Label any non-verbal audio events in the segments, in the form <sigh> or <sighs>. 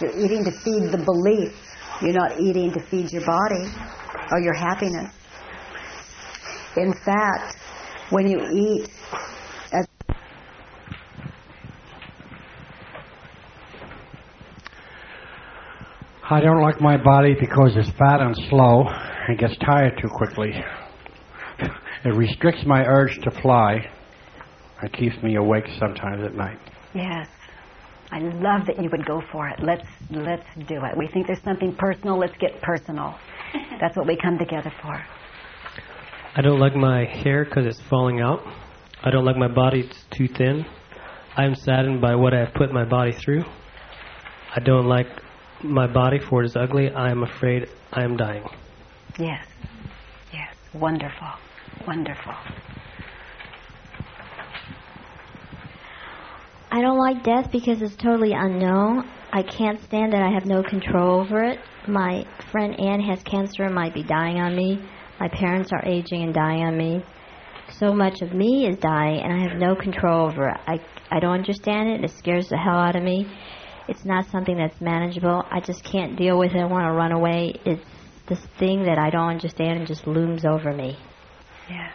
You're eating to feed the belief. You're not eating to feed your body or your happiness. In fact, when you eat as I don't like my body because it's fat and slow and gets tired too quickly. It restricts my urge to fly and keeps me awake sometimes at night. Yes. I love that you would go for it. Let's let's do it. We think there's something personal. Let's get personal. <laughs> That's what we come together for. I don't like my hair because it's falling out. I don't like my body; it's too thin. I am saddened by what I have put my body through. I don't like my body for it is ugly. I am afraid I am dying. Yes. Yes. Wonderful. Wonderful. I don't like death because it's totally unknown. I can't stand that I have no control over it. My friend Anne has cancer and might be dying on me. My parents are aging and dying on me. So much of me is dying and I have no control over it. I, I don't understand it. It scares the hell out of me. It's not something that's manageable. I just can't deal with it. I want to run away. It's this thing that I don't understand and just looms over me. Yes.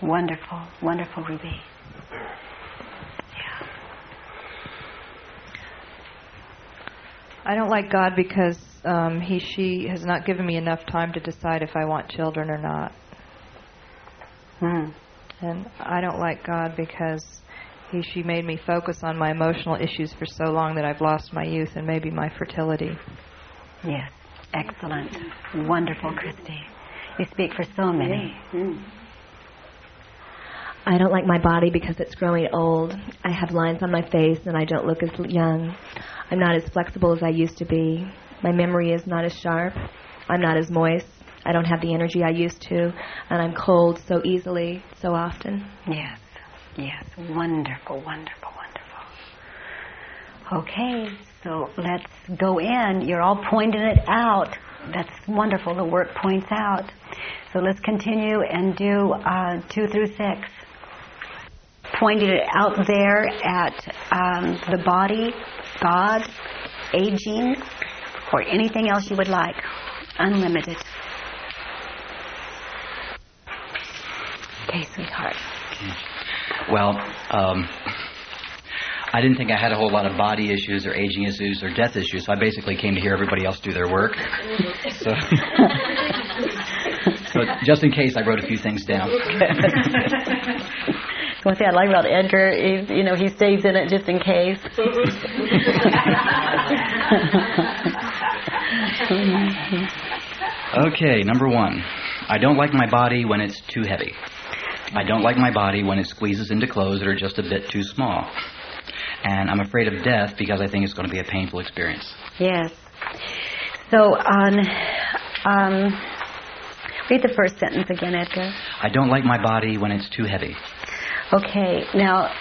Wonderful. Wonderful, Ruby. I don't like God because um, he, she has not given me enough time to decide if I want children or not. Hmm. And I don't like God because he, she made me focus on my emotional issues for so long that I've lost my youth and maybe my fertility. Yes. Excellent. Wonderful, Christy. You speak for so many. I don't like my body because it's growing old. I have lines on my face and I don't look as young. I'm not as flexible as I used to be. My memory is not as sharp. I'm not as moist. I don't have the energy I used to. And I'm cold so easily, so often. Yes. Yes. Wonderful, wonderful, wonderful. Okay, so let's go in. You're all pointing it out. That's wonderful. The work points out. So let's continue and do uh, two through six. Pointing it out there at um, the body, God, aging, or anything else you would like. Unlimited. Okay, sweetheart. Well, um, I didn't think I had a whole lot of body issues or aging issues or death issues, so I basically came to hear everybody else do their work. <laughs> So, <laughs> so just in case, I wrote a few things down. <laughs> One thing I like about Edgar is, you know, he stays in it just in case. <laughs> Okay, number one. I don't like my body when it's too heavy. I don't like my body when it squeezes into clothes that are just a bit too small. And I'm afraid of death because I think it's going to be a painful experience. yes. So on, um, read the first sentence again, Edgar. I don't like my body when it's too heavy. Okay, now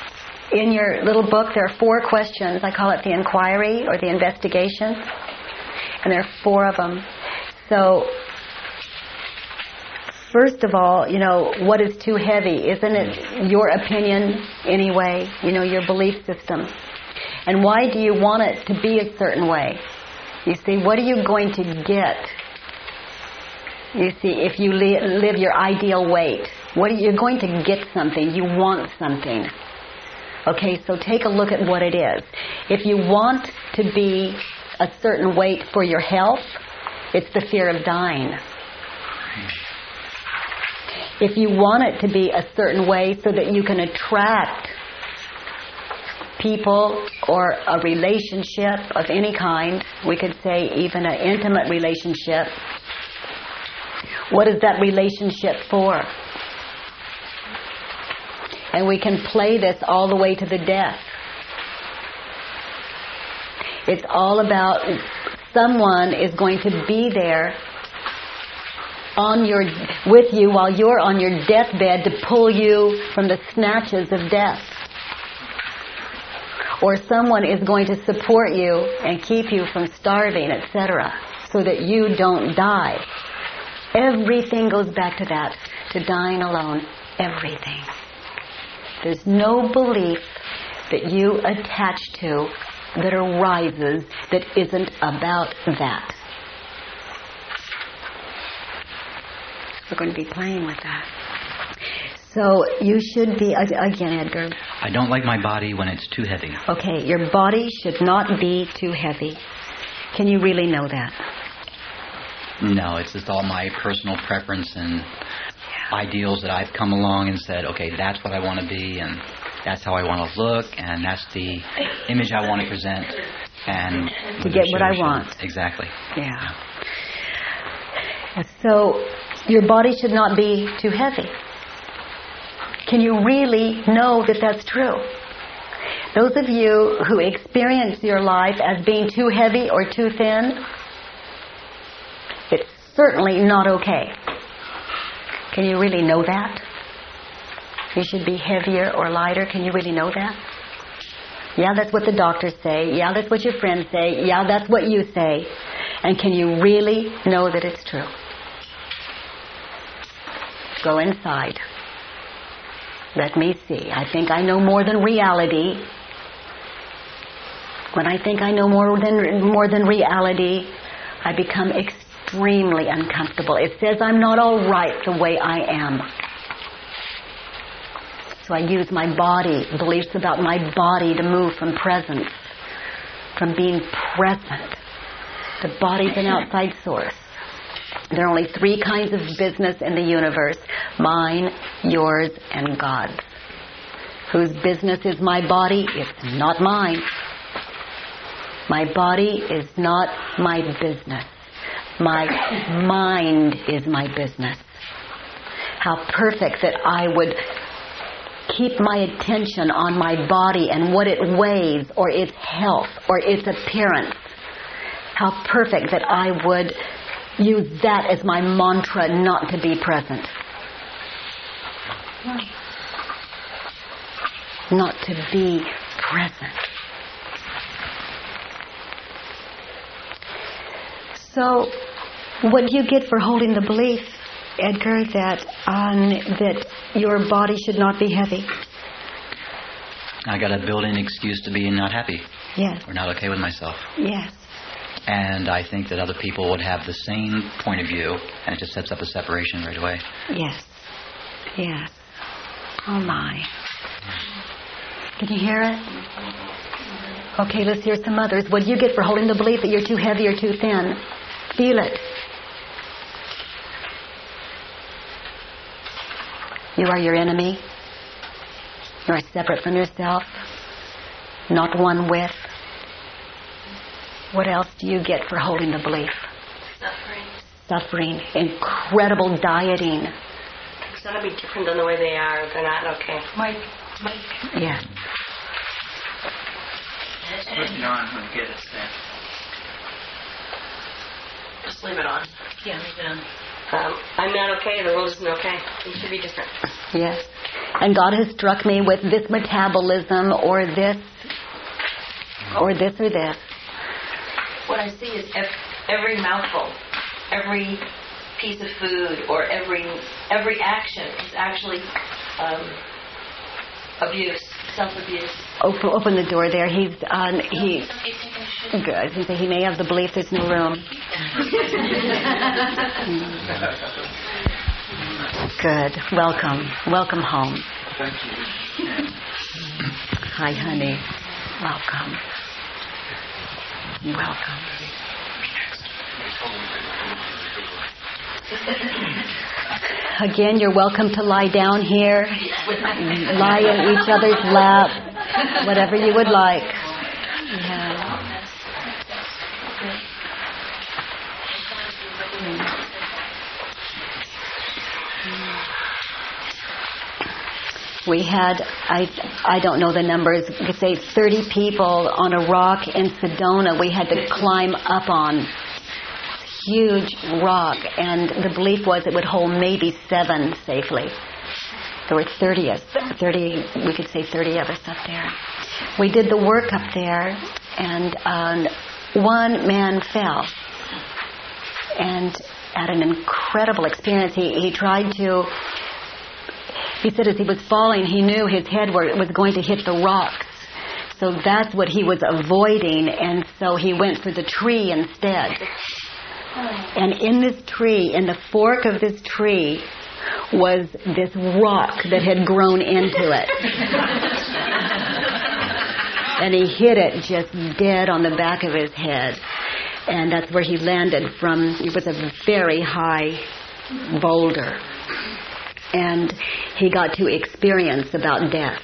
in your little book there are four questions. I call it the inquiry or the investigation. And there are four of them. So, first of all, you know, what is too heavy? Isn't it your opinion anyway? You know, your belief system. And why do you want it to be a certain way? You see, what are you going to get? You see, if you li- live your ideal weight, what you're going to get something? You want something. Okay, so take a look at what it is. If you want to be a certain weight for your health, it's the fear of dying. If you want it to be a certain way so that you can attract people or a relationship of any kind, we could say even an intimate relationship, what is that relationship for? And we can play this all the way to the death. It's all about someone is going to be there on your with you while you're on your deathbed to pull you from the snatches of death. Or someone is going to support you and keep you from starving, etc., so that you don't die. Everything goes back to that, to dying alone. Everything. There's no belief that you attach to that arises that isn't about that. We're going to be playing with that. So you should be, again, Edgar. I don't like my body when it's too heavy. Okay, your body should not be too heavy. Can you really know that? Mm-hmm. No, it's just all my personal preference and ideals that I've come along and said, okay, that's what I want to be, and that's how I want to look, and that's the image I want to present. And to get what I want. Exactly. Yeah. So your body should not be too heavy. Can you really know that that's true? Those of you who experience your life as being too heavy or too thin, certainly not okay. Can you really know that? You should be heavier or lighter. Can you really know that? Yeah, that's what the doctors say. Yeah, that's what your friends say. Yeah, that's what you say. And can you really know that it's true? Go inside. Let me see. I think I know more than reality. When I think I know more than more than reality, I become extremely uncomfortable. It says I'm not all right the way I am. So I use my body, beliefs about my body to move from presence, from being present. The body's an outside source. There are only three kinds of business in the universe mine, yours, and God's. Whose business is my body? It's not mine. My body is not my business. My mind is my business. How perfect that I would keep my attention on my body and what it weighs or its health or its appearance. How perfect that I would use that as my mantra not to be present. Not to be present. So, what do you get for holding the belief, Edgar, that um, that your body should not be heavy? I got a built-in excuse to be not happy. Yes. Or not okay with myself. Yes. And I think that other people would have the same point of view, and it just sets up a separation right away. Yes. Yes. Oh my. Can you hear it? Okay, let's hear some others. What do you get for holding the belief that you're too heavy or too thin? Feel it. You are your enemy. You are separate from yourself, not one with. What else do you get for holding the belief? Suffering. Suffering. Incredible dieting. It's got to be different than the way they are. They're not okay. Mike, Mike. Yeah. Put it on when you get it set. Just leave it on. Yeah, leave it on. Um, I'm not okay. The world isn't okay. It should be different. Yes. And God has struck me with this metabolism or this or this or this. What I see is every mouthful, every piece of food, or every every action is actually um, abuse, self-abuse. Open, open the door there. He's on. Um, he. Good. He may have the belief there's no room. Good. Welcome. Welcome home. Thank you. Hi, honey. Welcome. Welcome. Again, you're welcome to lie down here, lie in each other's lap, whatever you would like. Yeah. We had, I, I don't know the numbers, say 30 people on a rock in Sedona we had to climb up on. Huge rock, and the belief was it would hold maybe seven safely. There were 30, us- 30 we could say 30 of us up there. We did the work up there, and um, one man fell and had an incredible experience. He, he tried to, he said as he was falling, he knew his head were, was going to hit the rocks. So that's what he was avoiding, and so he went for the tree instead. And in this tree, in the fork of this tree, was this rock that had grown into it. and he hit it just dead on the back of his head. And that's where he landed from. It was a very high boulder. And he got to experience about death.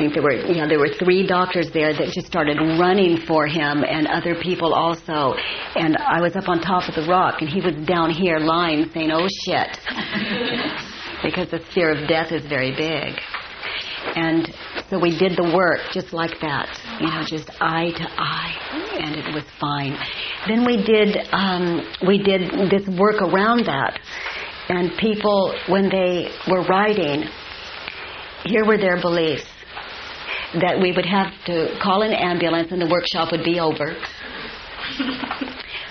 Think there were, yeah, there were three doctors there that just started running for him, and other people also. And I was up on top of the rock, and he was down here lying, saying, "Oh shit," <laughs> because the fear of death is very big. And so we did the work just like that, you know, just eye to eye, and it was fine. Then we did um, we did this work around that, and people when they were writing, here were their beliefs that we would have to call an ambulance and the workshop would be over.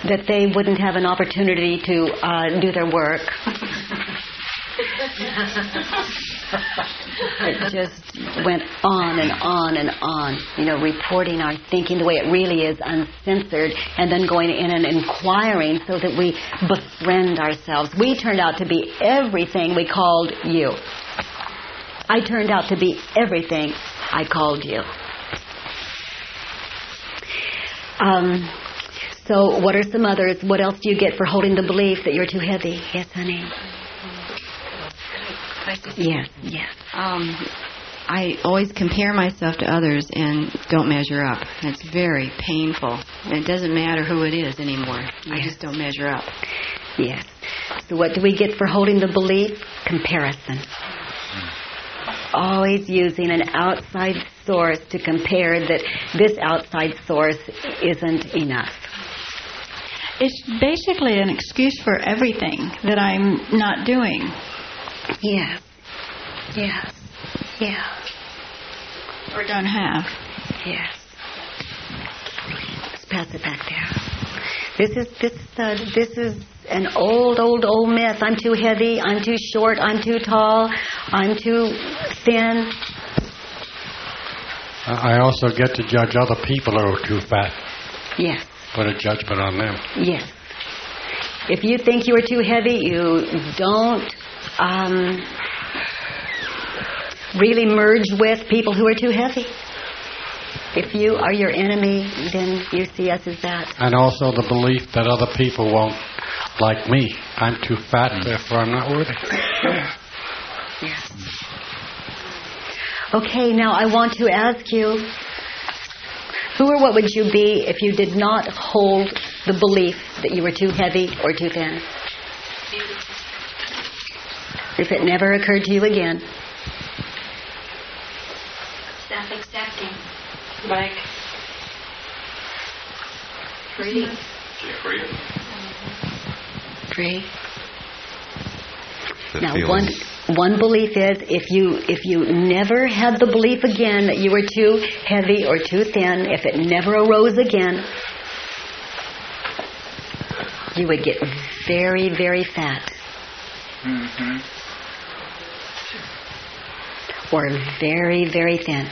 that they wouldn't have an opportunity to uh, do their work. it just went on and on and on, you know, reporting our thinking the way it really is, uncensored, and then going in and inquiring so that we befriend ourselves. We turned out to be everything we called you. I turned out to be everything I called you. Um, so, what are some others? What else do you get for holding the belief that you're too heavy? Yes, honey. Yes, yes. Um, I always compare myself to others and don't measure up. It's very painful. And it doesn't matter who it is anymore. Yes. I just don't measure up. Yes. So, what do we get for holding the belief? Comparison always using an outside source to compare that this outside source isn't enough. It's basically an excuse for everything that I'm not doing. Yes. Yes. Yeah. Or don't have. Yes. Let's pass it back there. This is this uh, this is an old, old, old myth. I'm too heavy. I'm too short. I'm too tall. I'm too thin. I also get to judge other people who are too fat. Yes. Put a judgment on them. Yes. If you think you are too heavy, you don't um, really merge with people who are too heavy. If you are your enemy, then you see us as that. And also the belief that other people won't like me. I'm too fat, mm. therefore I'm not worthy. Yes. Okay, now I want to ask you, who or what would you be if you did not hold the belief that you were too heavy or too thin? If it never occurred to you again. Self-accepting. Like free. Free. Free. now, one one belief is if you if you never had the belief again that you were too heavy or too thin, if it never arose again, you would get very very fat. Mm-hmm. Or very very thin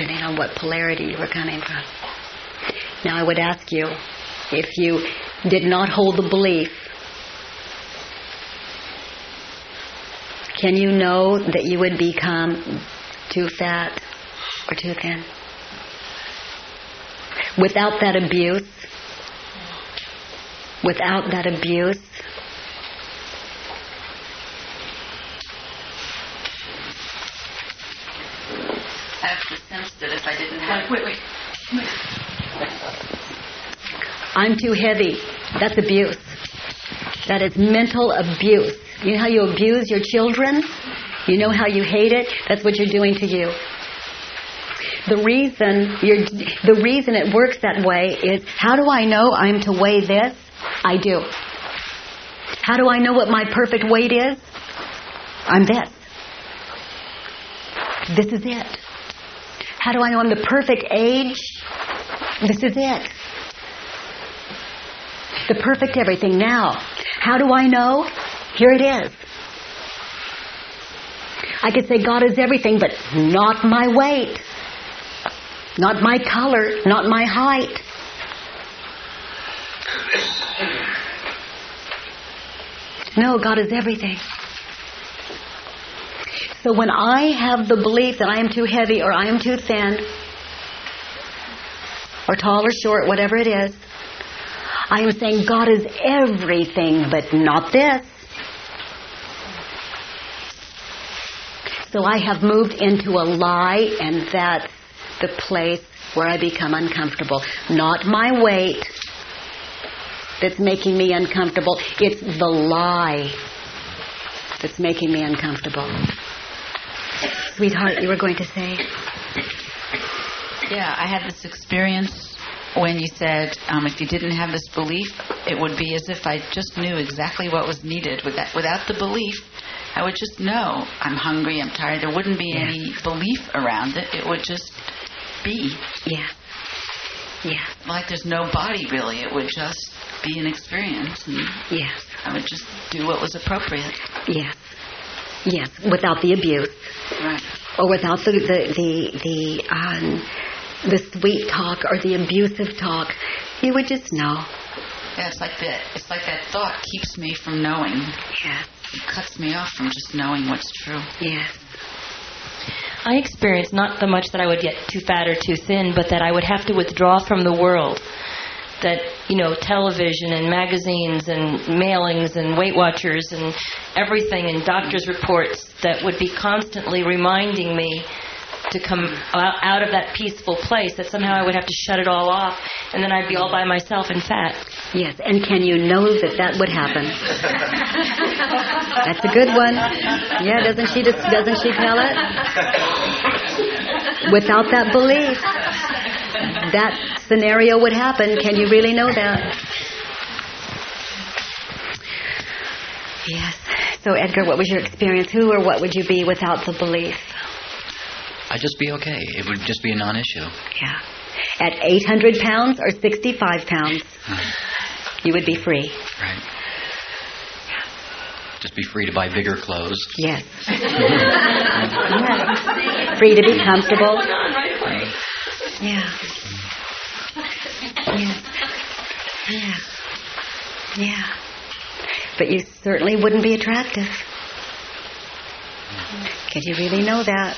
depending on what polarity you were coming from. Now, I would ask you if you did not hold the belief, can you know that you would become too fat or too thin? Without that abuse, without that abuse, I have the sense that if I didn't have. Wait, wait. <laughs> I'm too heavy. That's abuse. That is mental abuse. You know how you abuse your children? You know how you hate it? That's what you're doing to you. The reason you're, the reason it works that way is how do I know I'm to weigh this? I do. How do I know what my perfect weight is? I'm this. This is it. How do I know I'm the perfect age? This is it. The perfect everything. Now, how do I know? Here it is. I could say God is everything, but not my weight, not my color, not my height. No, God is everything. So when I have the belief that I am too heavy or I am too thin or tall or short, whatever it is, I am saying God is everything but not this. So I have moved into a lie and that's the place where I become uncomfortable. Not my weight that's making me uncomfortable. It's the lie that's making me uncomfortable. Sweetheart, you were going to say? Yeah, I had this experience when you said um, if you didn't have this belief, it would be as if I just knew exactly what was needed. With that, without the belief, I would just know I'm hungry, I'm tired. There wouldn't be Yeah. any belief around it. It would just be. Yeah. Yeah. Like there's no body really. It would just be an experience, and Yes. I would just do what was appropriate. Yes. Yes. Without the abuse. Right. Or without the the the the, um, the sweet talk or the abusive talk. You would just know. Yeah, it's like that. It's like that thought keeps me from knowing. Yes. It cuts me off from just knowing what's true. Yes. I experienced not so much that I would get too fat or too thin, but that I would have to withdraw from the world. That, you know, television and magazines and mailings and Weight Watchers and everything and doctor's reports that would be constantly reminding me to come out of that peaceful place, that somehow I would have to shut it all off and then I'd be all by myself and fat. Yes. And can you know that that would happen? That's a good one. Yeah. Doesn't she just doesn't she tell it? Without that belief, that scenario would happen. Can you really know that? Yes. So Edgar, what was your experience? Who or what would you be without the belief? I'd just be okay. It would just be a non-issue. Yeah. At 800 pounds or 65 pounds, hmm. you would be free. Right. Just be free to buy bigger clothes. Yes. Free to be comfortable. Yeah. Yeah. Yeah. Yeah. But you certainly wouldn't be attractive. Hmm. Can you really know that?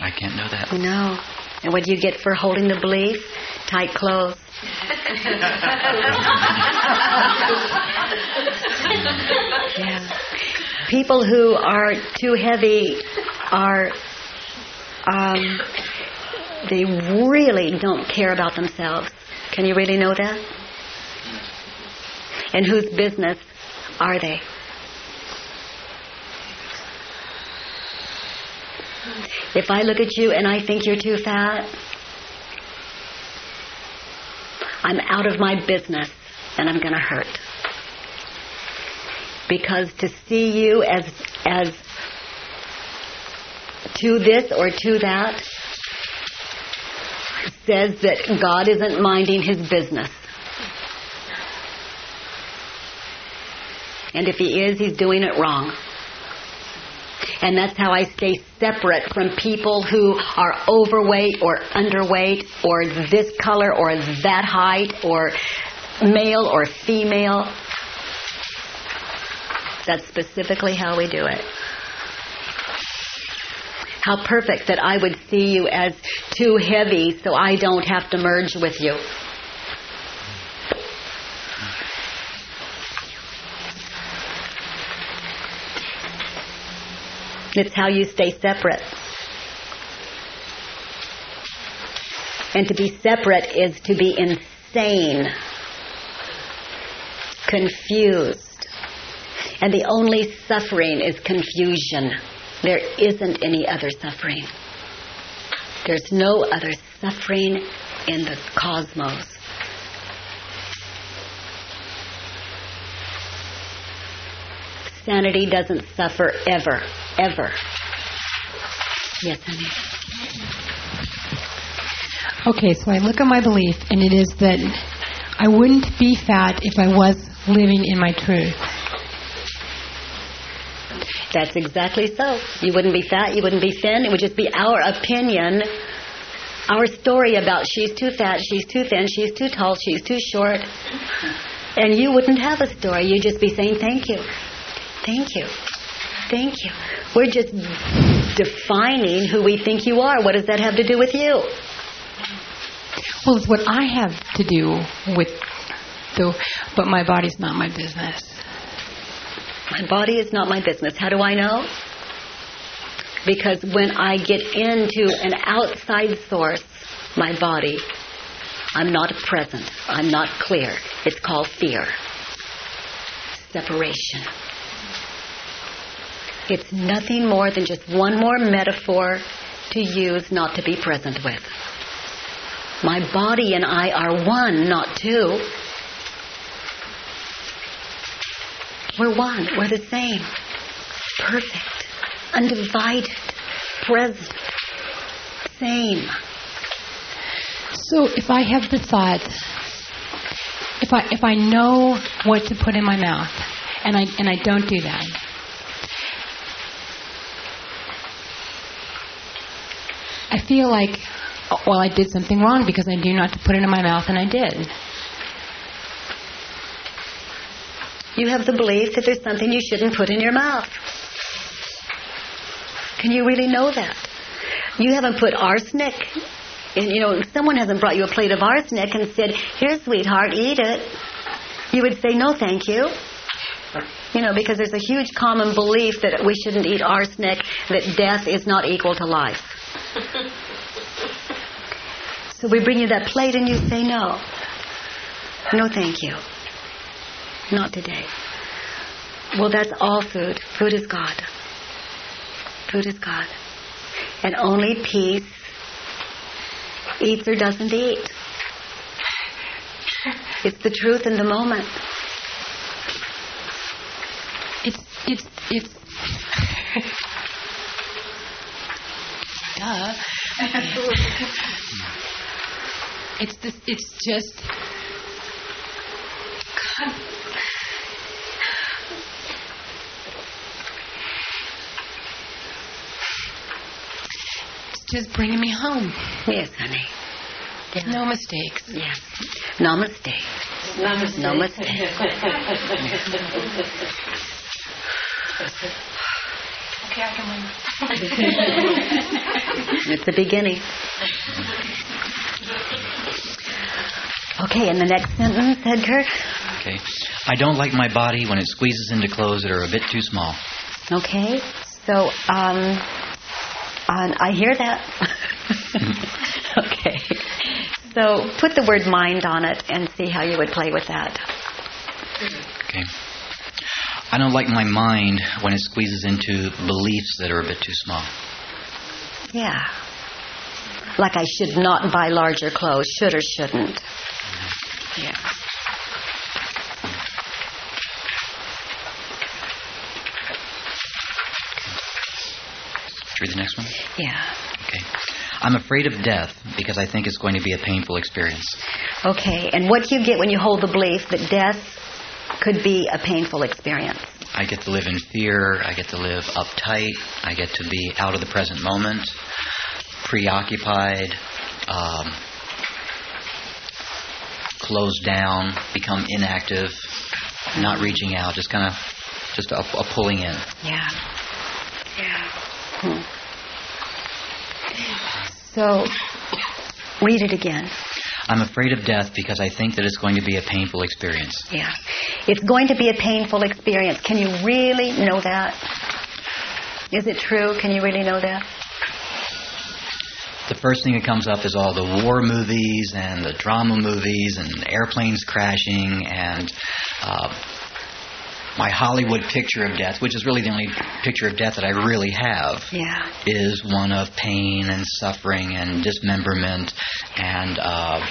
I can't know that. No. And what do you get for holding the belief? Tight clothes. <laughs> yeah. People who are too heavy are, um, they really don't care about themselves. Can you really know that? And whose business are they? If I look at you and I think you're too fat, I'm out of my business and I'm going to hurt. Because to see you as as to this or to that says that God isn't minding his business. And if he is, he's doing it wrong. And that's how I stay separate from people who are overweight or underweight or this color or that height or male or female. That's specifically how we do it. How perfect that I would see you as too heavy so I don't have to merge with you. It's how you stay separate. And to be separate is to be insane, confused. And the only suffering is confusion. There isn't any other suffering. There's no other suffering in the cosmos. Sanity doesn't suffer ever, ever. Yes, honey. Okay, so I look at my belief, and it is that I wouldn't be fat if I was living in my truth. That's exactly so. You wouldn't be fat, you wouldn't be thin. It would just be our opinion, our story about she's too fat, she's too thin, she's too tall, she's too short. And you wouldn't have a story. You'd just be saying, thank you, thank you, thank you. We're just defining who we think you are. What does that have to do with you? Well, it's what I have to do with the, but my body's not my business. My body is not my business. How do I know? Because when I get into an outside source, my body, I'm not present. I'm not clear. It's called fear. Separation. It's nothing more than just one more metaphor to use not to be present with. My body and I are one, not two. We're one. We're the same. Perfect. Undivided. Present. Same. So if I have the thought, if I if I know what to put in my mouth, and I and I don't do that, I feel like, well, I did something wrong because I knew not to put it in my mouth, and I did. You have the belief that there's something you shouldn't put in your mouth. Can you really know that? You haven't put arsenic in, you know, someone hasn't brought you a plate of arsenic and said, here, sweetheart, eat it. You would say, no, thank you. You know, because there's a huge common belief that we shouldn't eat arsenic, that death is not equal to life. So we bring you that plate and you say no. No, thank you. Not today. Well, that's all food. Food is God. Food is God. And only peace eats or doesn't eat. It's the truth in the moment. It's it's it's. Duh. it's this. It's just. God. It's just bringing me home. Yes, honey. No mistakes. Yes. no mistakes no Namaste. <laughs> okay, I can it's the beginning. Okay, and the next sentence, Edgar. Okay. I don't like my body when it squeezes into clothes that are a bit too small. Okay, so um, um, I hear that. <laughs> okay, so put the word mind on it and see how you would play with that. Okay. I don't like my mind when it squeezes into beliefs that are a bit too small. Yeah. Like I should not buy larger clothes, should or shouldn't. Yeah. Read the next one. Yeah. Okay. I'm afraid of death because I think it's going to be a painful experience. Okay, and what do you get when you hold the belief that death could be a painful experience? I get to live in fear. I get to live uptight. I get to be out of the present moment, preoccupied, um, closed down, become inactive, not reaching out, just kind of just a, a pulling in. Yeah. Yeah. Hmm. So, read it again. I'm afraid of death because I think that it's going to be a painful experience. Yeah. It's going to be a painful experience. Can you really know that? Is it true? Can you really know that? The first thing that comes up is all the war movies and the drama movies and airplanes crashing and uh, my Hollywood picture of death, which is really the only picture of death that I really have, yeah. is one of pain and suffering and dismemberment and uh, <laughs>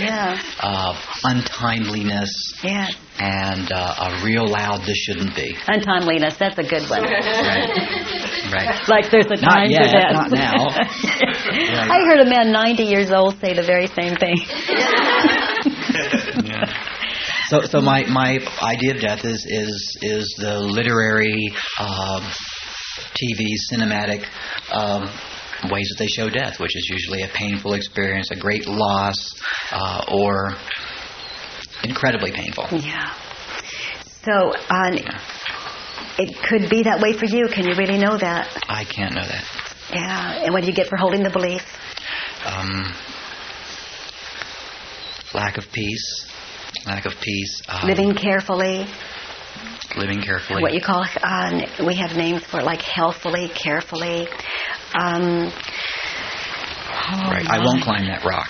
yeah. uh, untimeliness yeah. and uh, a real loud this shouldn't be. Untimeliness, that's a good one. right. right. Like there's a time not yet, for that. Not now. <laughs> right. I heard a man 90 years old say the very same thing. <laughs> yeah. So, so my, my idea of death is is is the literary, um, TV, cinematic um, ways that they show death, which is usually a painful experience, a great loss, uh, or incredibly painful. Yeah. So, um, it could be that way for you. Can you really know that? I can't know that. Yeah. And what do you get for holding the belief? Um, lack of peace, lack of peace. Um, Living carefully. living carefully. What you call, um, we have names for it, like healthfully, carefully. Um, oh right. I won't climb that rock.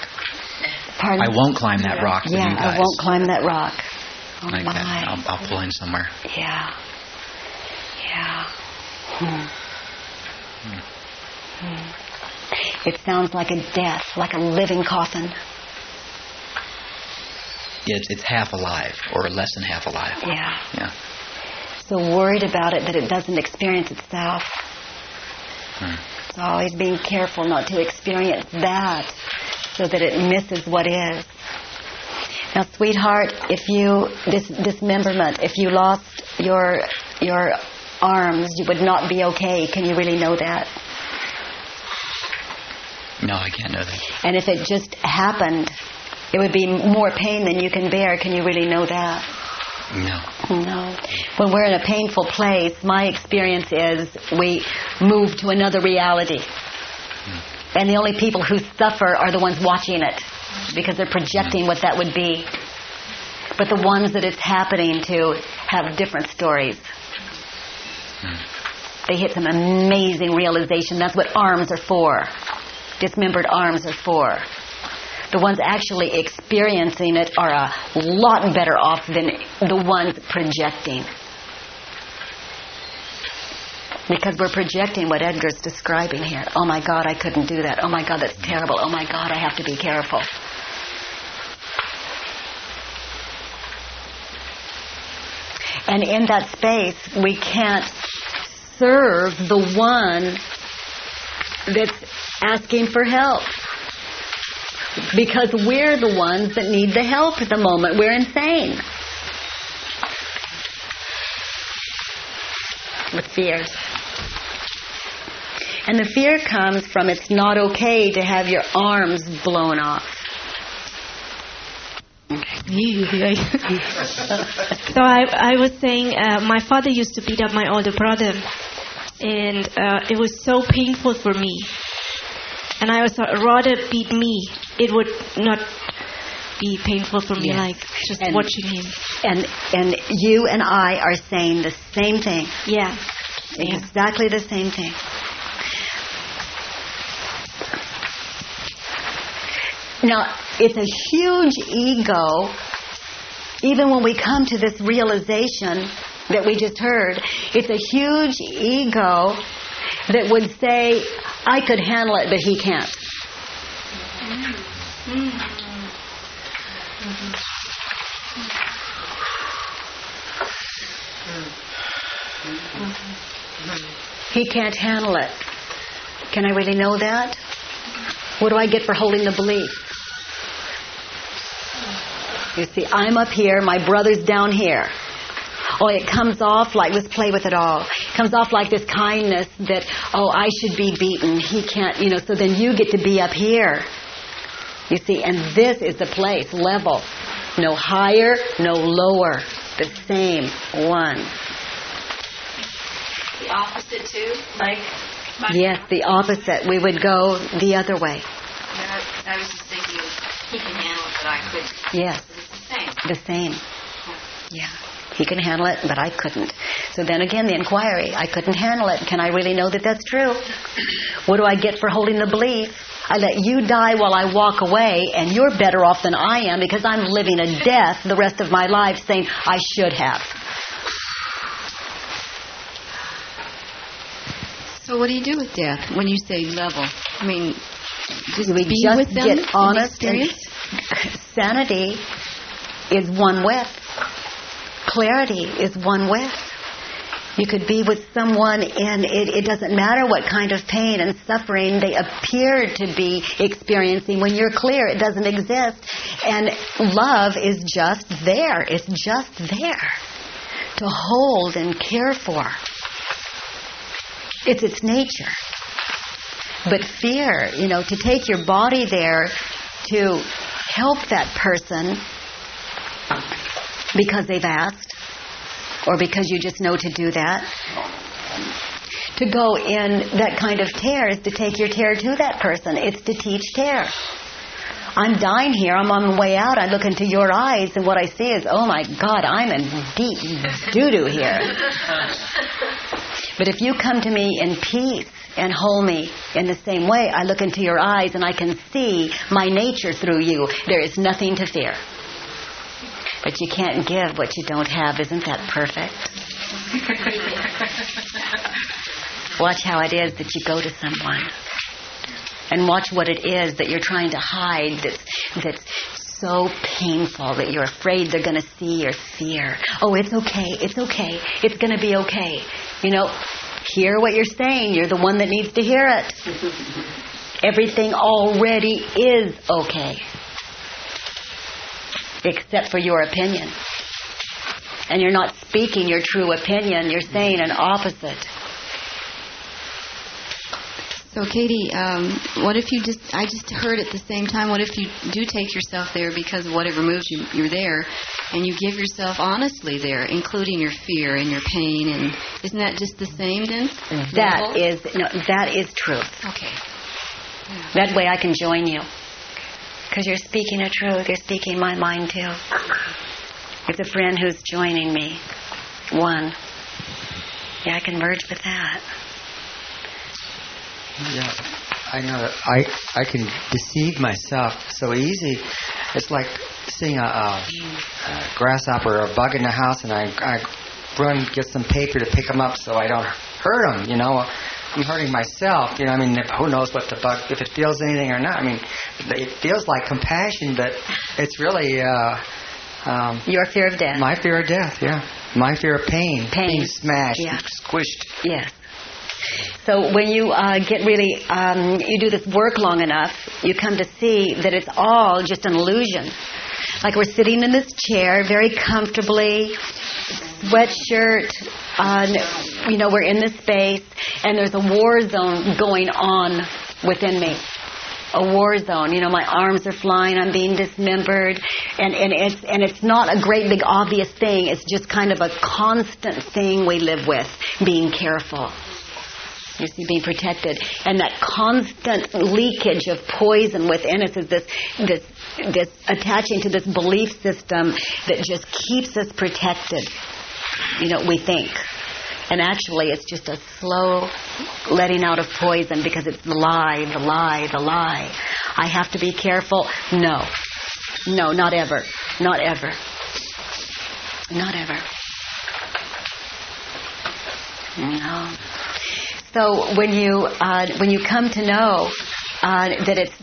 Pardon? I won't climb that rock with yeah, you guys. I won't climb that rock. Oh Like my. that. I'll, I'll pull in somewhere. Yeah. Yeah. Hmm. Hmm. It sounds like a death, like a living coffin. It's, it's half alive or less than half alive. Yeah. Yeah. So worried about it that it doesn't experience itself. Hmm. So always being careful not to experience that so that it misses what is. Now, sweetheart, if you this dismemberment, if you lost your your arms, you would not be okay. Can you really know that? No, I can't know that. And if it just happened, it would be more pain than you can bear. Can you really know that? No. No. When we're in a painful place, my experience is we move to another reality. And the only people who suffer are the ones watching it because they're projecting what that would be. But the ones that it's happening to have different stories. They hit some amazing realization. That's what arms are for. Dismembered arms are for. The ones actually experiencing it are a lot better off than the ones projecting. Because we're projecting what Edgar's describing here. Oh my God, I couldn't do that. Oh my God, that's terrible. Oh my God, I have to be careful. And in that space, we can't serve the one that's asking for help. Because we're the ones that need the help at the moment. We're insane. With fears. And the fear comes from it's not okay to have your arms blown off. <laughs> so I, I was saying uh, my father used to beat up my older brother and uh, it was so painful for me and I was thought, rather beat me it would not be painful for me Yes. like just And- watching him And and you and I are saying the same thing. yeah Exactly the same thing. Now, it's a huge ego, even when we come to this realization that we just heard, it's a huge ego that would say, I could handle it, but he can't. He can't handle it. Can I really know that? What do I get for holding the belief? You see, I'm up here, my brother's down here. Oh, it comes off like, let's play with it all. It comes off like this kindness that, oh, I should be beaten. He can't, you know, so then you get to be up here. You see, and this is the place, level. No higher, no lower. The same one. The opposite too, like. Yes, the opposite. We would go the other way. I, I was just thinking, he can handle it, but I couldn't. Yes, It's the same. the same. Yeah. He can handle it, but I couldn't. So then again, the inquiry. I couldn't handle it. Can I really know that that's true? What do I get for holding the belief? I let you die while I walk away, and you're better off than I am because I'm living a death the rest of my life saying I should have. So what do you do with death when you say level? I mean, just we be just with them get honest and <laughs> sanity is one with clarity is one with You could be with someone and it, it doesn't matter what kind of pain and suffering they appear to be experiencing. When you're clear, it doesn't exist. And love is just there. It's just there to hold and care for. It's its nature. But fear, you know, to take your body there to help that person because they've asked or because you just know to do that. To go in that kind of tear is to take your tear to that person. It's to teach tear. I'm dying here. I'm on the way out. I look into your eyes, and what I see is, oh my God, I'm in deep doo doo here. But if you come to me in peace and hold me in the same way, I look into your eyes and I can see my nature through you. There is nothing to fear. But you can't give what you don't have. Isn't that perfect? <laughs> Watch how it is that you go to someone. And watch what it is that you're trying to hide that's, that's so painful that you're afraid they're going to see your fear. Oh, it's okay. It's okay. It's going to be okay. You know, hear what you're saying. You're the one that needs to hear it. <laughs> Everything already is okay except for your opinion. And you're not speaking your true opinion, you're saying an opposite. So, Katie, um, what if you just, I just heard at the same time, what if you do take yourself there because of whatever moves you, you're there, and you give yourself honestly there, including your fear and your pain, and isn't that just the same then? That is, no, that is truth. Okay. That way I can join you. Because you're speaking a truth, you're speaking my mind too. It's a friend who's joining me. One. Yeah, I can merge with that. Yeah, I know that I I can deceive myself so easy. It's like seeing a, a, a grasshopper or a bug in the house, and I I run get some paper to pick them up so I don't hurt them. You know, I'm hurting myself. You know, I mean, who knows what the bug if it feels anything or not? I mean, it feels like compassion, but it's really. Uh, um, Your fear of death. My fear of death, yeah. My fear of pain. Pain. Being smashed, Yeah. squished. Yes. So when you uh, get really, um, you do this work long enough, you come to see that it's all just an illusion. Like we're sitting in this chair very comfortably, sweatshirt, on, you know, we're in this space, and there's a war zone going on within me. A war zone. You know, my arms are flying. I'm being dismembered, and and it's and it's not a great big obvious thing. It's just kind of a constant thing we live with. Being careful. You see, being protected, and that constant leakage of poison within us is this this this attaching to this belief system that just keeps us protected. You know, we think. And actually, it's just a slow letting out of poison because it's the lie, the lie, the lie. I have to be careful. No. No, not ever. Not ever. Not ever. No. So when you uh, when you come to know uh, that it's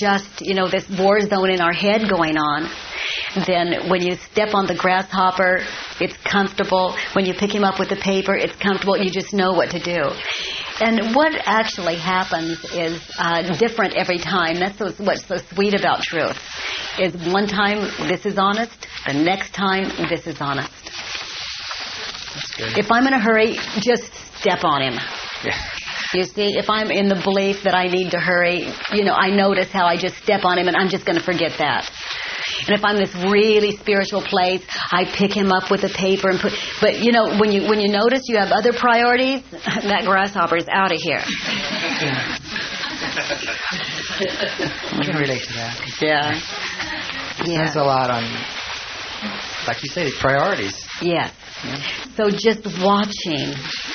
just you know this war zone in our head going on, then when you step on the grasshopper, it's comfortable. When you pick him up with the paper, it's comfortable. You just know what to do. And what actually happens is uh, different every time. That's what's, what's so sweet about truth. Is one time this is honest, the next time this is honest. If I'm in a hurry, just step on him. <laughs> You see, if I'm in the belief that I need to hurry, you know, I notice how I just step on him and I'm just going to forget that. And if I'm this really spiritual place, I pick him up with a paper and put. But you know, when you when you notice you have other priorities, <laughs> that grasshopper is out of here. <laughs> I can relate to that. Yeah. It Yeah. depends a lot on, like you say, priorities. So just watching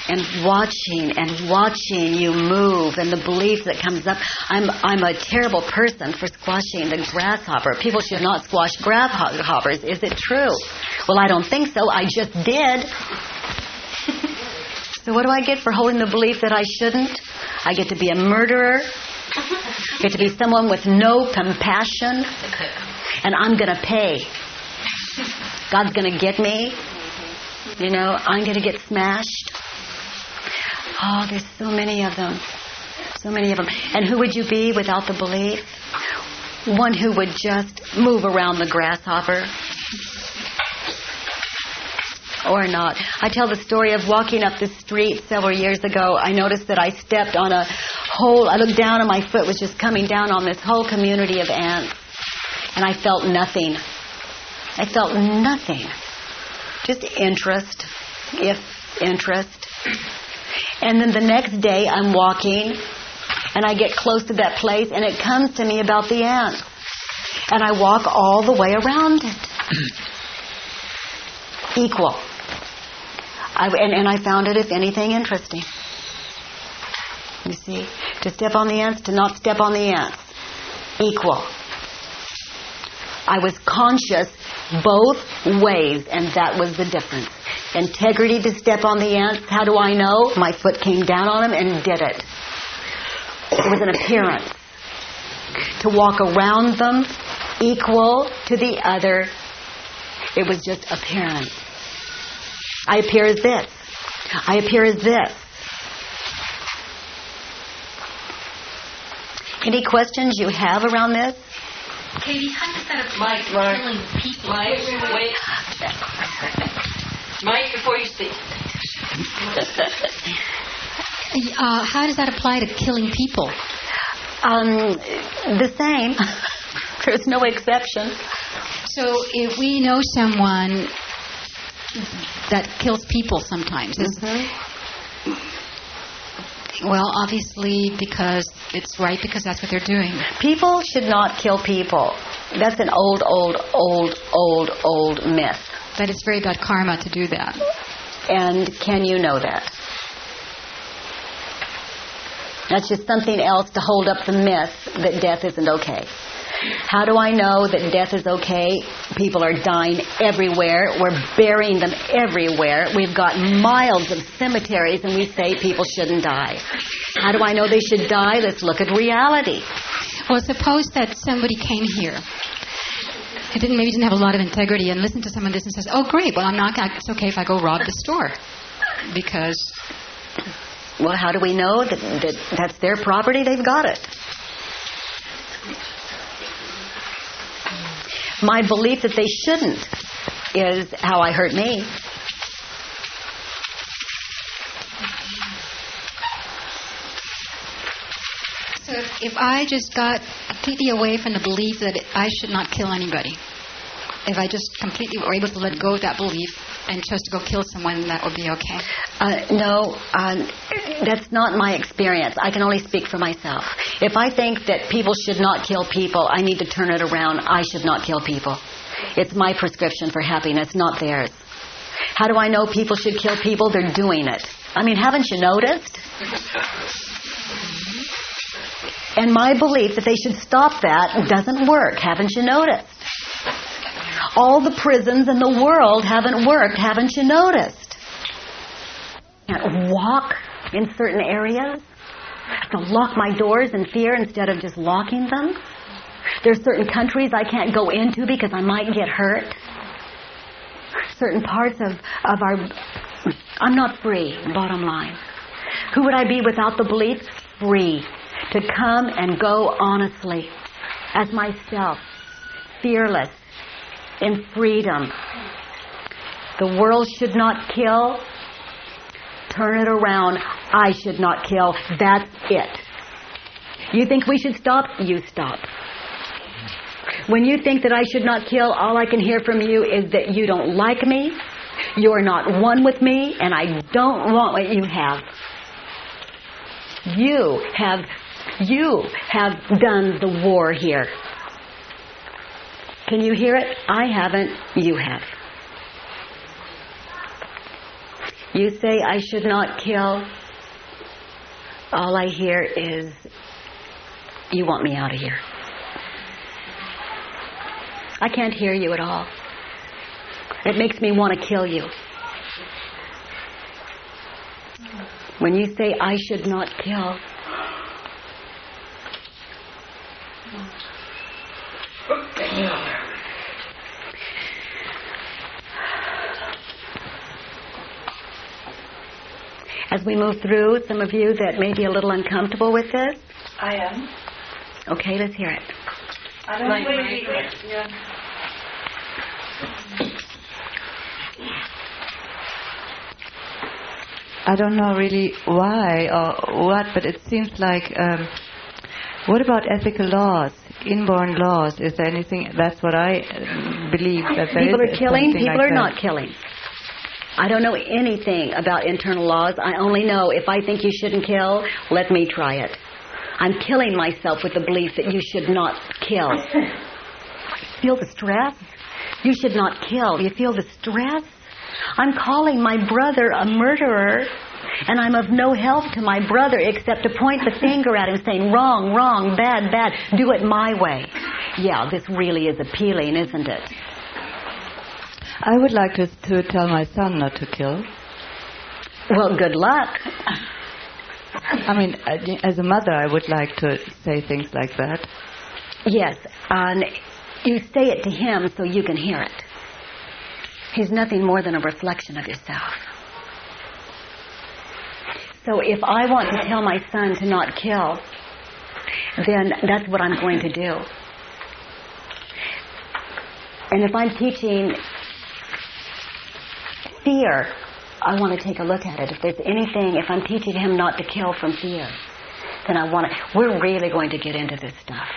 and watching and watching you move and the belief that comes up. I'm I'm a terrible person for squashing the grasshopper. People should not squash grasshoppers. Is it true? Well, I don't think so. I just did. <laughs> so what do I get for holding the belief that I shouldn't? I get to be a murderer. I <laughs> get to be someone with no compassion. And I'm going to pay. God's going to get me. You know, I'm going to get smashed. Oh, there's so many of them. So many of them. And who would you be without the belief? One who would just move around the grasshopper. Or not. I tell the story of walking up the street several years ago. I noticed that I stepped on a whole, I looked down and my foot was just coming down on this whole community of ants. And I felt nothing. I felt nothing. Just interest, if interest. And then the next day I'm walking and I get close to that place and it comes to me about the ants. And I walk all the way around it. <clears throat> Equal. I, and, and I found it, if anything, interesting. You see? To step on the ants, to not step on the ants. Equal. I was conscious both ways, and that was the difference. Integrity to step on the ants. How do I know? My foot came down on them and did it. It was an appearance. To walk around them, equal to the other, it was just appearance. I appear as this. I appear as this. Any questions you have around this? Katie, how does that apply to killing people? Mike, wait. Mike, before you speak. <laughs> Uh, how does that apply to killing people? Um, the same. <laughs> There's no exception. So if we know someone that kills people sometimes, is- well, obviously because it's right because that's what they're doing. People should not kill people. That's an old, old, old, old, old myth. But it's very bad karma to do that. And can you know that? That's just something else to hold up the myth that death isn't okay. How do I know that death is okay? People are dying everywhere. We're burying them everywhere. We've got miles of cemeteries and we say people shouldn't die. How do I know they should die? Let's look at reality. Well, suppose that somebody came here. He didn't maybe didn't have a lot of integrity and listened to some of this and says, "Oh, great. Well, I'm not. It's okay if I go rob the store because." Well, how do we know that, that that's their property? They've got it. My belief that they shouldn't is how I hurt me. So if, I just got completely away from the belief that I should not kill anybody, if I just completely were able to let go of that belief and chose to go kill someone, that would be okay. Uh, no, um, that's not my experience. I can only speak for myself. If I think that people should not kill people, I need to turn it around. I should not kill people. It's my prescription for happiness, not theirs. How do I know people should kill people? They're doing it. I mean, haven't you noticed? And my belief that they should stop that doesn't work. Haven't you noticed? All the prisons in the world haven't worked. Haven't you noticed? Can't walk in certain areas. I have to lock my doors in fear instead of just locking them. There's certain countries I can't go into because I might get hurt. Certain parts of, of our... I'm not free, bottom line. Who would I be without the belief? Free. To come and go honestly as myself. Fearless. In freedom. The world should not kill. Turn it around. I should not kill. That's it. You think we should stop? You stop. When you think that I should not kill, all I can hear from you is that you don't like me, you're not one with me, and I don't want what you have. You have you have done the war here. Can you hear it? I haven't, you have. You say I should not kill. All I hear is you want me out of here. I can't hear you at all. It makes me want to kill you. When you say I should not kill, as we move through, some of you that may be a little uncomfortable with this? I am. Okay, let's hear it. I don't Like, know. right, Yeah. I don't know really why or what, but it seems like. Um, what about ethical laws, inborn laws? Is there anything? That's what I uh, believe that people is are killing, people like are that. not killing. I don't know anything about internal laws. I only know if I think you shouldn't kill, let me try it. I'm killing myself with the belief that you should not kill. <laughs> Feel the stress? You should not kill. You feel the stress? I'm calling my brother a murderer, and I'm of no help to my brother except to point the finger at him saying, wrong, wrong, bad, bad, do it my way. Yeah, this really is appealing, isn't it? I would like to, to tell my son not to kill. Well, good luck. I mean, as a mother, I would like to say things like that. Yes, and you say it to him so you can hear it. He's nothing more than a reflection of yourself. So if I want to tell my son to not kill, then that's what I'm going to do. And if I'm teaching fear, I want to take a look at it. If there's anything, if I'm teaching him not to kill from fear, then I want to. We're really going to get into this stuff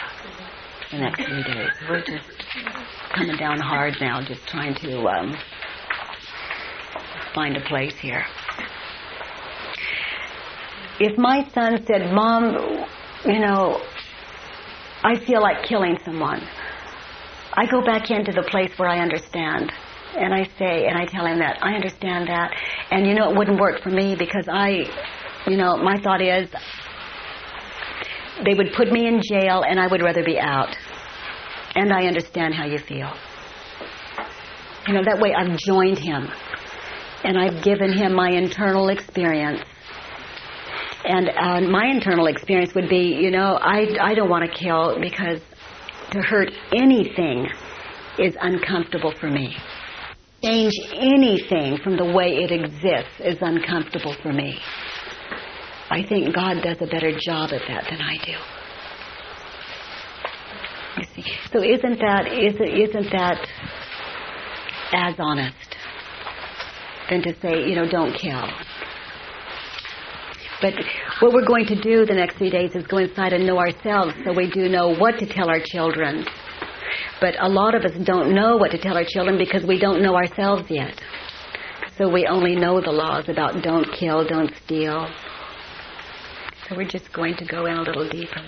the next few days. We're just coming down hard now, just trying to um, find a place here. If my son said, Mom, you know, I feel like killing someone, I go back into the place where I understand. And I say, and I tell him that, I understand that. And you know, it wouldn't work for me because I, you know, my thought is they would put me in jail and I would rather be out. And I understand how you feel. You know, that way I've joined him and I've given him my internal experience. And uh, my internal experience would be, you know, I, I don't want to kill because to hurt anything is uncomfortable for me. Change anything from the way it exists is uncomfortable for me. I think God does a better job at that than I do. You see, so isn't that isn't isn't that as honest than to say you know don't kill? But what we're going to do the next three days is go inside and know ourselves, so we do know what to tell our children. But a lot of us don't know what to tell our children because we don't know ourselves yet. So we only know the laws about don't kill, don't steal. So we're just going to go in a little deeper.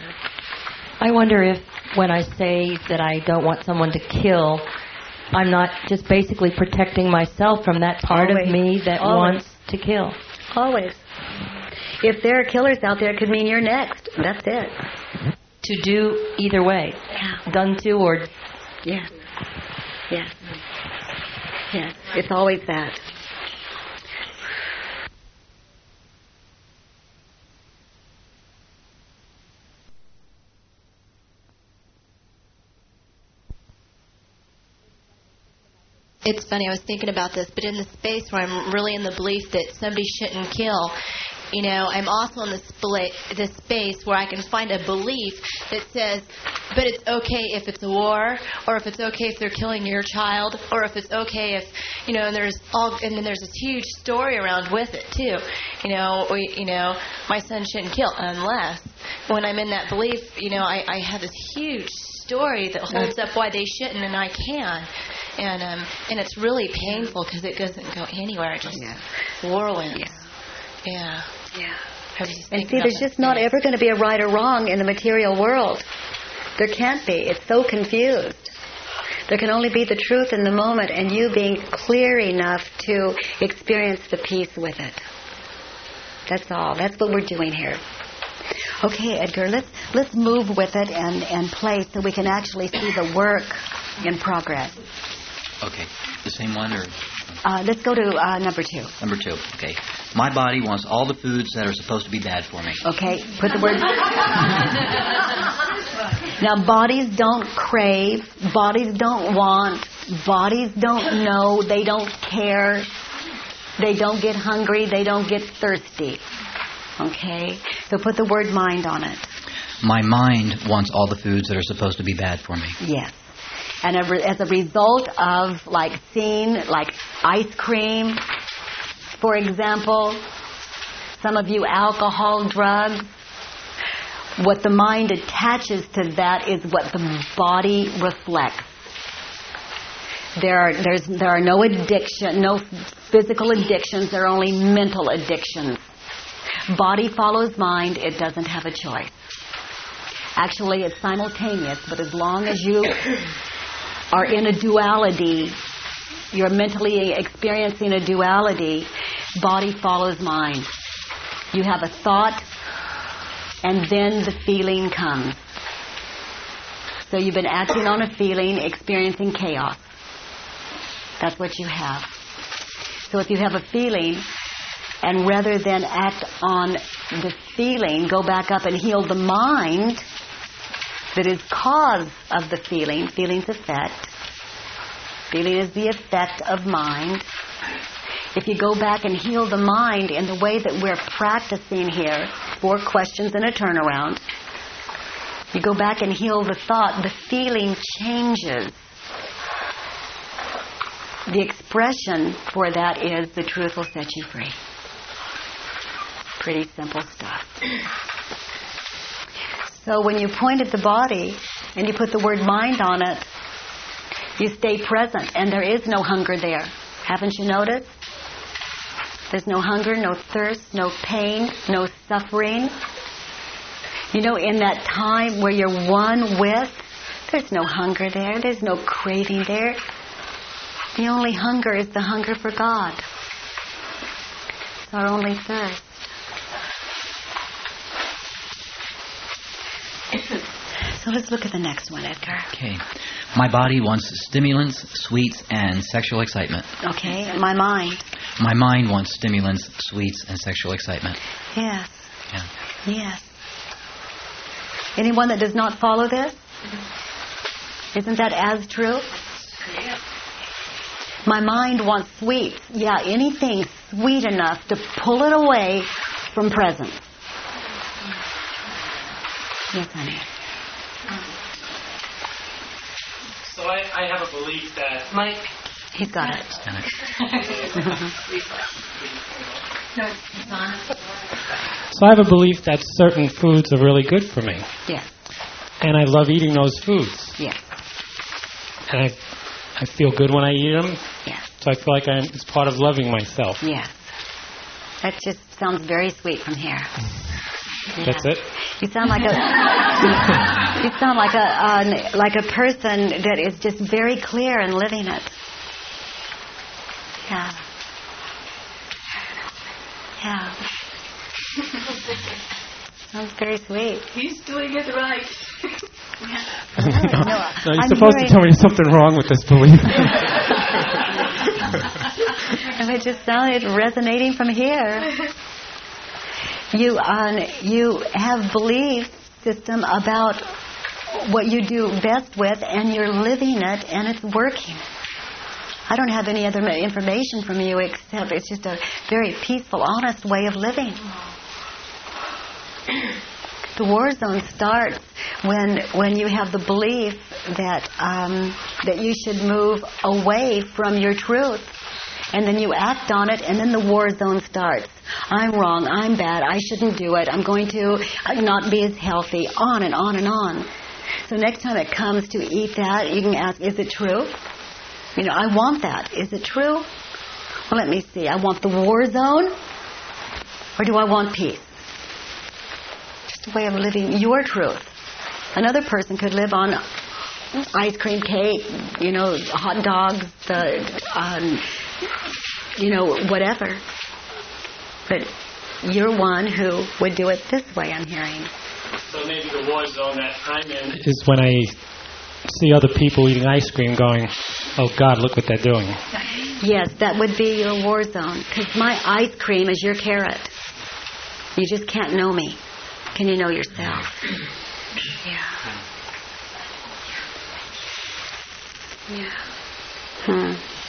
I wonder if when I say that I don't want someone to kill, I'm not just basically protecting myself from that part Always. of me that Always. wants to kill. Always. If there are killers out there, it could mean you're next. That's it. To do either way. Done to or Yeah. Yeah. Yes. It's always that. It's funny, I was thinking about this, but in the space where I'm really in the belief that somebody shouldn't kill, you know, I'm also in the, split, the space where I can find a belief that says, but it's okay if it's a war, or if it's okay if they're killing your child, or if it's okay if, you know, and there's all, and then there's this huge story around with it too. You know, we, you know, my son shouldn't kill unless when I'm in that belief, you know, I, I have this huge story that holds up why they shouldn't and I can. And um, and it's really painful because it doesn't go anywhere. It just yeah. whirlwinds. Yeah. Yeah. I was just And see, there's just not ever going to be a right or wrong in the material world. There can't be. It's so confused. There can only be the truth in the moment and you being clear enough to experience the peace with it. That's all. That's what we're doing here. Okay, Edgar, let's let's move with it and, and play so we can actually see the work in progress. Okay. The same one or Uh, let's go to uh, number two. number two? Okay. My body wants all the foods that are supposed to be bad for me. Okay, put the word. now, bodies don't crave, bodies don't want, bodies don't know, they don't care. They don't get hungry. They don't get thirsty. Okay? So put the word mind on it. My mind wants all the foods that are supposed to be bad for me. Yes. And as a result of like seeing like ice cream, for example, some of you alcohol, drugs, what the mind attaches to that is what the body reflects. There are, there's, there are no addiction, no physical addictions, there are only mental addictions. Body follows mind, it doesn't have a choice. Actually, it's simultaneous, but as long as you <coughs> are in a duality, you're mentally experiencing a duality, body follows mind. You have a thought, and then the feeling comes. So you've been acting on a feeling, experiencing chaos. That's what you have. So if you have a feeling, and rather than act on the feeling, go back up and heal the mind that is cause of the feeling. Feeling's effect. Feeling is the effect of mind. If you go back and heal the mind in the way that we're practicing here, four questions and a turnaround, you go back and heal the thought, the feeling changes. The expression for that is the truth will set you free. Pretty simple stuff. So when you point at the body and you put the word mind on it, you stay present and there is no hunger there. Haven't you noticed? There's no hunger, no thirst, no pain, no suffering. You know, in that time where you're one with, there's no hunger there. There's no craving there. The only hunger is the hunger for God. It's our only thirst. So let's look at the next one, Edgar. Okay. My body wants stimulants, sweets, and sexual excitement. Okay, my mind. My mind wants stimulants, sweets, and sexual excitement. Yes. Yeah. Yes. Anyone that does not follow this? Isn't that as true? My mind wants sweets. Yeah, anything sweet enough to pull it away from presence. Yes, honey. So I, I have a belief that Mike, He's got it. <laughs> So I have a belief that certain foods are really good for me, Yes. and I love eating those foods. Yes. And I, I feel good when I eat them. Yeah. So I feel like I'm, it's part of loving myself. Yes. That just sounds very sweet from here. That's it. You sound like a <laughs> you sound like a uh, like a person that is just very clear and living it. Yeah. Yeah. <laughs> Sounds very sweet. He's doing it right. <laughs> no, you're I'm supposed to tell me there's something wrong with this belief. and it just sounded resonating from here. You um, you have belief system about what you do best with, and you're living it, and it's working. I don't have any other information from you except it's just a very peaceful, honest way of living. <clears throat> The war zone starts when when you have the belief that um, that you should move away from your truth, and then you act on it, and then the war zone starts. I'm wrong. I'm bad. I shouldn't do it. I'm going to not be as healthy. On and on and on. So next time it comes to eat that, you can ask, is it true? You know, I want that. Is it true? Well, let me see. I want the war zone, or do I want peace? Just a way of living your truth. Another person could live on ice cream cake, you know, hot dogs, the, um, you know, whatever. But you're one who would do it this way, I'm hearing. So maybe the war zone that I'm in is when I see other people eating ice cream going, oh God, look what they're doing. Yes, that would be your war zone. Because my ice cream is your carrot. You just can't know me. Can you know yourself? Yeah. Yeah. Hmm.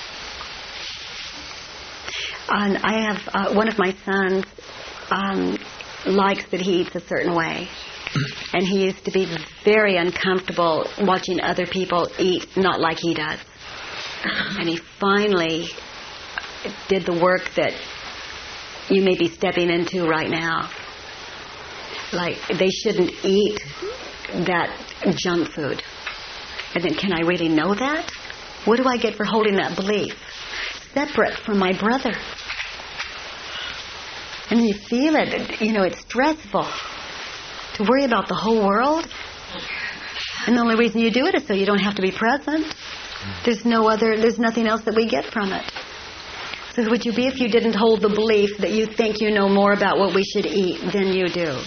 And I have uh, one of my sons um, likes that he eats a certain way. <clears throat> And he used to be very uncomfortable watching other people eat not like he does. And he finally did the work that you may be stepping into right now. Like, they shouldn't eat that junk food. And then, can I really know that? What do I get for holding that belief? Separate from my brother. And you feel it, you know, it's stressful to worry about the whole world. And the only reason you do it is so you don't have to be present. There's no other, there's nothing else that we get from it. So would you be if you didn't hold the belief that you think you know more about what we should eat than you do?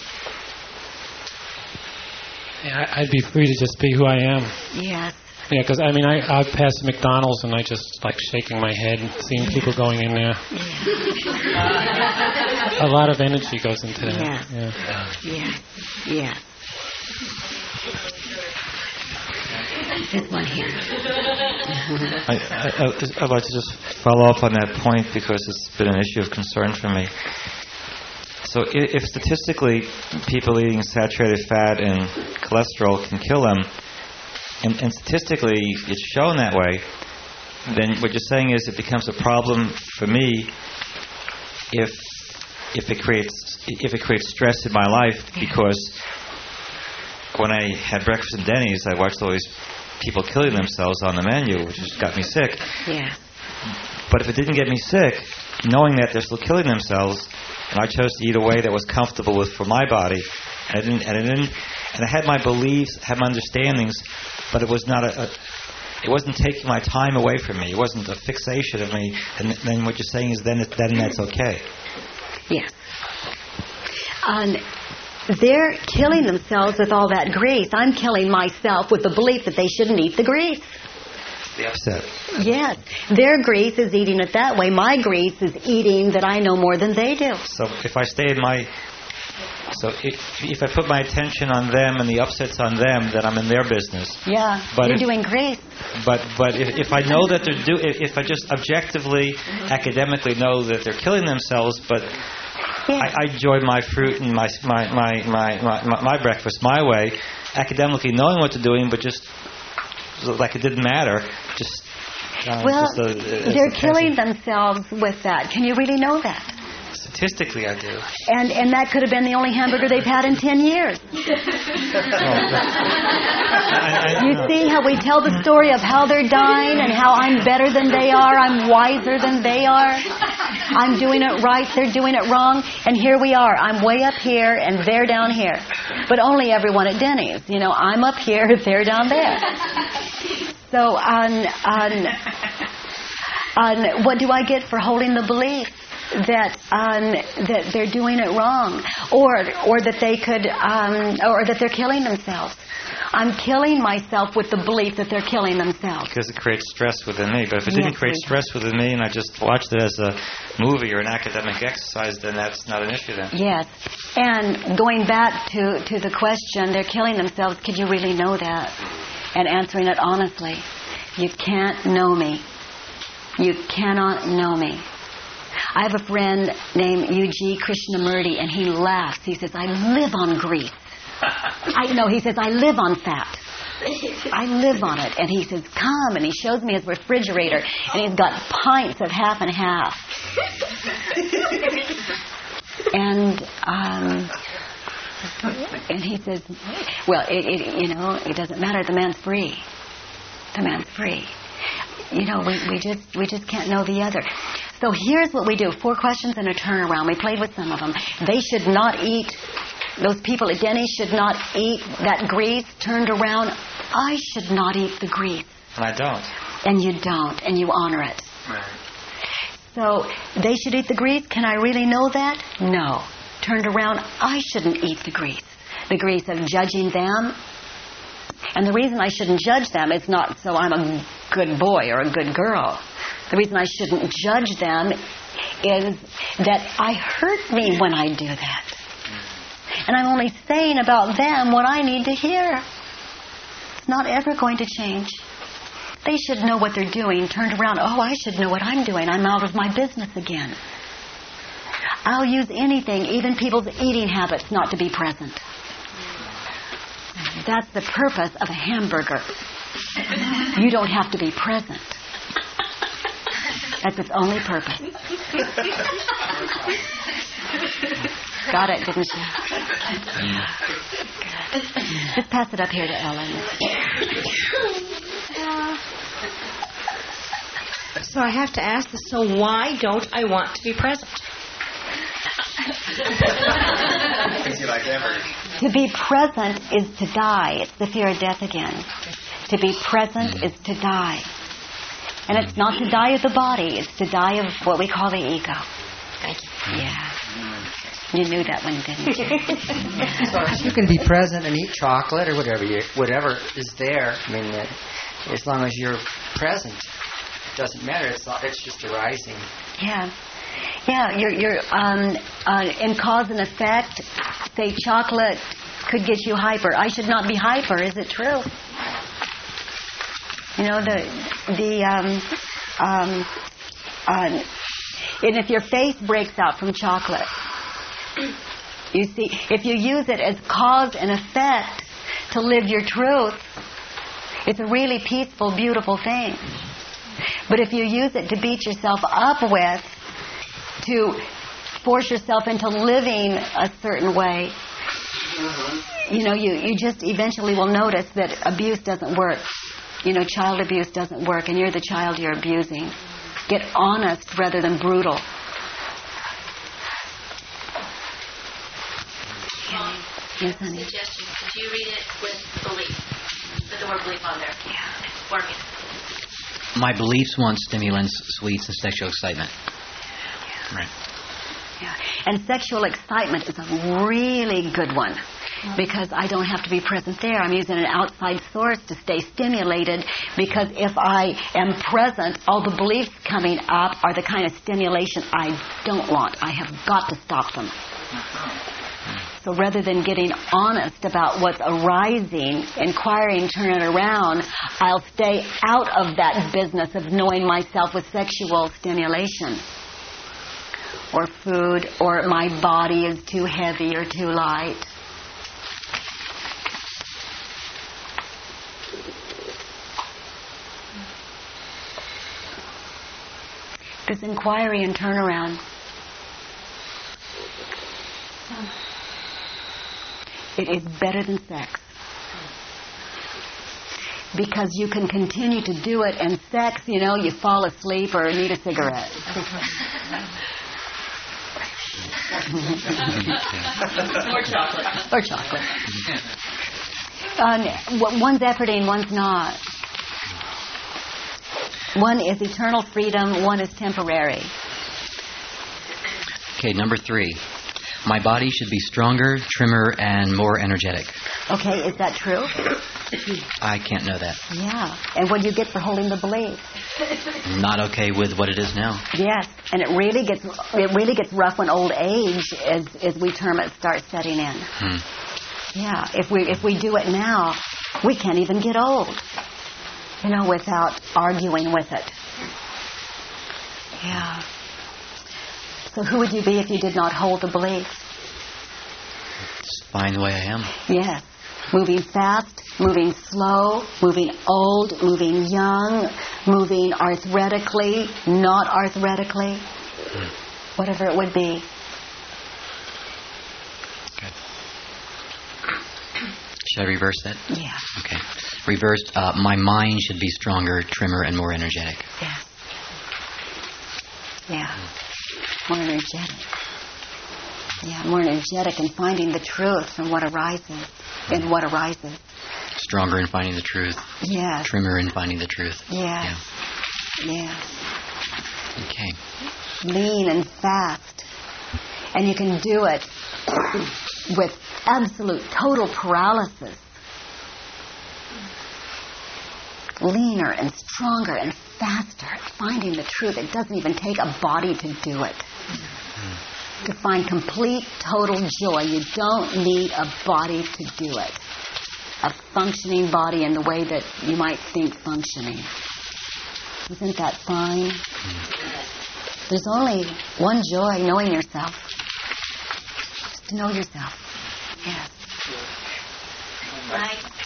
Yeah, I'd be free to just be who I am. Yes. Yeah, because I mean, I I pass McDonald's and I just like shaking my head, seeing people going in there. A lot of energy goes into that. Yeah. Yeah. Yeah. Yeah. There's one here. <laughs> I, I, I- I'd like to just follow up on that point because it's been an issue of concern for me. So, if statistically people eating saturated fat and cholesterol can kill them, and, and statistically it's shown that way, then what you're saying is it becomes a problem for me if if it creates if it creates stress in my life because when I had breakfast in Denny's, I watched all these people killing themselves on the menu, which just got me sick. Yeah. But if it didn't get me sick, knowing that they're still killing themselves, and I chose to eat a way that was comfortable with for my body, and I didn't, and I didn't, and I had my beliefs, had my understandings, but it was not a, a it wasn't taking my time away from me. It wasn't a fixation of me. And then what you're saying is then, it, then that's okay. Yes. And they're killing themselves with all that grease. I'm killing myself with the belief that they shouldn't eat the grease. The upset. Yes. Their grease is eating it that way. My grease is eating that I know more than they do. So if I stay in my so if, if I put my attention on them and the upsets on them, then I'm in their business. Yeah. But You're if- doing great. But but if, if I know that they're do if, if I just objectively, academically know that they're killing themselves, but I, I enjoy my fruit and my my, my my my my breakfast my way, academically knowing what they're doing, but just like it didn't matter, just. Uh, well, just a, a- they're a- killing themselves with that. Can you really know that? Statistically, I do. And and that could have been the only hamburger they've had in 10 years. Oh. You see how we tell the story of how they're dying and how I'm better than they are, I'm wiser than they are. I'm doing it right, they're doing it wrong, and here we are. I'm way up here and they're down here. But only everyone at Denny's. You know, I'm up here, <laughs> they're down there. So on on on what do I get for holding the belief? That um, that they're doing it wrong, or or that they could, um, or that they're killing themselves. I'm killing myself with the belief that they're killing themselves. Because it creates stress within me. But if it Yes, didn't create stress within me and I just watched it as a movie or an academic exercise, then that's not an issue then. Yes, and going back to to the question, they're killing themselves. Could you really know that? And answering it honestly, you can't know me. You cannot know me. I have a friend named U.G. Krishnamurti, and he laughs. He says, I live on grease. <laughs> I know, he says, I live on fat. <laughs> I live on it. And he says, come. And he shows me his refrigerator, and he's got pints of half and half. And, um, and he says, well, it, it, you know, it doesn't matter. The man's free. The man's free. You know, we, we just we just can't know the other. So here's what we do: four questions and a turnaround. We played with some of them. They should not eat. Those people at Denny's should not eat that grease turned around. I should not eat the grease, And I don't. and you don't, and you honor it. Right. So they should eat the grease. Can I really know that? No. Turned around, I shouldn't eat the grease. The grease of judging them. And the reason I shouldn't judge them is not so I'm a good boy or a good girl. The reason I shouldn't judge them is that I hurt me when I do that. And I'm only saying about them what I need to hear. It's not ever going to change. They should know what they're doing. Turned around, oh, I should know what I'm doing. I'm out of my business again. I'll use anything, even people's eating habits, not to be present. That's the purpose of a hamburger. You don't have to be present. That's its only purpose. Got it, didn't you? Just pass it up here to Ellen. So I have to ask this, so why don't I want to be present? To be present is to die. It's the fear of death again. To be present is to die. And it's not to die of the body, it's to die of what we call the ego. Thank you. Yeah. You knew that one, didn't you? <laughs> you can be present and eat chocolate or whatever you, whatever is there. I mean, uh, as long as you're present, it doesn't matter. It's not, it's just arising. Yeah. Yeah, you're, you're um, uh, in cause and effect. Say chocolate could get you hyper. I should not be hyper. Is it true? You know the the um, um, uh, and if your face breaks out from chocolate, you see, if you use it as cause and effect to live your truth, it's a really peaceful, beautiful thing. But if you use it to beat yourself up with, to force yourself into living a certain way, you know, you, you just eventually will notice that abuse doesn't work. You know, child abuse doesn't work, and you're the child you're abusing. Get honest rather than brutal. Yes, honey. Suggestion. Could you read it with belief? Put the word belief on there. Yeah. For me. My beliefs want stimulants, sweets, and sexual excitement. Right. Yeah. And sexual excitement is a really good one because I don't have to be present there. I'm using an outside source to stay stimulated because if I am present, all the beliefs coming up are the kind of stimulation I don't want. I have got to stop them. So rather than getting honest about what's arising, inquiring, turn it around, I'll stay out of that business of knowing myself with sexual stimulation or food or my body is too heavy or too light. This inquiry and turnaround. It is better than sex. Because you can continue to do it, and sex, you know, you fall asleep or need a cigarette. <laughs> Or chocolate. or chocolate. Um, w- one's efforting, one's not. One is eternal freedom, one is temporary. Okay, number three. My body should be stronger, trimmer, and more energetic. Okay, is that true? I can't know that. Yeah. And what do you get for holding the belief? I'm not okay with what it is now. Yes, and it really gets it really gets rough when old age, as as we term it, starts setting in. Hmm. Yeah, if we if we do it now, we can't even get old. You know, without arguing with it. Yeah. So who would you be if you did not hold the belief? It's fine the way I am. Yes. Moving fast, moving slow, moving old, moving young, moving arthritically, not arthritically, whatever it would be. Good. Should I reverse that? Yeah. Okay. Reversed, uh, my mind should be stronger, trimmer, and more energetic. Yes. Yeah. More energetic. Yeah, more energetic in finding the truth from what arises, in what arises. Stronger in finding the truth. Yeah. Trimmer in finding the truth. Yes. Yes. Okay. lean and fast. And you can do it with absolute total paralysis. Leaner and stronger and faster at finding the truth. It doesn't even take a body to do it. To find complete, total joy, you don't need a body to do it. A functioning body in the way that you might think functioning. Isn't that fine? There's only one joy, knowing yourself. Just to know yourself. Yes. Right.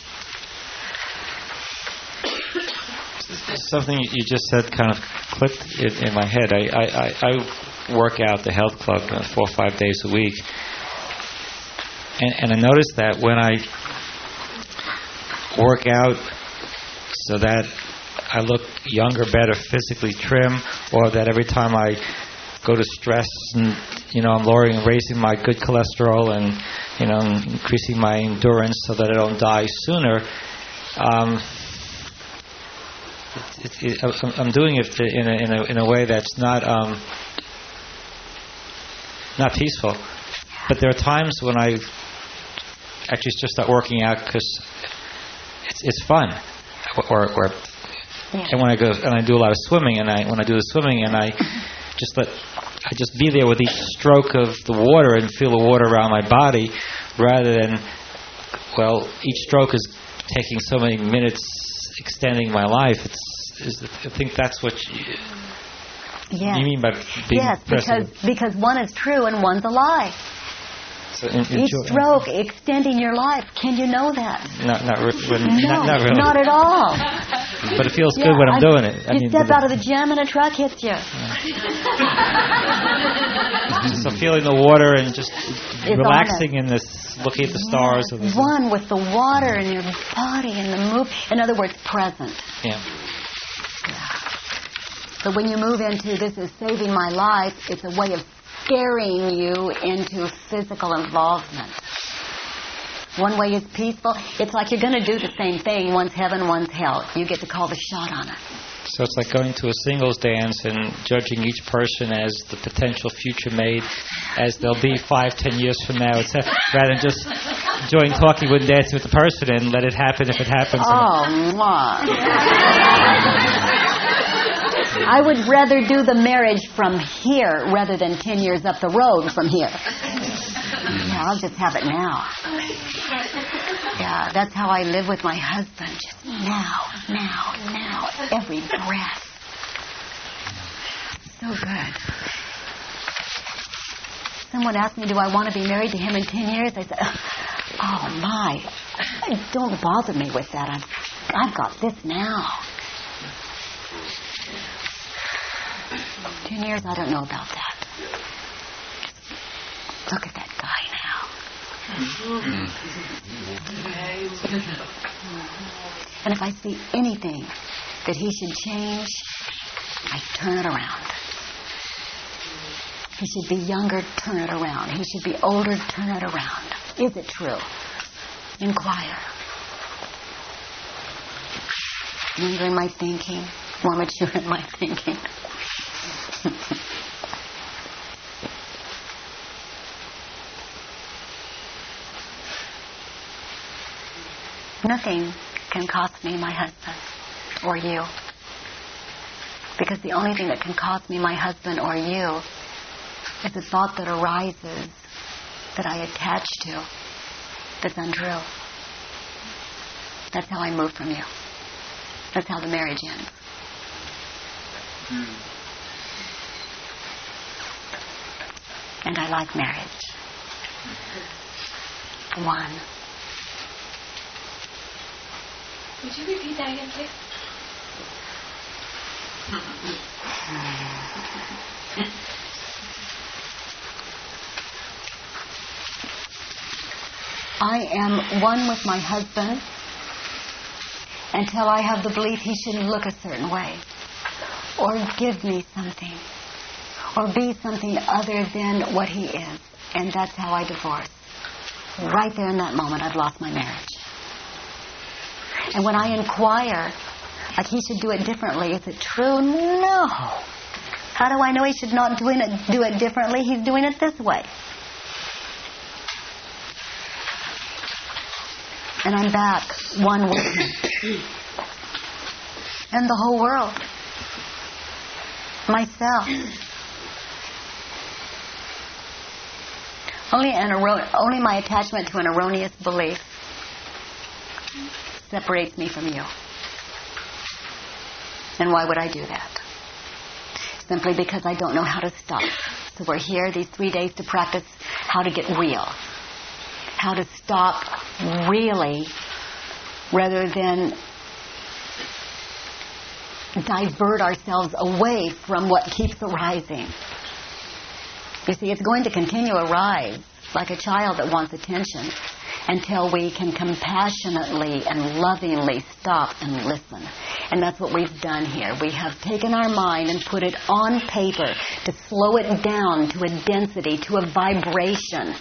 Something you just said kind of clicked in, in my head. I, I, I, work out the health club uh, four or five days a week. And, and I noticed that when I work out so that I look younger, better, physically trim, or that every time I go to stress and you know I'm lowering, raising my good cholesterol and you know increasing my endurance so that I don't die sooner. Um, it, it, it, I'm doing it in a, in a in a way that's not um, not peaceful. But there are times when I actually just start working out because it's it's fun, or or Yeah. and when I go and I do a lot of swimming, and I when I do the swimming, and I <laughs> just let I just be there with each stroke of the water and feel the water around my body, rather than well, each stroke is taking so many minutes, extending my life. It's is I think that's what you, Yes. you mean by being yes, because because one is true and one's a lie. So Each stroke extending your life. Can you know that? Not not, when, No, not, not really. not at all. But it feels Yeah, good when I'm I- doing it. I you mean, step out of the gym and a truck hits you. <laughs> so feeling the water and just It's relaxing in this, looking at the stars. The, One with the water in your body and the move. In other words, present. yeah. So when you move into this is saving my life, it's a way of scaring you into physical involvement. One way is peaceful. It's like you're going to do the same thing. One's heaven, one's hell. You get to call the shot on it. So it's like going to a singles dance and judging each person as the potential future mate, as they'll be five, ten years from now, etc. Rather than just enjoying talking with and dancing with the person and let it happen if it happens. Oh. <laughs> I would rather do the marriage from here rather than 10 years up the road from here. Yeah, I'll just have it now. Yeah, that's how I live with my husband. Just now, now, now, every breath. So good. Someone asked me, do I want to be married to him in 10 years? I said, oh my, don't bother me with that. I've, I've got this now. 10 years, I don't know about that. Look at that guy now. And if I see anything that he should change, I turn it around. He should be younger, turn it around. He should be older, turn it around. Is it true? Inquire. Younger in my thinking, more mature in my thinking. <laughs> Nothing can cost me my husband or you. Because the only thing that can cost me my husband or you is the thought that arises that I attach to that's untrue. That's how I move from you. That's how the marriage ends. Hmm. And I like marriage. One. Would you repeat that again, please? I am one with my husband until I have the belief he shouldn't look a certain way or give me something or be something other than what he is. And that's how I divorce. Right there in that moment, I've lost my marriage. And when I inquire, like he should do it differently, is it true? No. How do I know he should not doing it, do it differently? He's doing it this way. And I'm back, one him. And the whole world. Myself. Only, an only my attachment to an erroneous belief separates me from you. And why would I do that? Simply because I don't know how to stop. So we're here these three days to practice how to get real. How to stop really rather than divert ourselves away from what keeps arising. You see, it's going to continue to arise like a child that wants attention until we can compassionately and lovingly stop and listen. And that's what we've done here. We have taken our mind and put it on paper to slow it down to a density, to a vibration,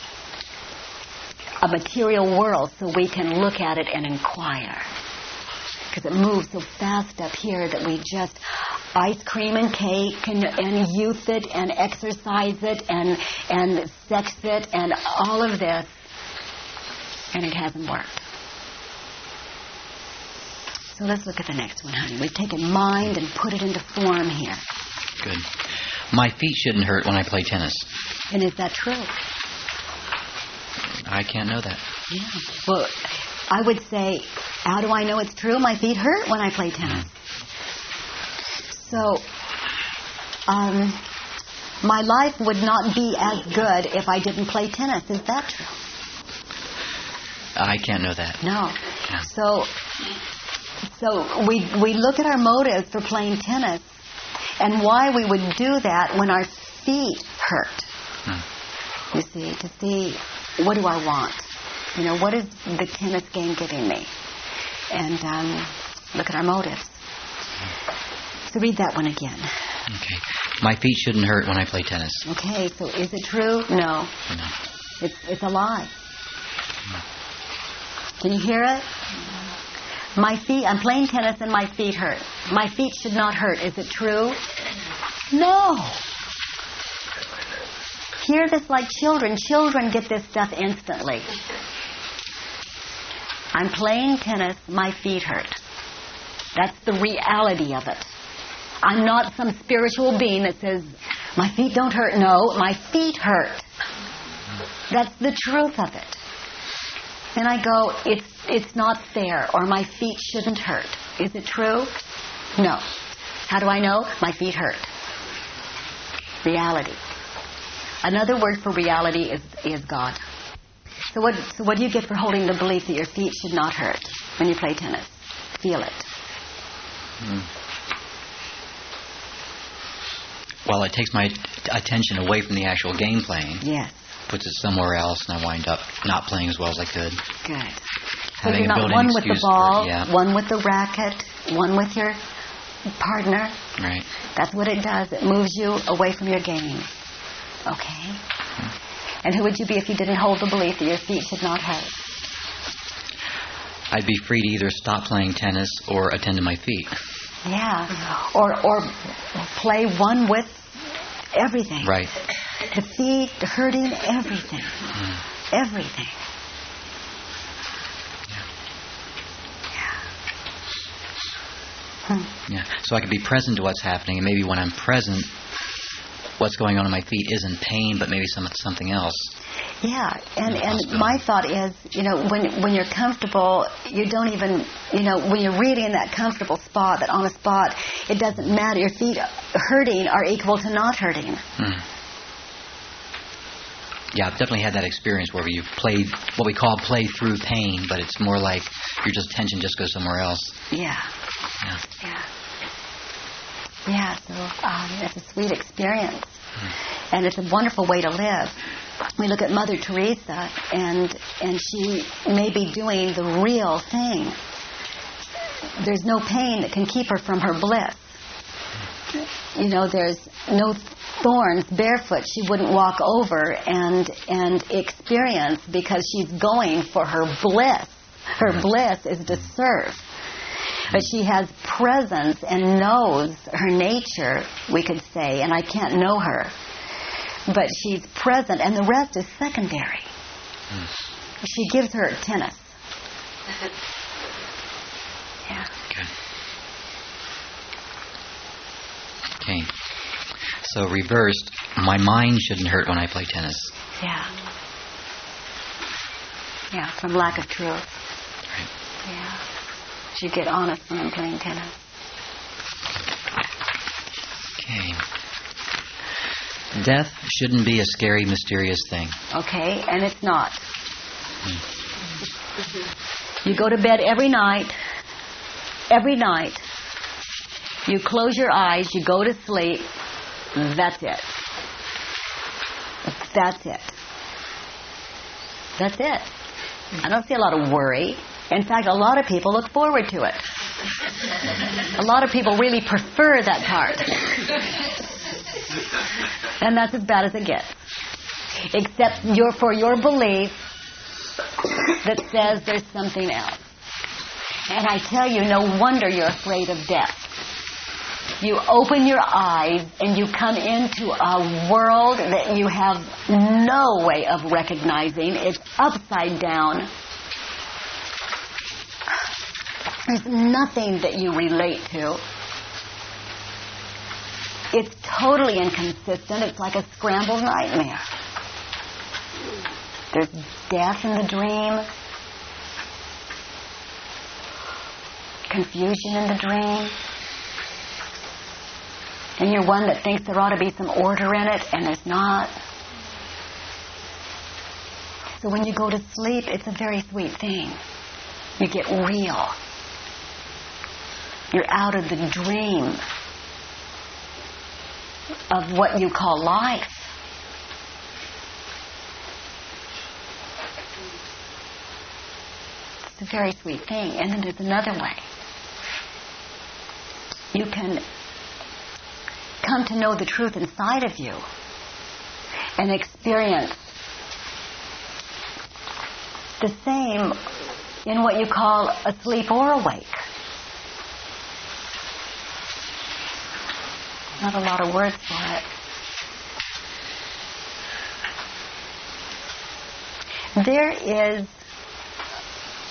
a material world, so we can look at it and inquire. Because it moves so fast up here that we just ice cream and cake and, and youth it and exercise it and, and sex it and all of this and it hasn't worked. So let's look at the next one, honey. We've taken mind and put it into form here. Good. My feet shouldn't hurt when I play tennis. And is that true? I can't know that. Yeah. Well, I would say, how do I know it's true? My feet hurt when I play tennis. So, um, my life would not be as good if I didn't play tennis. Is that true? I can't know that. No. So, so we we look at our motives for playing tennis, and why we would do that when our feet hurt. You see, to see what do I want? You know, what is the tennis game giving me? And um, look at our motives. So read that one again. Okay. My feet shouldn't hurt when I play tennis. Okay, so is it true? No. No. It's, it's a lie. Can you hear it? My feet, I'm playing tennis and my feet hurt. My feet should not hurt. Is it true? No. Hear this like children. Children get this stuff instantly. I'm playing tennis, my feet hurt. That's the reality of it. I'm not some spiritual being that says, my feet don't hurt. No, my feet hurt. That's the truth of it. And I go, it's, it's not fair, or my feet shouldn't hurt. Is it true? No. How do I know? My feet hurt. Reality. Another word for reality is, is God. So what, so what do you get for holding the belief that your feet should not hurt when you play tennis? Feel it. Hmm. Well, it takes my t- attention away from the actual game playing. Yes. Puts it somewhere else, and I wind up not playing as well as I could. Good. So Having you're not one with the excuse for- ball, yeah. one with the racket, one with your partner. Right. That's what it does. It moves you away from your game. Okay? And who would you be if you didn't hold the belief that your feet should not hurt? I'd be free to either stop playing tennis or attend to my feet. Yeah. Or or play one with everything. Right. The feet hurting everything. Mm. Everything. Yeah. So I could be present to what's happening, and maybe when I'm present, what's going on in my feet isn't pain, but maybe some something else. Yeah, and and my thought is, you know, when when you're comfortable, you don't even, you know, when you're really in that comfortable spot, that on a spot, it doesn't matter. Your feet hurting are equal to not hurting. Hmm. Yeah, I've definitely had that experience where you played what we call play through pain, but it's more like your just tension just goes somewhere else. Yeah. Yeah. Yeah. Yeah, so um, it's a sweet experience. And it's a wonderful way to live. We look at Mother Teresa, and and she may be doing the real thing. There's no pain that can keep her from her bliss. You know, there's no thorns barefoot she wouldn't walk over and and experience because she's going for her bliss. Her bliss is to serve. But she has presence and knows her nature, we could say, and I can't know her. But she's present, and the rest is secondary. Hmm. She gives her tennis. <laughs> Yeah. Okay. So reversed, my mind shouldn't hurt when I play tennis. Yeah. Yeah, from lack of truth. Right. Yeah. Should get honest when I'm playing tennis. Okay. Death shouldn't be a scary, mysterious thing. Okay, and it's not. Hmm. You go to bed every night, every night. You close your eyes, you go to sleep. That's it. That's it. That's it. I don't see a lot of worry. In fact, a lot of people look forward to it. A lot of people really prefer that part. And that's as bad as it gets. Except your, for your belief that says there's something else. And I tell you, no wonder you're afraid of death. You open your eyes and you come into a world that you have no way of recognizing. It's upside down. There's nothing that you relate to. It's totally inconsistent. It's like a scrambled nightmare. There's death in the dream, confusion in the dream. And you're one that thinks there ought to be some order in it, and there's not. So when you go to sleep, it's a very sweet thing. You get real. You're out of the dream of what you call life. It's a very sweet thing. And then there's another way. You can come to know the truth inside of you and experience the same in what you call asleep or awake. Not a lot of words for it. There is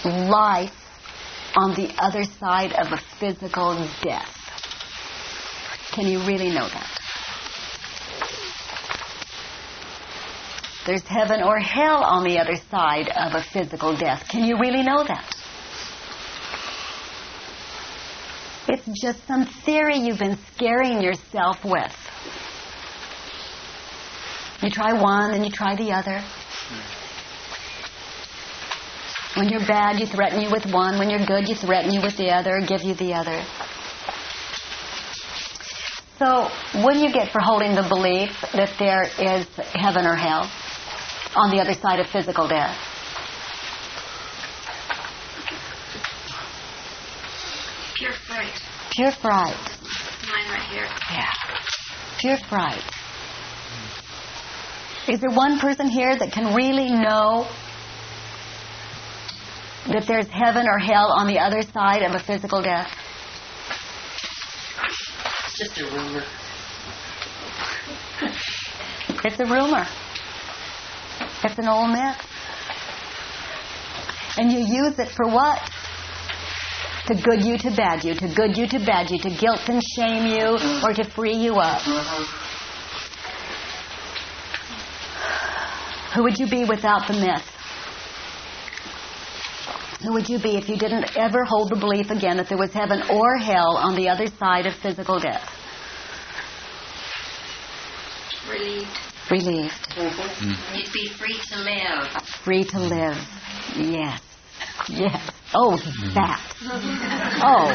life on the other side of a physical death. Can you really know that? There's heaven or hell on the other side of a physical death. Can you really know that? It's just some theory you've been scaring yourself with. You try one, then you try the other. When you're bad, you threaten you with one. When you're good, you threaten you with the other, give you the other. So, what do you get for holding the belief that there is heaven or hell on the other side of physical death? Pure fright. Pure fright. Mine right here. Yeah. Pure fright. Hmm. Is there one person here that can really know that there's heaven or hell on the other side of a physical death? It's just a rumor. It's a rumor. It's an old myth. And you use it for what? To good you, to bad you, to good you, to bad you, to guilt and shame you, or to free you up. Who would you be without the myth? Who would you be if you didn't ever hold the belief again that there was heaven or hell on the other side of physical death? Relieved. Relieved. You'd be free to live. Free to live. Yes. Yes. Oh, that. Oh,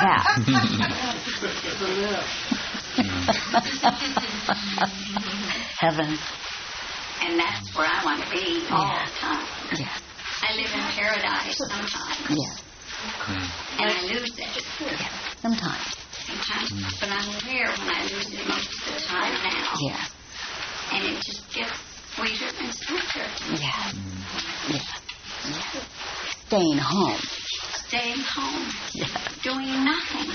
that. <laughs> Heaven. And that's where I want to be all the time. Yes. I live in paradise sometimes. Yes. And I lose it. Sometimes. Sometimes. But I'm aware when I lose it most of the time now. Yes. And it just gets sweeter and sweeter. Yes. Yes. Yes. Staying home. Staying home. Yes. Doing nothing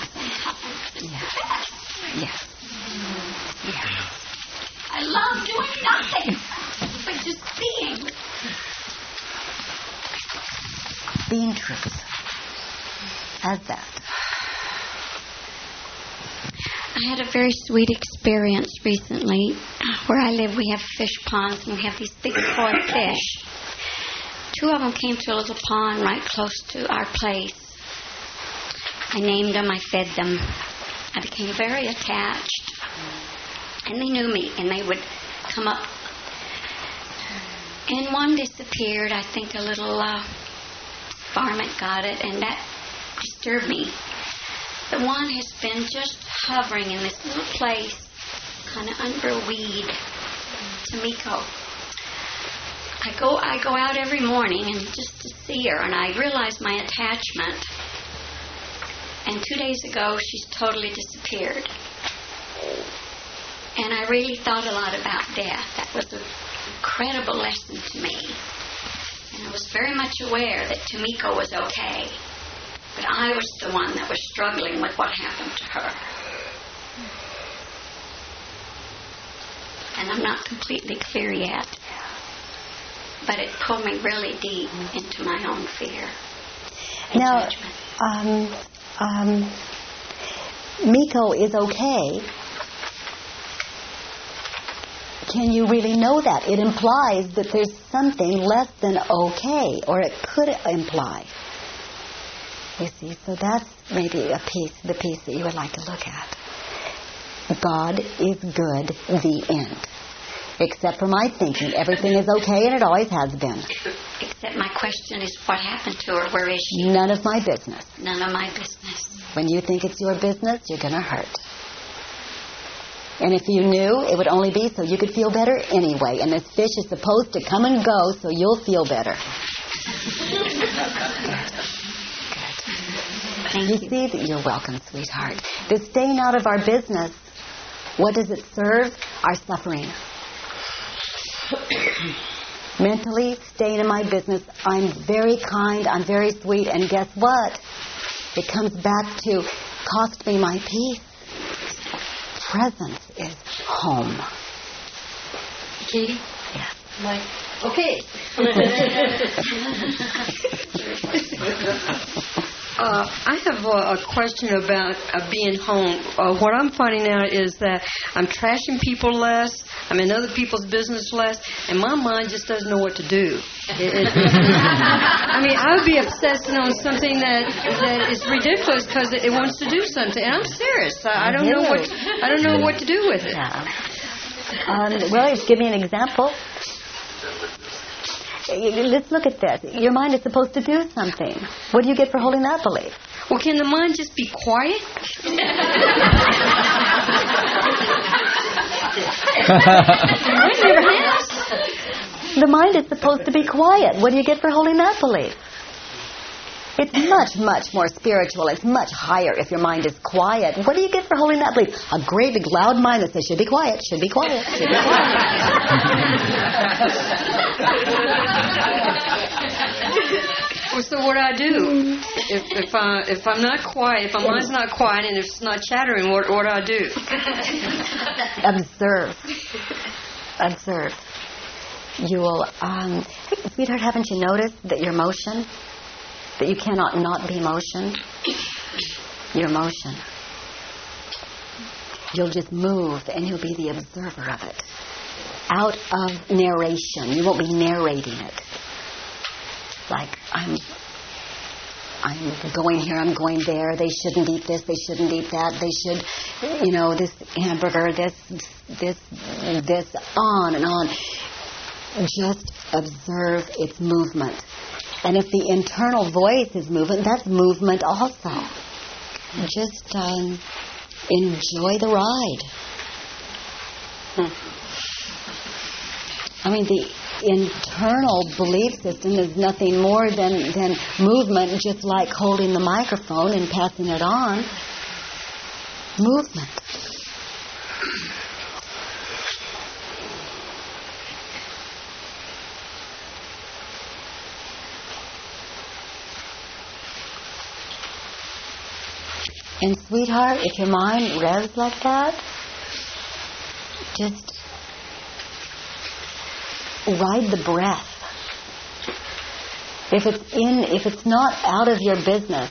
Yes. best. Yes. Yes. I love doing nothing. But just being. Being truth. As that. I had a very sweet experience recently. Where I live, we have fish ponds, and we have these big koi fish. Two of them came to a little pond right close to our place. I named them, I fed them. I became very attached. And they knew me, and they would come up. And one disappeared. I think a little uh, varmint got it, and that disturbed me. The one has been just hovering in this little place, kind of under a weed. Tamiko. I go I go out every morning and just to see her and I realize my attachment. And two days ago she's totally disappeared. And I really thought a lot about death. That was an incredible lesson to me. And I was very much aware that Tamiko was okay. But I was the one that was struggling with what happened to her. And I'm not completely clear yet. But it pulled me really deep into my own fear. Now, um, um, Miko is okay. Can you really know that? It implies that there's something less than okay, or it could imply. You see, so that's maybe a piece, the piece that you would like to look at. God is good, the end. Except for my thinking, everything is okay and it always has been. Except my question is what happened to her? Where is she? None of my business. None of my business. When you think it's your business, you're going to hurt. And if you knew, it would only be so you could feel better anyway. And this fish is supposed to come and go so you'll feel better. Thank you see that you're welcome, sweetheart. This staying out of our business, what does it serve? Our suffering. <coughs> Mentally, staying in my business, I'm very kind, I'm very sweet, and guess what? It comes back to cost me my peace. Presence is home. Katie? Yes. Mike? Okay. <laughs> <laughs> Uh, I have a, a question about uh, being home. Uh, what I'm finding out is that I'm trashing people less. I'm in other people's business less, and my mind just doesn't know what to do. It, it, <laughs> I mean, I would be obsessing on something that that is ridiculous because it, it wants to do something, and I'm serious. I, I don't know what I don't know what to do with it. Um, well, just give me an example. Let's look at that. Your mind is supposed to do something. What do you get for holding that belief? Well, can the mind just be quiet? <laughs> the mind is supposed to be quiet. What do you get for holding that belief? It's much, much more spiritual. It's much higher if your mind is quiet. What do you get for holding that belief? A great big loud mind that says, should be quiet, should be quiet, should be quiet. <laughs> well, so what I do? If, if, I, if I'm not quiet, if my mind's not quiet and it's not chattering, what, what do I do? Observe. Observe. You will, um, sweetheart, haven't you noticed that your motion that you cannot not be motion. Your motion. You'll just move and you'll be the observer of it. Out of narration. You won't be narrating it. Like, I'm I'm going here, I'm going there, they shouldn't eat this, they shouldn't eat that, they should, you know, this hamburger, this, this, this, on and on. Just observe its movement. And if the internal voice is movement, that's movement also. Just um, enjoy the ride. I mean, the internal belief system is nothing more than, than movement, just like holding the microphone and passing it on. Movement. And sweetheart, if your mind revs like that, just ride the breath. If it's in, if it's not out of your business,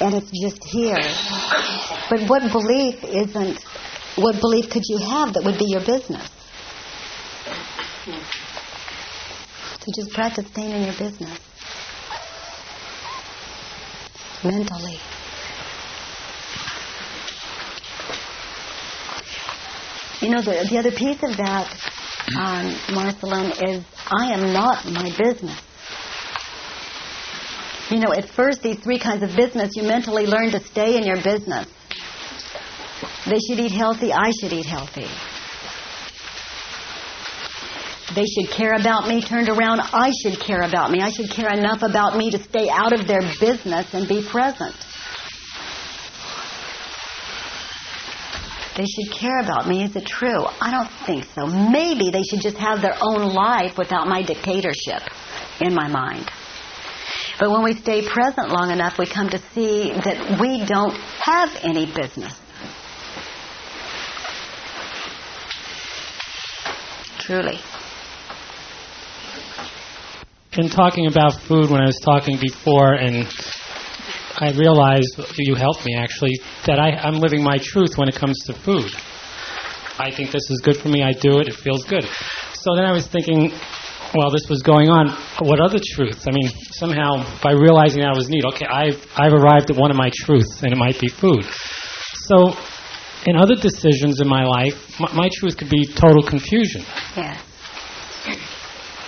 and it's just here. But what belief isn't? What belief could you have that would be your business? So just practice staying in your business mentally. you know, the, the other piece of that, um, Marceline, is I am not my business. You know, at first, these three kinds of business, you mentally learn to stay in your business. They should eat healthy, I should eat healthy. They should care about me turned around, I should care about me. I should care enough about me to stay out of their business and be present. They should care about me. Is it true? I don't think so. Maybe they should just have their own life without my dictatorship in my mind. But when we stay present long enough, we come to see that we don't have any business. Truly. In talking about food, when I was talking before, and I realized you helped me actually that I, I'm living my truth when it comes to food. I think this is good for me. I do it. It feels good. So then I was thinking, while this was going on, what other truths? I mean, somehow by realizing that was neat. Okay, I've I've arrived at one of my truths, and it might be food. So, in other decisions in my life, my, my truth could be total confusion. Yes.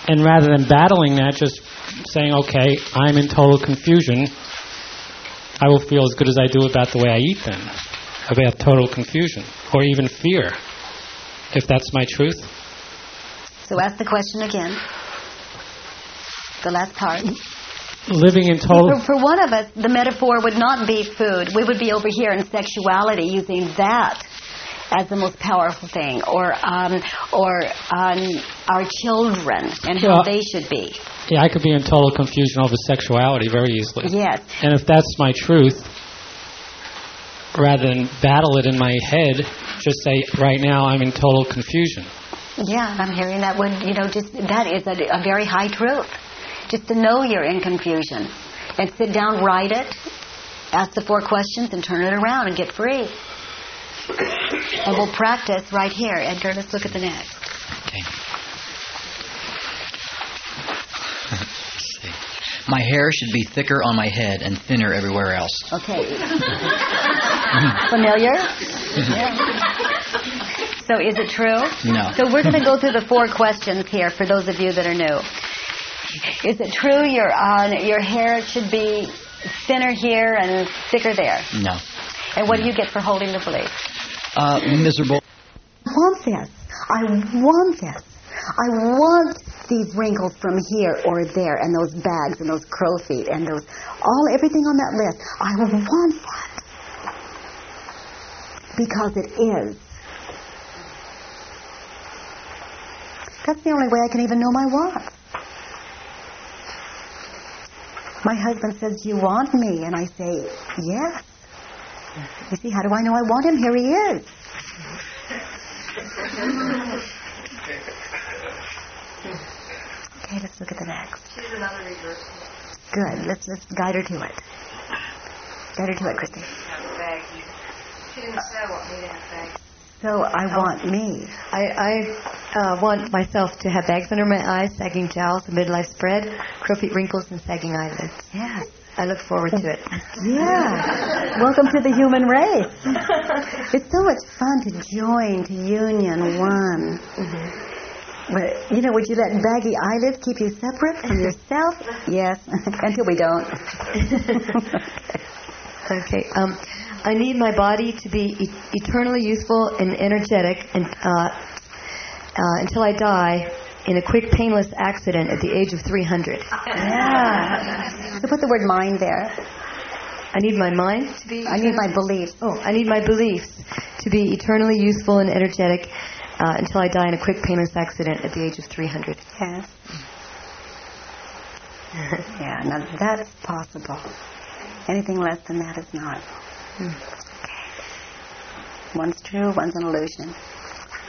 And rather than battling that, just saying, okay, I'm in total confusion. I will feel as good as I do about the way I eat then, about total confusion, or even fear, if that's my truth. So ask the question again. The last part. Living in total. For, for one of us, the metaphor would not be food. We would be over here in sexuality using that as the most powerful thing, or um, or um, our children and how Well- they should be. Yeah, I could be in total confusion over sexuality very easily. Yes. And if that's my truth, rather than battle it in my head, just say, right now I'm in total confusion. Yeah, I'm hearing that one. You know, just that is a, a very high truth. Just to know you're in confusion, and sit down, write it, ask the four questions, and turn it around and get free. And we'll practice right here, Edgar. Let's look at the next. Okay. <laughs> my hair should be thicker on my head and thinner everywhere else. Okay. <laughs> Familiar? Yeah. <laughs> So is it true? No. So we're going to go through the four questions here for those of you that are new. Is it true your uh, your hair should be thinner here and thicker there? No. And what do you get for holding the belief? Uh, miserable. I want this. I want this. I want these wrinkles from here or there, and those bags, and those crow feet, and those all everything on that list. I want that because it is. That's the only way I can even know my wants. My husband says, you want me?" And I say, "Yes." You see, how do I know I want him? Here he is. Okay, let's look at the next. She's another reverse. Good. Let's let's guide her to it. Guide her to it, Christy. Baggy. She didn't say what me to have baggy. So I want me. I, I uh, want myself to have bags under my eyes, sagging jowls, a midlife spread, crow feet wrinkles, and sagging eyelids. Yes. I look forward to it. Yeah. Welcome to the human race. <laughs> It's so much fun to join, to union one. But, you know, would you let baggy eyelids keep you separate from yourself? <laughs> Yes, <laughs> until we don't. Okay. Um, I need my body to be e- eternally youthful and energetic and, uh, uh, until I die in a quick, painless accident at the age of 300. Yeah. So put the word mind there. I need my mind to be. I need my beliefs. Oh, I need my beliefs to be eternally youthful and energetic uh, until I die in a quick, painless accident at the age of 300. Yes. Yeah, now that's possible. Anything less than that is not. Okay. One's true, one's an illusion.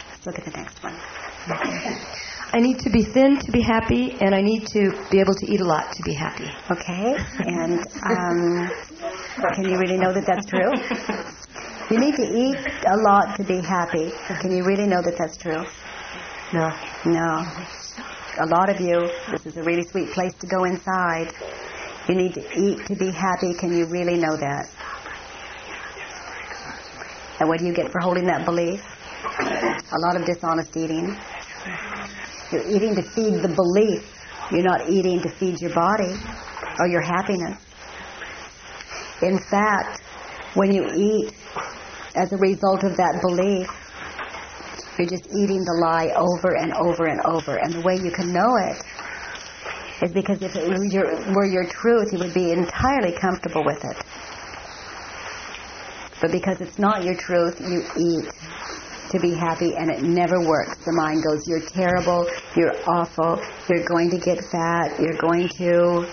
Let's look at the next one. <laughs> I need to be thin to be happy, and I need to be able to eat a lot to be happy. Okay, and um, can you really know that that's true? <laughs> You need to eat a lot to be happy. Can you really know that that's true? No. No. A lot of you, this is a really sweet place to go inside. You need to eat to be happy. Can you really know that? And what do you get for holding that belief? A lot of dishonest eating. You're eating to feed the belief. You're not eating to feed your body or your happiness. In fact, when you eat as a result of that belief, you're just eating the lie over and over and over. And the way you can know it is because if it were your, were your truth, you would be entirely comfortable with it. But because it's not your truth, you eat to be happy and it never works. The mind goes, you're terrible, you're awful, you're going to get fat, you're going to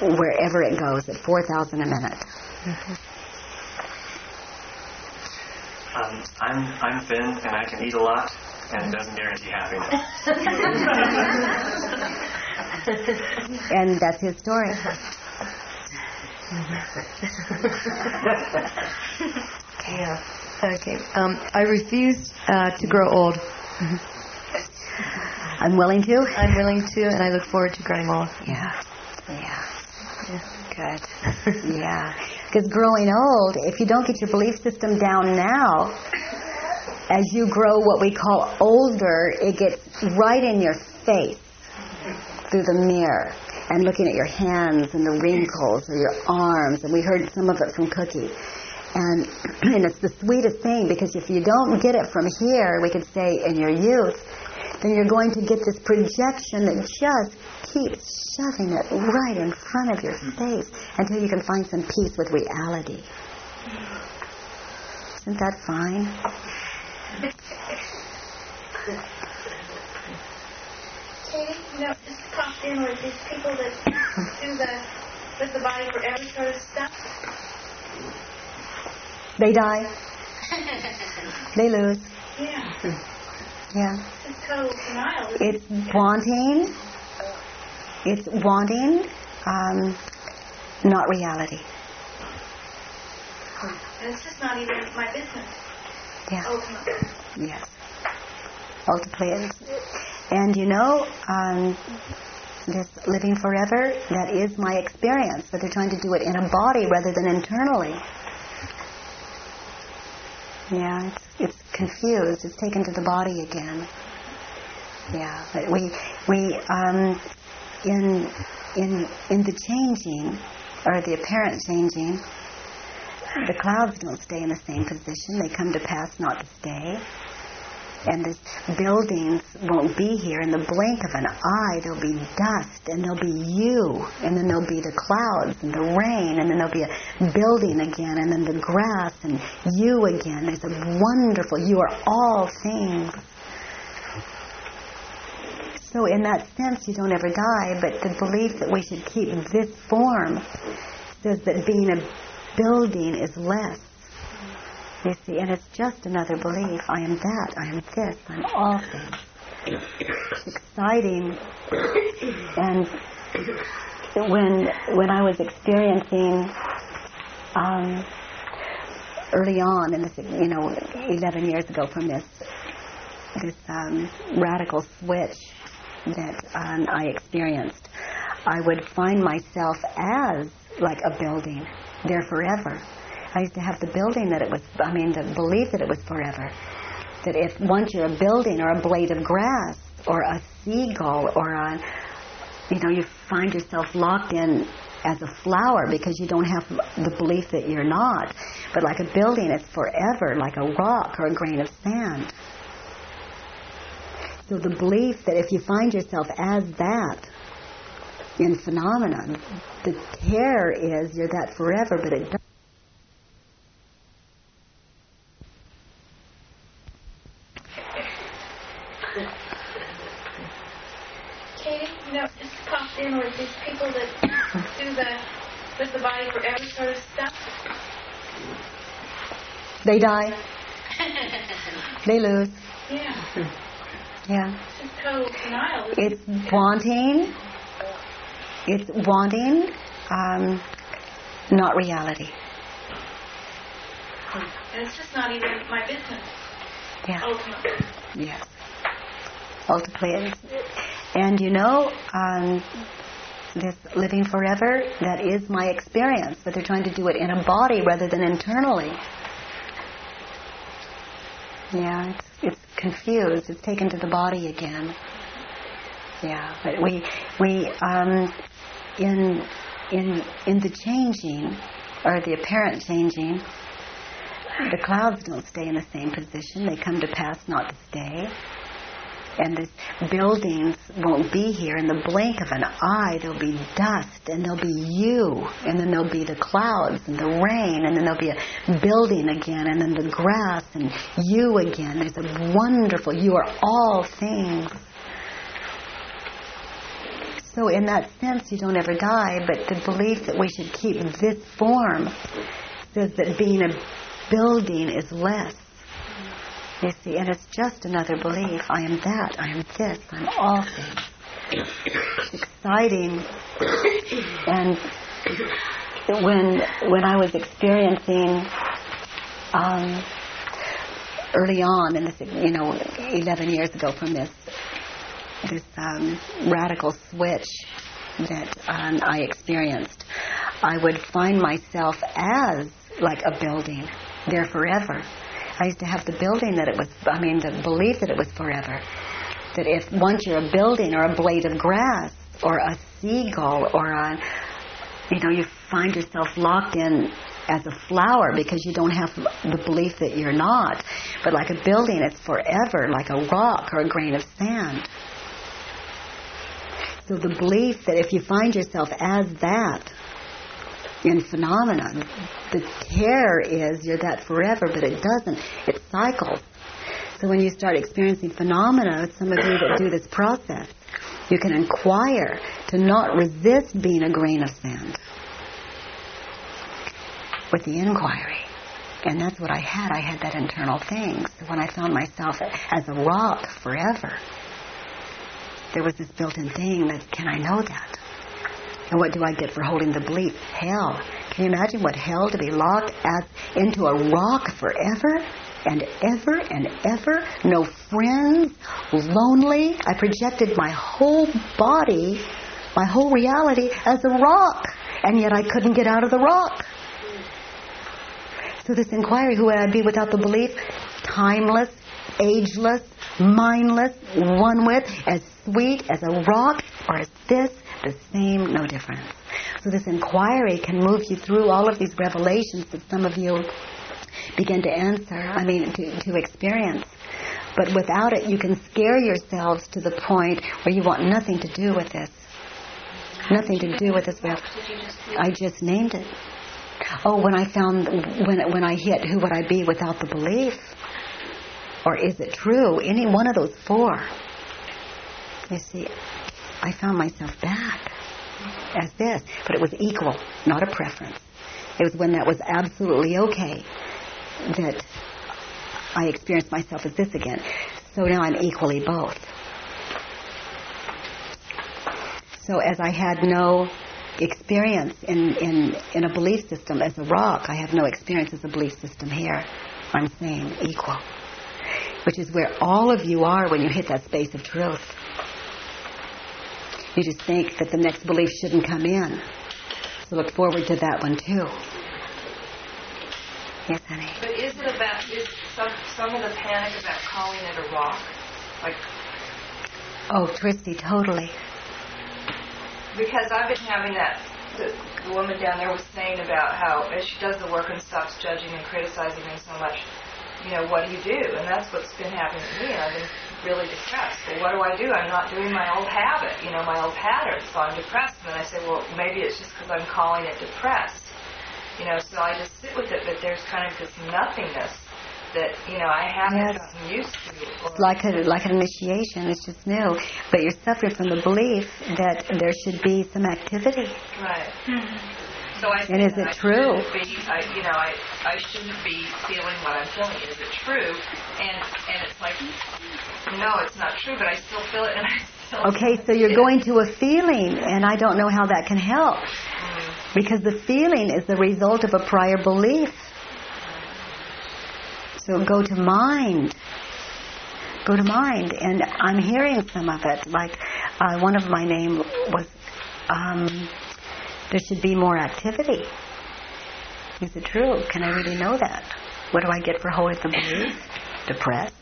wherever it goes at 4,000 a minute. Um, I'm I'm thin and I can eat a lot, and it doesn't guarantee happiness. <laughs> and that's his story. <laughs> yeah. Okay. Um, I refuse uh, to grow old. <laughs> I'm willing to. I'm willing to, and I look forward to growing old. Yeah. Yeah. Good. <laughs> yeah. Because growing old, if you don't get your belief system down now, as you grow what we call older, it gets right in your face through the mirror and looking at your hands and the wrinkles or your arms. And we heard some of it from Cookie. And, <clears throat> and it's the sweetest thing because if you don't get it from here, we could say in your youth, then you're going to get this projection that just keeps shoving it right in front of your face until you can find some peace with reality. Isn't that fine? Katie, you know, just popped in with these people that do the with the body forever sort of stuff. They die. <laughs> they lose. Yeah. Yeah. It's total denial. It's wanting. It's wanting, um, not reality. And it's just not even my business. Yeah. Ultimately. Yes. Ultimately, and you know, um, this living forever, that is my experience, but they're trying to do it in a body rather than internally. Yeah, it's, it's confused. It's taken to the body again. Yeah, but we we um, in in in the changing or the apparent changing, the clouds don't stay in the same position. They come to pass, not to stay. And the buildings won't be here in the blink of an eye. There'll be dust, and there'll be you, and then there'll be the clouds and the rain, and then there'll be a building again, and then the grass and you again. There's a wonderful. You are all things. So in that sense, you don't ever die. But the belief that we should keep this form says that being a building is less. You see, and it's just another belief. I am that. I am this. I'm all things. It's exciting. And when when I was experiencing um, early on, in this, you know, 11 years ago from this this um, radical switch that um, I experienced, I would find myself as like a building, there forever. I used to have the building that it was, I mean, the belief that it was forever. That if once you're a building or a blade of grass or a seagull or a, you know, you find yourself locked in as a flower because you don't have the belief that you're not. But like a building, it's forever, like a rock or a grain of sand. So the belief that if you find yourself as that in phenomena, the terror is you're that forever, but it doesn't. Katie, you know, just popped in with these people that <coughs> do the with the body forever sort of stuff. They die. <laughs> They lose. Yeah. Yeah. It's just total denial. isn't It's wanting. It's wanting, um, not reality. And it's just not even my business. Yeah. Ultimately. Yes. Ultimately, and you know, um, this living forever, that is my experience, but they're trying to do it in a body rather than internally. Yeah, it's it's confused. It's taken to the body again. Yeah, but we we um, in in in the changing or the apparent changing, the clouds don't stay in the same position. They come to pass, not to stay. And the buildings won't be here in the blink of an eye. There'll be dust, and there'll be you, and then there'll be the clouds and the rain, and then there'll be a building again, and then the grass and you again. There's a wonderful. You are all things. So in that sense, you don't ever die, but the belief that we should keep this form says that being a building is less. You see, and it's just another belief. I am that, I am this, I'm all things. It's exciting. And when when I was experiencing um, early on in this, you know, 11 years ago from this this um, radical switch that um, I experienced, I would find myself as like a building there forever. I used to have the building that it was, I mean, the belief that it was forever. That if once you're a building or a blade of grass or a seagull or a, you know, you find yourself locked in as a flower because you don't have the belief that you're not. But like a building, it's forever, like a rock or a grain of sand. So the belief that if you find yourself as that in phenomena, the terror is you're that forever, but it doesn't. It cycles. So when you start experiencing phenomena, some of you that do this process, you can inquire to not resist being a grain of sand with the inquiry. And that's what I had. I had that internal thing. So when I found myself as a rock forever, there was this built-in thing that, can I know that? And what do I get for holding the belief? Hell. Can you imagine what hell to be locked as into a rock forever and ever and ever? No friends, lonely. I projected my whole body, my whole reality as a rock. And yet I couldn't get out of the rock. So this inquiry, who would I be without the belief? Timeless, ageless, mindless, one with, as sweet as a rock, or as this, the same, no difference. So this inquiry can move you through all of these revelations that some of you begin to answer, I mean, to, to experience. But without it, you can scare yourselves to the point where you want nothing to do with this. Nothing to do with this. I just named it. Oh, when I found, when, when I hit, who would I be without the belief? Or is it true? Any one of those four. You see, I found myself back as this, but it was equal, not a preference. It was when that was absolutely okay that I experienced myself as this again. So now I'm equally both. So as I had no experience in, in, in a belief system as a rock, I have no experience as a belief system here. I'm saying equal. Which is where all of you are when you hit that space of truth. You just think that the next belief shouldn't come in. So look forward to that one too. Yes, honey. But is it about is some some of the panic about calling it a rock? Like Oh, twisty, totally. because I've been having that the, the woman down there was saying about how as she does the work and stops judging and criticizing me so much, you know, what do you do? And that's what's been happening to me and I've been really depressed. Well, what do I do? I'm not doing my old habit, you know, my old pattern, so I'm depressed. And then I say, well, maybe it's just because I'm calling it depressed. You know, so I just sit with it, but there's kind of this nothingness that, you know, I haven't Yes. gotten used to. It's like a, like an initiation. It's just new. But you're suffering from the belief that there should be some activity. Right. Hmm. So I And is it I true? Be, I, you know, I, I shouldn't be feeling what I'm feeling. Is it true? And and it's like, no, it's not true, but I still feel it, and I still. Okay, so you're going to a feeling, and I don't know how that can help. Because the feeling is the result of a prior belief. So go to mind. Go to mind. And I'm hearing some of it. Like uh, one of my name was, um, there should be more activity. Is it true? Can I really know that? What do I get for holding the belief? depressed.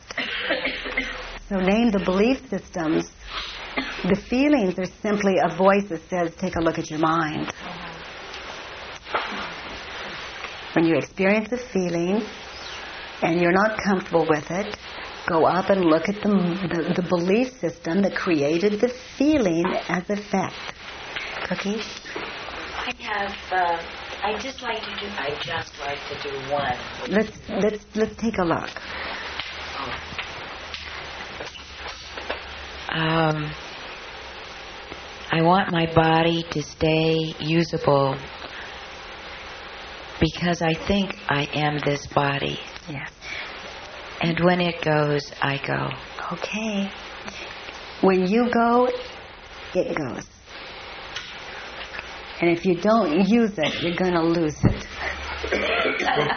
So name the belief systems. The feelings are simply a voice that says, take a look at your mind. When you experience a feeling and you're not comfortable with it, go up and look at the, the, the belief system that created the feeling as a fact. Cookie? I have. Uh, I just like to do. I just like to do one. Let's let's let's take a look. Um, I want my body to stay usable because I think I am this body. Yes. And when it goes, I go. Okay. When you go, it goes. And if you don't use it, you're going to lose it.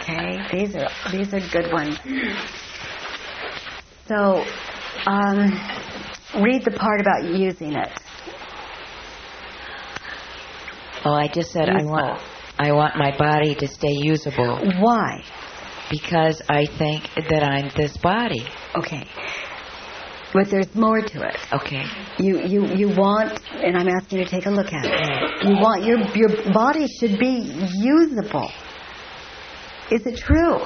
okay? These are these are good ones. So, um, read the part about using it. Oh, I just said I want I want my body to stay usable. Why? Because I think that I'm this body. Okay. But there's more to it. Okay. You you you want, and I'm asking you to take a look at it. You want your your body should be usable. Is it true?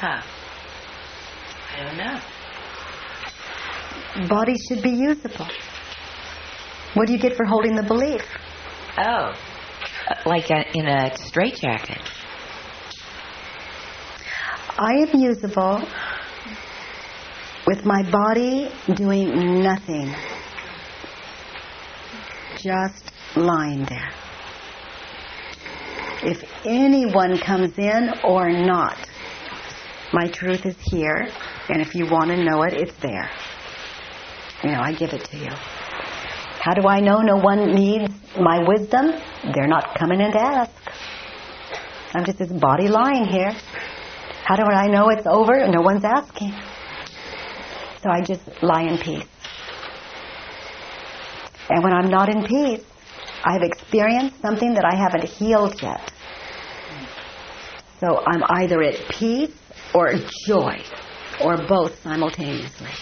Huh. I don't know. Body should be usable. What do you get for holding the belief? Oh, like a, in a straitjacket. I am usable with my body doing nothing, just lying there. If anyone comes in or not, my truth is here, and if you want to know it, it's there. You know, I give it to you. How do I know no one needs my wisdom? They're not coming in to ask. I'm just this body lying here. How do I know it's over? No one's asking. So I just lie in peace. And when I'm not in peace, I've experienced something that I haven't healed yet. So I'm either at peace or joy, or both simultaneously.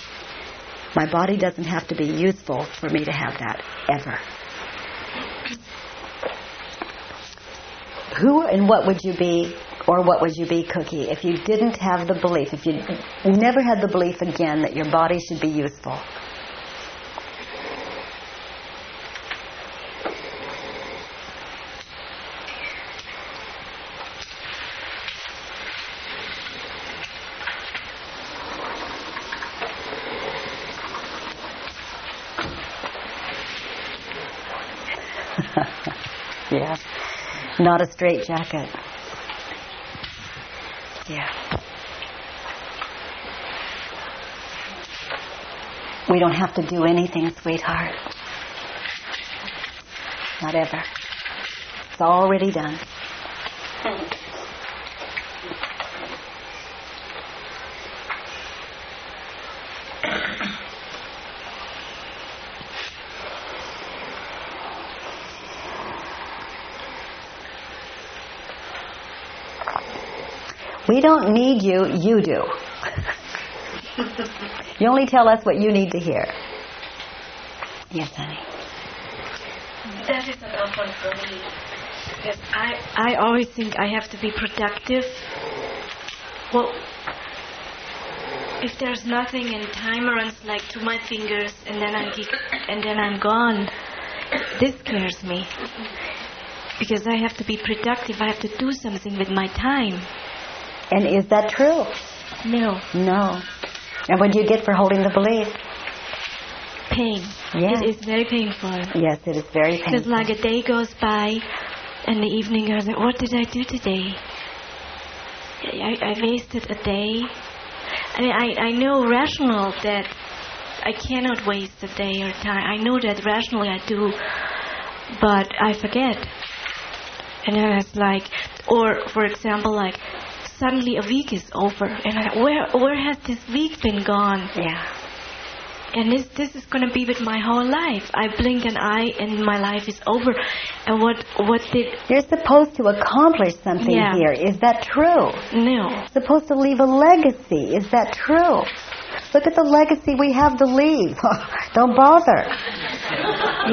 My body doesn't have to be useful for me to have that, ever. Who and what would you be, or what would you be, Cookie, if you didn't have the belief, if you never had the belief again that your body should be useful? <laughs> yeah. Not a straight jacket. Yeah. We don't have to do anything, sweetheart. Not ever. It's already done. <laughs> We don't need you, you do. you only tell us what you need to hear. Yes, honey. That is an awful for me. Because I, I always think I have to be productive. Well, if there's nothing and time runs like through my fingers and then I'm and then I'm gone, this scares me. Because I have to be productive. I have to do something with my time. And is that true? No. No. And what do you get for holding the belief? Pain. Yes. It is very painful. Yes, it is very painful. Because like a day goes by, and the evening goes, like, what did I do today? I, I wasted a day. I mean, I, I know rational that I cannot waste a day or time. I know that rationally I do, but I forget. And then it's like, or for example, like suddenly a week is over, and I, where where has this week been gone? Yeah. and this this is going to be with my whole life. I blink an eye, and my life is over. And what what did You're supposed to accomplish something Yeah. here. Is that true? No. Supposed to leave a legacy. Is that true? Look at the legacy we have to leave. <laughs> Don't bother. I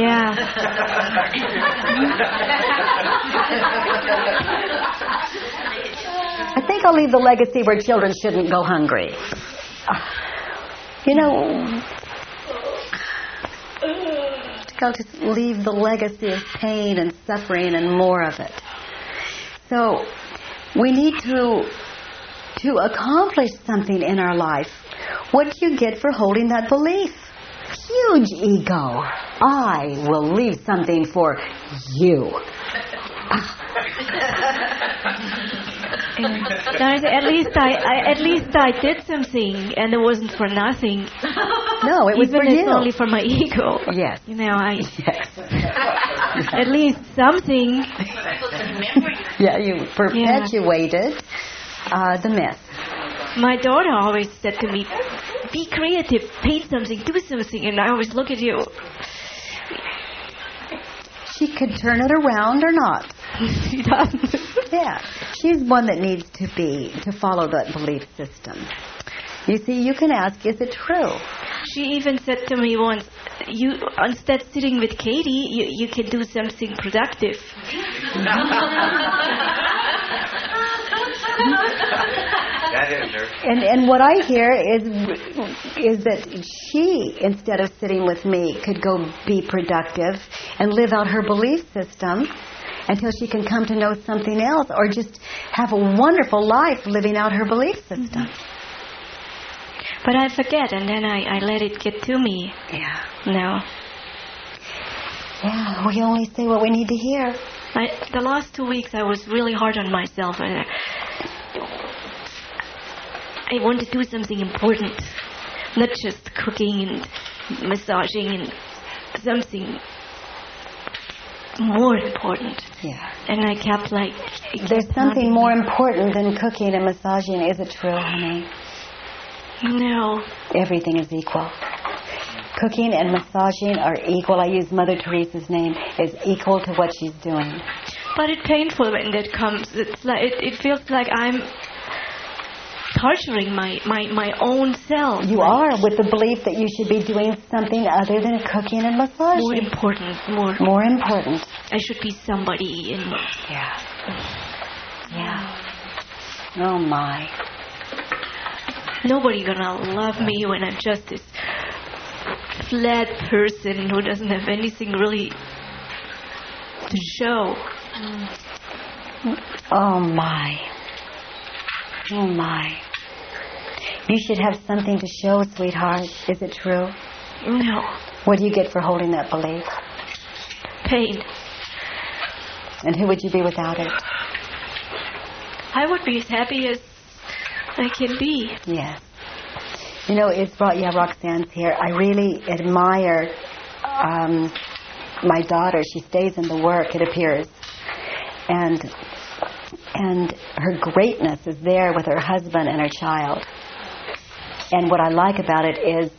<laughs> think I'll leave the legacy where children shouldn't go hungry. You know, I'll just leave the legacy of pain and suffering and more of it. So we need to to accomplish something in our life. What do you get for holding that belief? Huge ego. I will leave something for you. <laughs> <laughs> At least I, I at least I did something, and it wasn't for nothing. <laughs> No, it was Even for it's you. only for my ego. Yes. You know, I. <laughs> Yes. at least something. Yeah, you perpetuated uh, the myth. My daughter always said to me, "Be creative, paint something, do something," and I always look at you. She could turn it around or not. She <laughs> doesn't. Yeah, she's one that needs to be to follow that belief system. You see, you can ask, is it true? She even said to me once, "You instead sitting with Katie, you you can do something productive." That her. And and what I hear is is that she, instead of sitting with me, could go be productive and live out her belief system until she can come to know something else, or just have a wonderful life living out her belief system. Mm-hmm. But I forget, and then I, I let it get to me. Yeah. No. Yeah, we only say what we need to hear. I, the last two weeks, I was really hard on myself, and I, I want to do something important, not just cooking and massaging and something more important. Yeah. And I kept like. it There's something more important than cooking and massaging. Is it true, honey? No. Everything is equal. Cooking and massaging are equal. I use Mother Teresa's name is equal to what she's doing. But it's painful when that comes. It's like it, it feels like I'm torturing my, my, my own self. You are with the belief that you should be doing something other than cooking and massaging. More important, more More important. I should be somebody and Yeah. Yeah. Oh my. nobody gonna love me when I'm just this flat person who doesn't have anything really to show. Oh my. Oh my. You should have something to show, sweetheart. Is it true? No. What do you get for holding that belief? Pain. And who would you be without it? I would be as happy as I can be. Yes. You know, it's brought, yeah, Roxanne's here. I really admire um, my daughter. She stays in the work, it appears. And, and her greatness is there with her husband and her child. And what I like about it is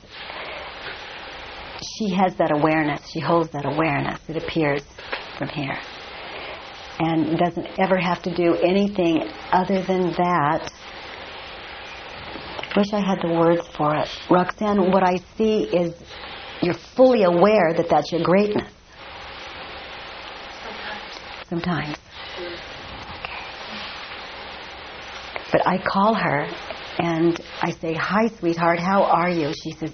she has that awareness. She holds that awareness. It appears from here. And doesn't ever have to do anything other than that. Wish I had the words for it. Roxanne, what I see is you're fully aware that that's your greatness. Sometimes. But I call her and I say, Hi, sweetheart, how are you? She says,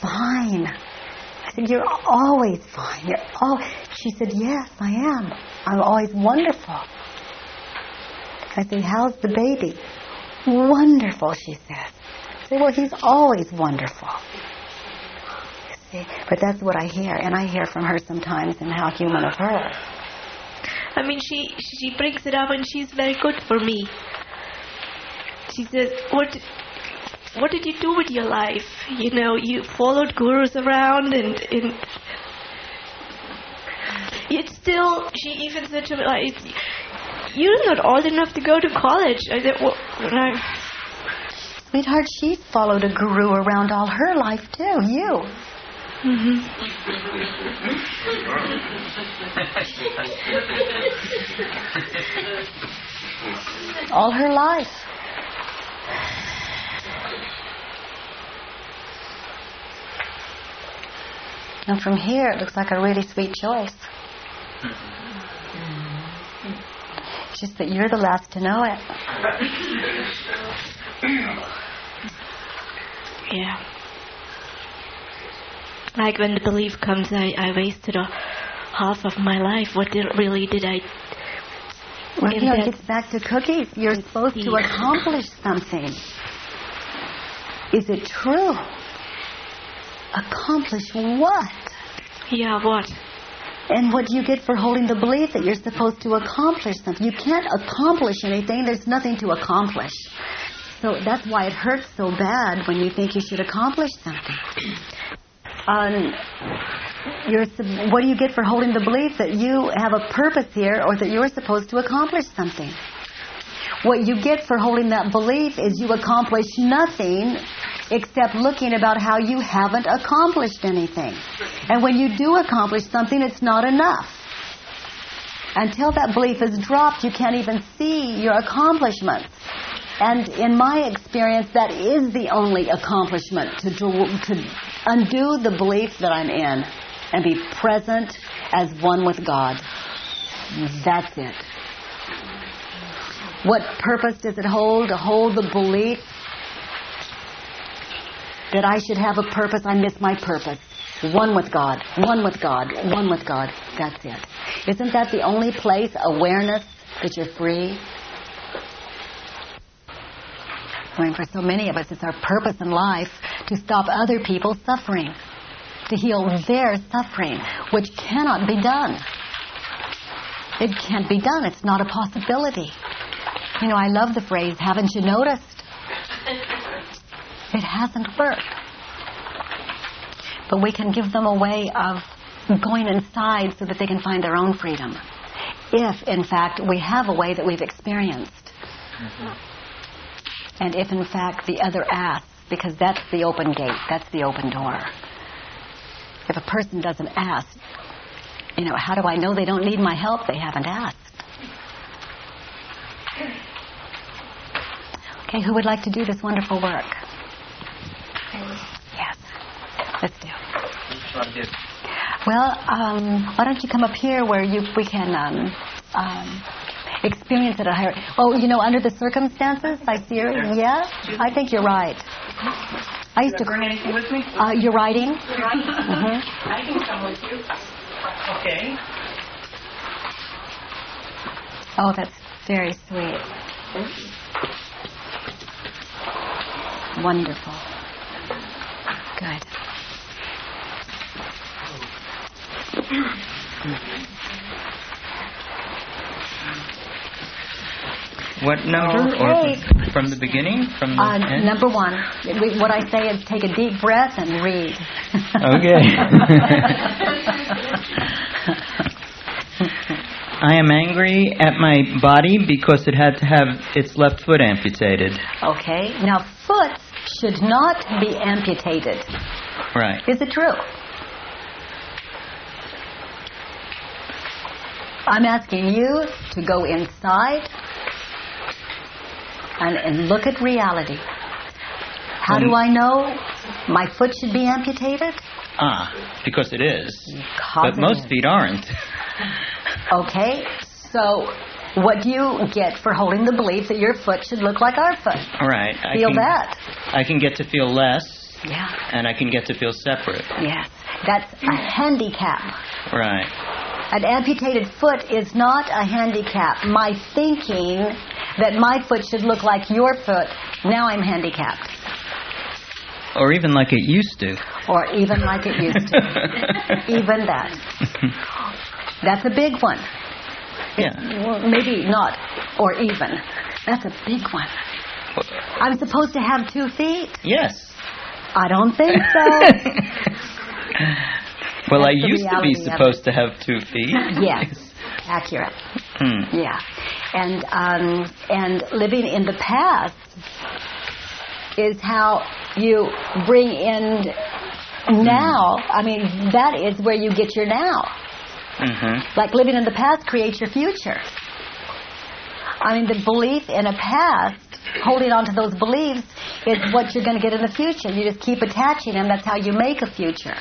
Fine. I said, You're always fine. You're all. She said, Yes, I am. I'm always wonderful. I said, How's the baby? Wonderful, she says. I say, Well, he's always wonderful. See? But that's what I hear, and I hear from her sometimes, and how human of her. I mean, she she brings it up, and she's very good for me. She says, "What did, what did you do with your life? You know, you followed gurus around, and and it's still." She even said to me, "Like, "You're not old enough to go to college." I said, "Well," Sweetheart, she followed a guru around all her life too. You. Mm-hmm. All her life. And from here, it looks like a really sweet choice. It's just that you're the last to know it. Yeah. Like when the belief comes, I, I wasted a half of my life. What did, really did I? Well, you know, it gets back to cookies. You're supposed to accomplish something. Is it true? Accomplish what? Yeah, what? And what do you get for holding the belief that you're supposed to accomplish something? You can't accomplish anything. There's nothing to accomplish. So that's why it hurts so bad when you think you should accomplish something. <clears throat> Um, you're, what do you get for holding the belief that you have a purpose here or that you're supposed to accomplish something? What you get for holding that belief is you accomplish nothing except looking about how you haven't accomplished anything. And when you do accomplish something, it's not enough. Until that belief is dropped, you can't even see your accomplishments. And in my experience, that is the only accomplishment to, do, to undo the belief that I'm in and be present as one with God. That's it. What purpose does it hold to hold the belief that I should have a purpose? I miss my purpose. One with God, one with God, one with God. That's it. Isn't that the only place, awareness, that you're free? I mean, for so many of us, it's our purpose in life to stop other people's suffering, to heal their suffering, which cannot be done. It can't be done. It's not a possibility. You know, I love the phrase, haven't you noticed? <laughs> It hasn't worked. But we can give them a way of going inside so that they can find their own freedom. If, in fact, we have a way that we've experienced. And if, in fact, the other asks, because that's the open gate, that's the open door. If a person doesn't ask, you know, how do I know they don't need my help? They haven't asked. Okay, who would like to do this wonderful work? Yes. Let's do. Well, um, why don't you come up here where you we can um, um, experience it at a higher. Oh, you know, under the circumstances, I see. Your, yeah, I think you're right. I used to bring anything with me? Uh, you're writing. <laughs> Mhm. Mhm. I can come with you. Okay. Oh, that's very sweet. Wonderful. Good. What number? Okay. Or from the beginning? From the Uh, end? number one, what I say is take a deep breath and read. Okay. <laughs> I am angry at my body because it had to have its left foot amputated. okay. Now, foot should not be amputated. Right. Is it true? I'm asking you to go inside and, and look at reality. How do Um, I know my foot should be amputated? Ah, because it is. Because But most is. feet aren't. Okay, so what do you get for holding the belief that your foot should look like our foot? All right. I Feel can, that? I can get to feel less, Yeah. and I can get to feel separate. Yes. That's a handicap. Right. An amputated foot is not a handicap. My thinking that my foot should look like your foot, now I'm handicapped. Or even like it used to. Or even like it used to. <laughs> even that. <laughs> That's a big one. Yeah. Well, maybe not, or even. That's a big one. I'm supposed to have two feet? Yes. I don't think so. <laughs> Well, I That's the used to be supposed to have two feet. <laughs> yes, accurate. Hmm. Yeah, and um, and living in the past, is how you bring in now. I mean, that is where you get your now. Mm-hmm. Like living in the past creates your future. I mean, the belief in a past, holding on to those beliefs, is what you're going to get in the future. You just keep attaching them. That's how you make a future.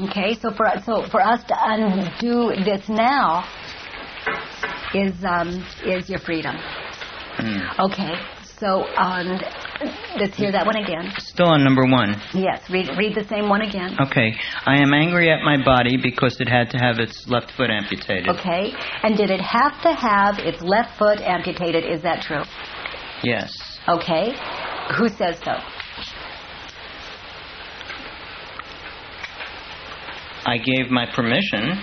Okay, so for so for us to undo this now is um, is your freedom. Okay, so um, let's hear that one again. Still on number one. Yes, read read the same one again. Okay. I am angry at my body because it had to have its left foot amputated. Okay, and did it have to have its left foot amputated? Is that true? Yes. Okay, who says so? I gave my permission.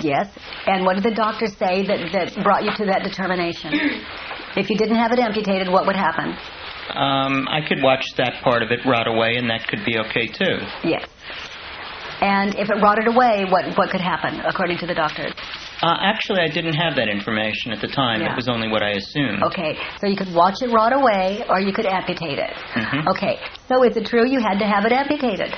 Yes, and what did the doctor say that that brought you to that determination? <clears throat> if you didn't have it amputated, what would happen? Um, I could watch that part of it rot away, and that could be okay too. Yes. And if it rotted away, what what could happen according to the doctors? Uh, actually, I didn't have that information at the time. Yeah. It was only what I assumed. Okay, so you could watch it rot away, or you could amputate it. Mhm. Okay, so is it true you had to have it amputated?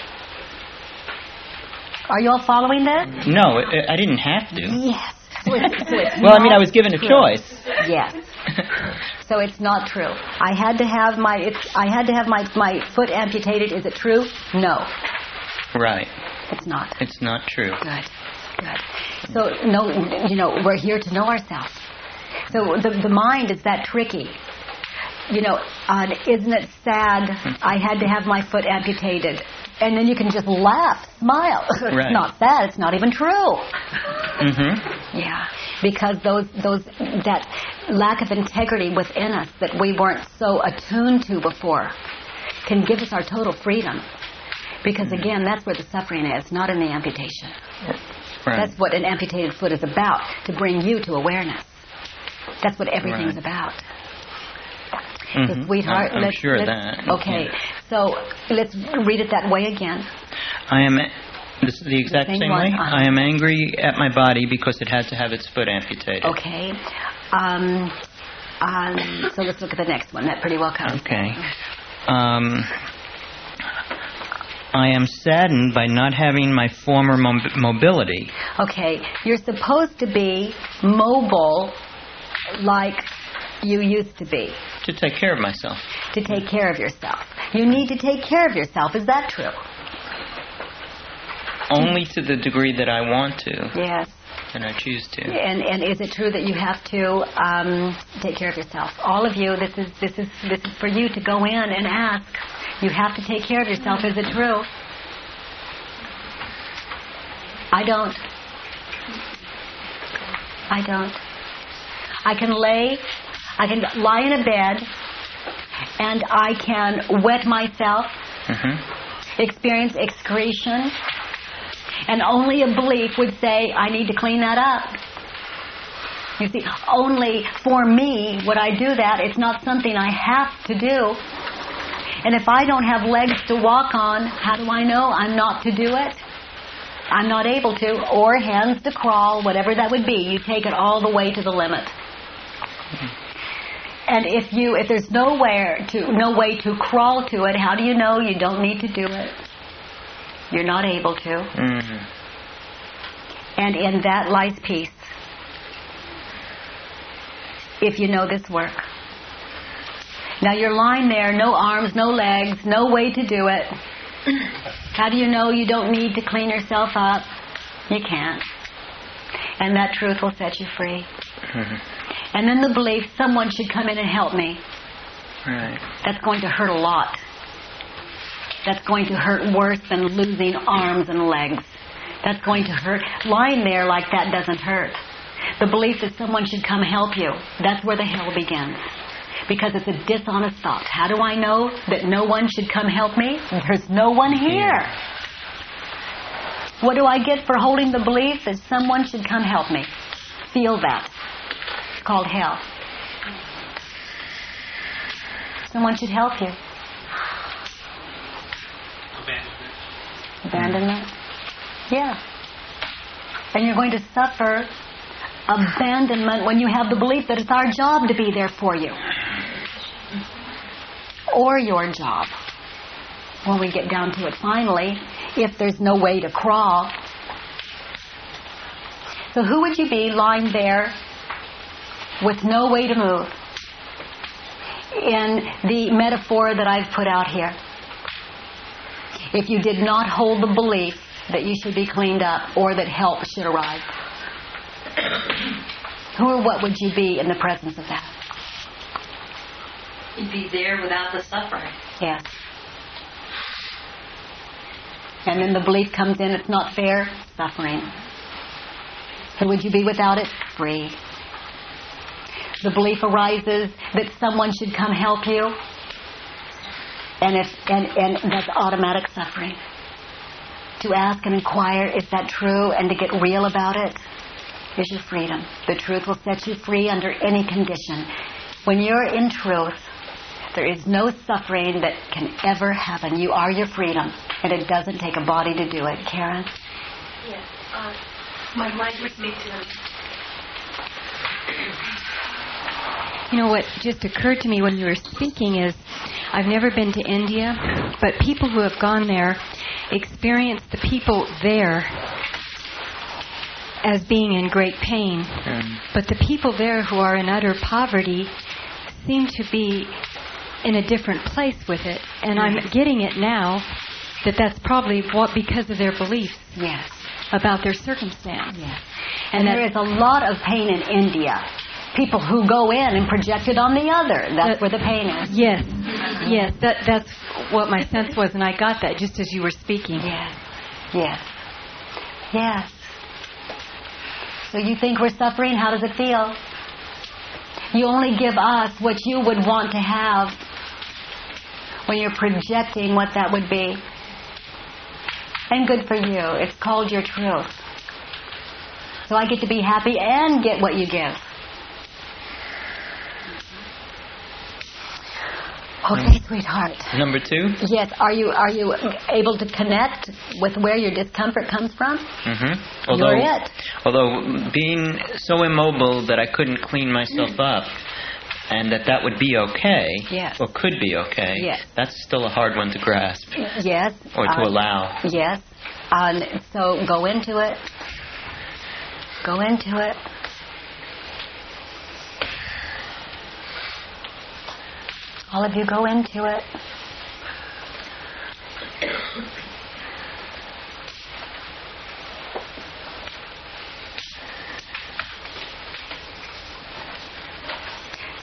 Are you all following that? No, it, I didn't have to. Yes. So it's, so it's Well, I mean, I was given a choice. Yes. So it's not true. I had to have my it's, I had to have my my foot amputated. Is it true? No, Right. it's not. It's not true. Good. Good. So no, you know, we're here to know ourselves. So the the mind is that tricky. You know, uh, isn't it sad? I had to have my foot amputated, and then you can just laugh, smile. <laughs> Right. it's not sad. It's not even true. Mm-hmm. Yeah, because those those that lack of integrity within us that we weren't so attuned to before can give us our total freedom. Because again, that's where the suffering is, not in the amputation. Right. That's what an amputated foot is about, to bring you to awareness. That's what everything's Right. about. Mhm. So, sweetheart, I'm, I'm let's, sure let's- that. Okay, Yeah. so let's read it that way again. I am. This is the exact same same, way. I am angry at my body because it had to have its foot amputated. Okay. Um, um, so let's look at the next one. That pretty well covers. Okay. Um, I am saddened by not having my former mob- mobility. Okay, you're supposed to be mobile like you used to be, to take care of myself. to take care of yourself. You need to take care of yourself. Is that true? Only to the degree that I want to Yes. and I choose to. And and is it true that you have to um, take care of yourself? All of you, this is this is this is for you to go in and ask. You have to take care of yourself. Is it true? I don't. I don't. I can lay, I can lie in a bed, and I can wet myself, Mm-hmm. experience excretion, and only a belief would say, I need to clean that up. You see, only for me would I do that. It's not something I have to do. And if I don't have legs to walk on, how do I know I'm not to do it? I'm not able to, or hands to crawl, whatever that would be. You take it all the way to the limit. And if you, if there's nowhere to, no way to crawl to it, how do you know you don't need to do it? You're not able to. Mm-hmm. And in that lies peace. If you know this work. Now you're lying there, no arms, no legs, no way to do it. <coughs> How do you know you don't need to clean yourself up? You can't. And that truth will set you free. Mm-hmm. And then the belief someone should come in and help me. Right. That's going to hurt a lot. That's going to hurt worse than losing arms and legs. That's going to hurt. Lying there like that doesn't hurt. The belief that someone should come help you, that's where the hell begins. Because it's a dishonest thought. How do I know that no one should come help me? There's no one here. What do I get for holding the belief that someone should come help me? Feel that. It's called hell. Someone should help you. Abandonment? Yeah. And you're going to suffer abandonment when you have the belief that it's our job to be there for you. or your job. When we get down to it finally, if there's no way to crawl. So who would you be lying there with no way to move? In the metaphor that I've put out here. If you did not hold the belief that you should be cleaned up or that help should arrive. <coughs> Who or what would you be in the presence of that? You'd be there without the suffering. Yes. And then the belief comes in, it's not fair, suffering. Who would you be without it? Free. The belief arises that someone should come help you, and if and, and that's automatic suffering. To ask and inquire, is that true, and to get real about it is your freedom. The truth will set you free under any condition. When you're in truth, there is no suffering that can ever happen. You are your freedom, and it doesn't take a body to do it. Karen? Yes. Uh, my mind was make to You know what just occurred to me when you were speaking is I've never been to India, but people who have gone there experience the people there as being in great pain. But the people there who are in utter poverty seem to be in a different place with it. And I'm getting it now that that's probably what because of their beliefs yes. about their circumstance. Yes. And, and there is a lot of pain in India. People who go in and project it on the other. That's that, where the pain is. Yes. Mm-hmm. Yes. That that's what my sense was and I got that just as you were speaking. Yes. Yes. Yes. So you think we're suffering? How does it feel? You only give us what you would want to have when you're projecting what that would be. And good for you. It's called your truth. So I get to be happy and get what you give. Okay, sweetheart. Number two. Yes. Are you are you able to connect with where your discomfort comes from? Mm-hmm. Although, You're it. Although being so immobile that I couldn't clean myself up, and that that would be okay, yes. or could be okay. Yes. That's still a hard one to grasp. Yes. Or to um, allow. Yes. Um, so go into it. Go into it. All of you go into it.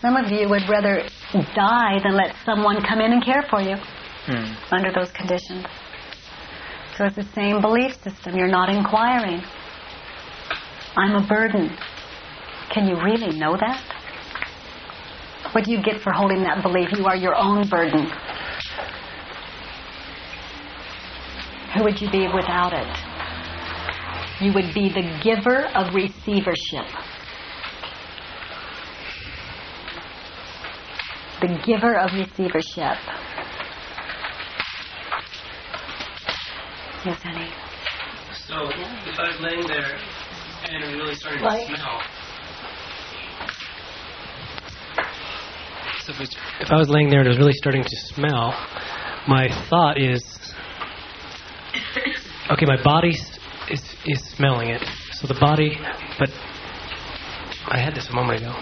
Some of you would rather die than let someone come in and care for you Hmm. under those conditions. So it's the same belief system. You're not inquiring. I'm a burden. Can you really know that? What do you get for holding that belief? You are your own burden. Who would you be without it? You would be the giver of receivership. The giver of receivership. Yes, honey. So if I was laying there and really started Right. to smell, If I was laying there and it was really starting to smell, my thought is, okay, my body is is smelling it. So the body, but I had this a moment ago.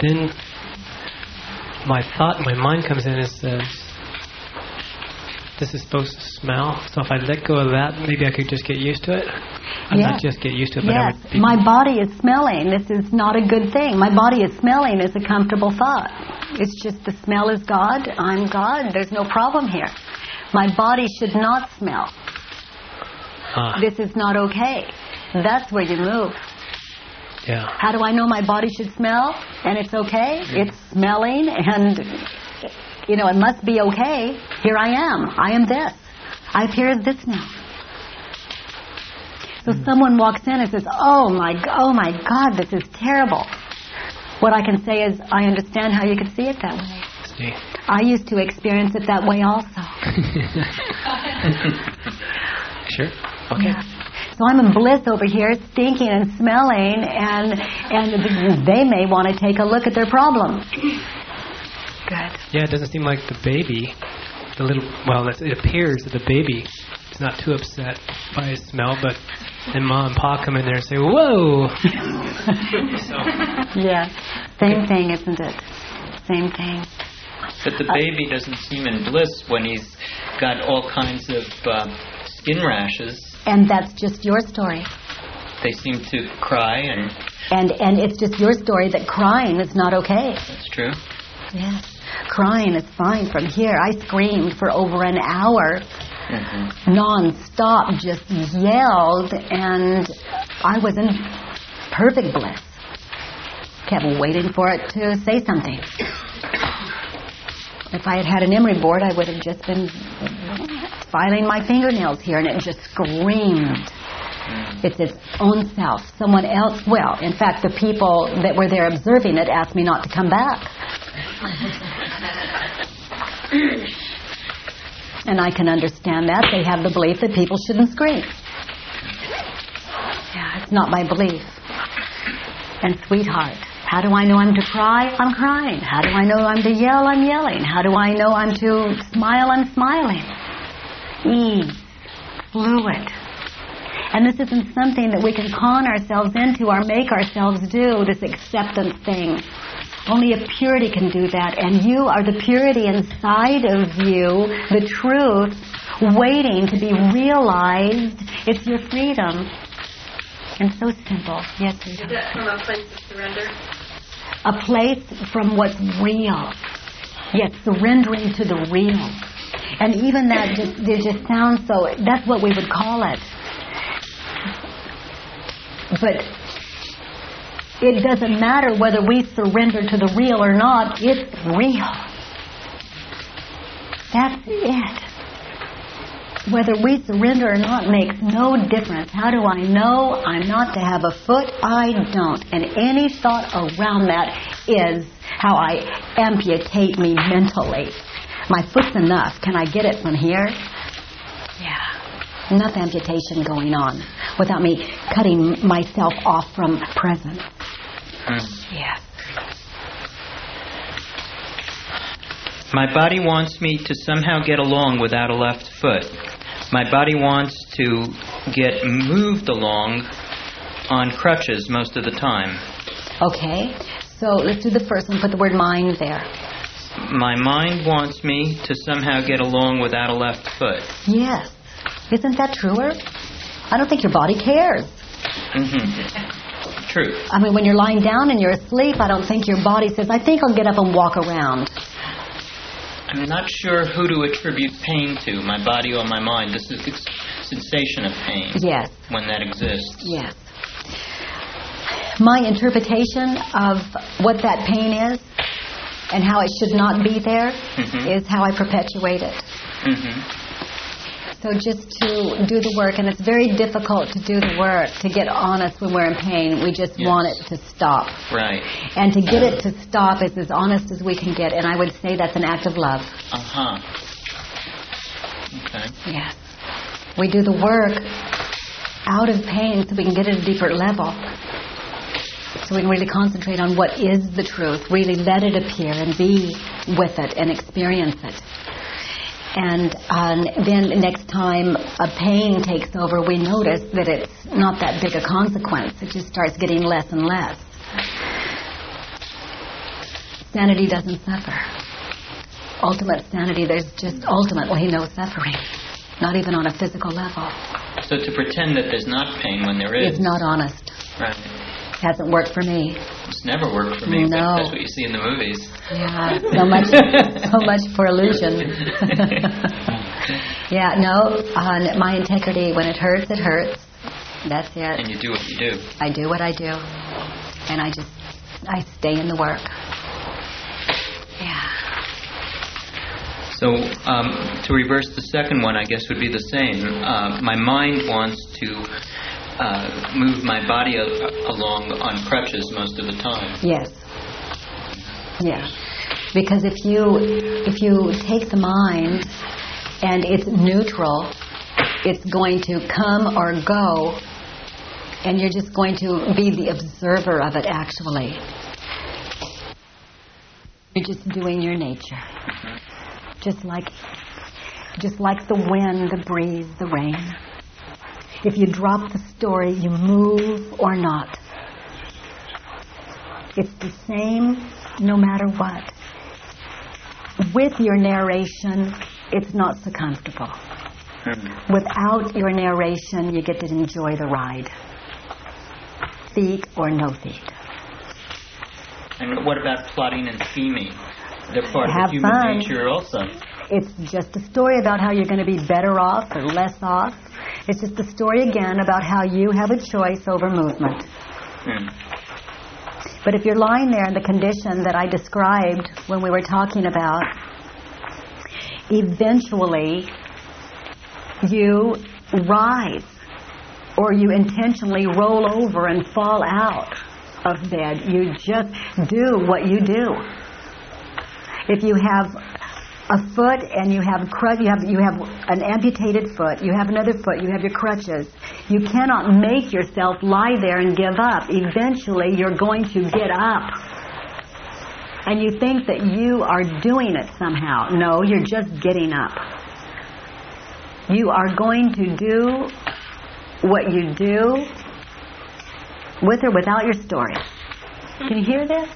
Then my thought, my mind comes in and says, "This is supposed to smell." So if I let go of that, maybe I could just get used to it. I'm Yes. not just get used to it, but Yes, would my body is smelling. This is not a good thing. My body is smelling is a comfortable thought. It's just the smell is God. I'm God. There's no problem here. My body should not smell. Ah. This is not okay. That's where you move. yeah. How do I know my body should smell and it's okay? It's smelling and, you know, it must be okay. Here I am. I am this. I appear as this now. So hmm. someone walks in and says, "Oh my, oh my God, this is terrible." What I can say is, I understand how you could see it that way. See. I used to experience it that way also. <laughs> <laughs> Sure. Okay. So I'm in bliss over here, stinking and smelling, and and they may want to take a look at their problem. Good. Yeah, it doesn't seem like the baby, the little, well, it it appears that the baby is not too upset by his smell, but then mom and pa come in there and say, whoa! <laughs> Yeah. Same thing, isn't it? Same thing. But the baby doesn't seem in bliss when he's got all kinds of um, skin rashes. And that's just your story. They seem to cry, and And and it's just your story that crying is not okay. that's true. Yes. Crying is fine from here. I screamed for over an hour Mm-hmm. non-stop, just yelled, and I was in perfect bliss. Kept waiting for it to say something. If I had had an emery board, I would have just been filing my fingernails here, and it just screamed. It's its own self. Someone else, well, in fact, the people that were there observing it asked me not to come back. And I can understand that. They have the belief that people shouldn't scream. Yeah, it's not my belief. And sweetheart, how do I know I'm to cry? I'm crying. How do I know I'm to yell? I'm yelling. How do I know I'm to smile? I'm smiling. Ease, fluid. And this isn't something that we can con ourselves into or make ourselves do, this acceptance thing. Only a purity can do that. And you are the purity inside of you, the truth, waiting to be realized. It's your freedom. And so simple. Yes, Is that from a place of surrender? A place from what's real. Yet surrendering to the real. And even that just, it just sounds so, that's what we would call it. But it doesn't matter whether we surrender to the real or not, it's real. That's it. Whether we surrender or not makes no difference. How do I know I'm not to have a foot? I don't. And any thought around that is how I amputate me mentally. My foot's enough. Can I get it from here? Yeah. Enough amputation going on without me cutting myself off from presence. Yes. My body wants me to somehow get along without a left foot. My body wants to get moved along on crutches most of the time. Okay. So let's do the first one. Put the word mind there. My mind wants me to somehow get along without a left foot. Yes. Isn't that truer? I don't think your body cares. hmm True. I mean, when you're lying down and you're asleep, I don't think your body says, I think I'll get up and walk around. I'm not sure who to attribute pain to, my body or my mind. This is the sensation of pain. Yes. When that exists. Yes. My interpretation of what that pain is and how it should not be there Mhm. is how I perpetuate it. hmm So just to do the work, and it's very difficult to do the work, to get honest when we're in pain. We just want it to stop. Right. And to get it to stop is as honest as we can get, and I would say that's an act of love. Uh huh. Okay. Yes. We do the work out of pain so we can get at a deeper level. So we can really concentrate on what is the truth, really let it appear and be with it and experience it. And um, then next time a pain takes over, we notice that it's not that big a consequence. It just starts getting less and less. Sanity doesn't suffer. Ultimate sanity, there's just ultimately no suffering. Not even on a physical level. So to pretend that there's not pain when there is. It's not honest. Right. Hasn't worked for me. It's never worked for me. No. That's what you see in the movies. Yeah, so much, so much for illusion. <laughs> yeah, no, on my integrity, when it hurts, it hurts. That's it. And you do what you do. I do what I do, and I just, I stay in the work. Yeah. So um, to reverse the second one, I guess would be the same. Uh, my mind wants to uh, move my body a- along on crutches most of the time. Yes. Yeah. Because if you if you take the mind and it's neutral, it's going to come or go, and you're just going to be the observer of it. Actually, You're just doing your nature. Just like just like the wind, the breeze, the rain. If you drop the story, you move or not. It's the same no matter what. With your narration, it's not so comfortable. Hmm. Without your narration, you get to enjoy the ride. Feet or no feet. And what about plotting and scheming? They're part Have of human fun. nature also. It's just a story about how you're going to be better off or less off. It's just a story again about how you have a choice over movement. Hmm. But if you're lying there in the condition that I described when we were talking about, eventually you rise or you intentionally roll over and fall out of bed. You just do what you do. If you have a foot and you have crutch, you have you have an amputated foot, you have another foot, you have your crutches. You cannot make yourself lie there and give up. Eventually, you're going to get up. And you think that you are doing it somehow. No, you're just getting up. You are going to do what you do with or without your story. Can you hear this?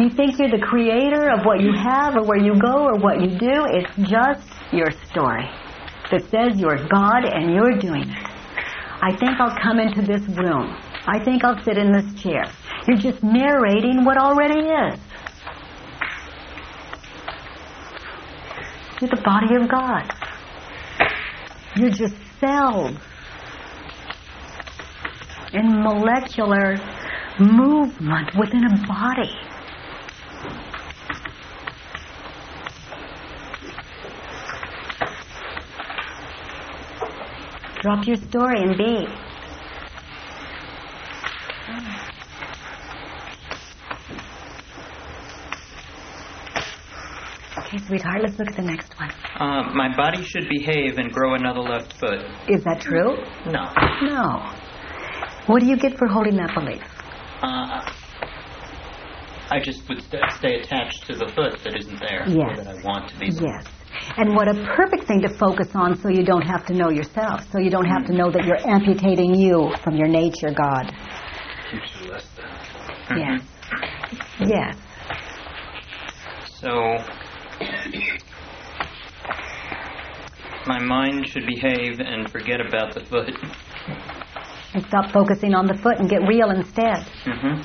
You think you're the creator of what you have or where you go or what you do. It's just your story that says you're God and you're doing it. I think I'll come into this room. I think I'll sit in this chair. You're just narrating what already is. You're the body of God. You're just cells in molecular movement within a body. Drop your story and be. Okay, sweetheart, let's look at the next one. Uh, my body should behave and grow another left foot. Is that true? No. No. What do you get for holding that belief? Uh, I just would st- stay attached to the foot that isn't there. Yes. That I want to be. Yes. And what a perfect thing to focus on so you don't have to know yourself, so you don't have to know that you're amputating you from your nature, God. Future less than. Yes. Yes. So, my mind should behave and forget about the foot. And stop focusing on the foot and get real instead. hmm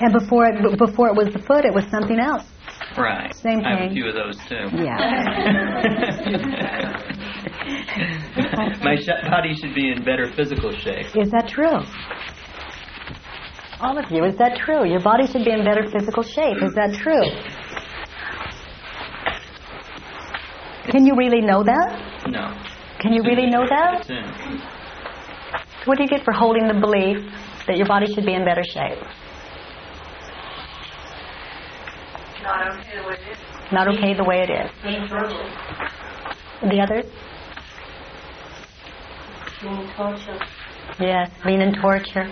And before it, before it was the foot, it was something else. Right. Same thing. I have a few of those too. Yeah. <laughs> <laughs> My sh- body should be in better physical shape. Is that true? All of you, is that true? Your body should be in better physical shape. Is that true? Can you really know that? No. Can you really know that? What do you get for holding the belief that your body should be in better shape? Not okay the way it is. Not okay the way it is. Being tortured. The others? Being tortured. Yes, being in torture.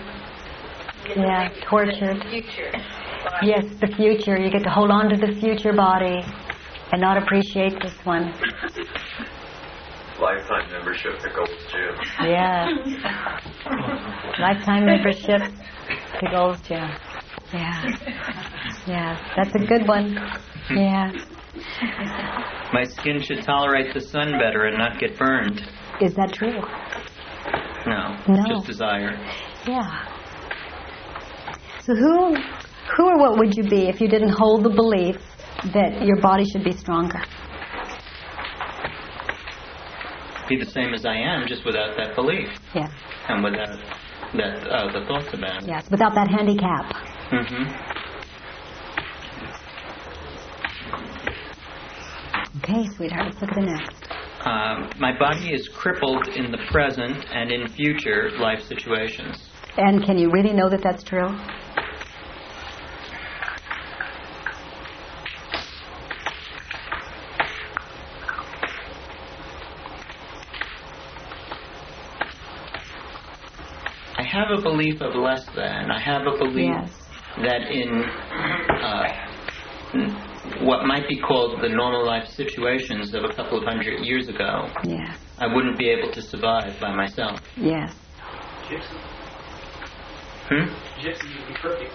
Yeah, tortured. Future. Yes, the future. You get to hold on to the future body and not appreciate this one. Lifetime membership to Gold's Gym. Yeah. <laughs> Lifetime membership to Gold's Gym. Yeah. Yeah, that's a good one. Yeah. My skin should tolerate the sun better and not get burned. Is that true? No. No. Just desire. Yeah. So who, who or what would you be if you didn't hold the belief that your body should be stronger? Be the same as I am, just without that belief Yeah. and without that uh, the thoughts about it. Yes, without that handicap. Hmm Okay, sweetheart, let's look at the next. Um, my body is crippled in the present and in future life situations. And can you really know that that's true? I have a belief of less than. I have a belief Yes. That in uh, what might be called the normal life situations of a couple of hundred years ago, Yes. I wouldn't be able to survive by myself. Yes. Gypsy. Hmm? Gypsy would be perfect.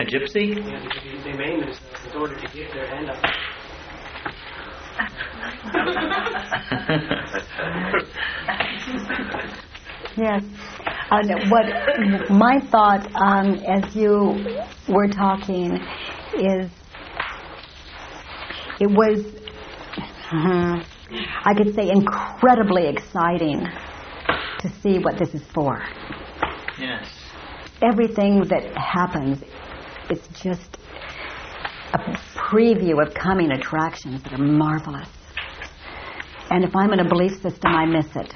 A gypsy? Yeah, because they, they maim themselves in order to get their hand up. <laughs> <laughs> <laughs> Yes. Uh, what my thought um, as you were talking is it was hmm, I could say incredibly exciting to see what this is for. yes. Everything that happens, it's just a preview of coming attractions that are marvelous. And if I'm in a belief system, I miss it.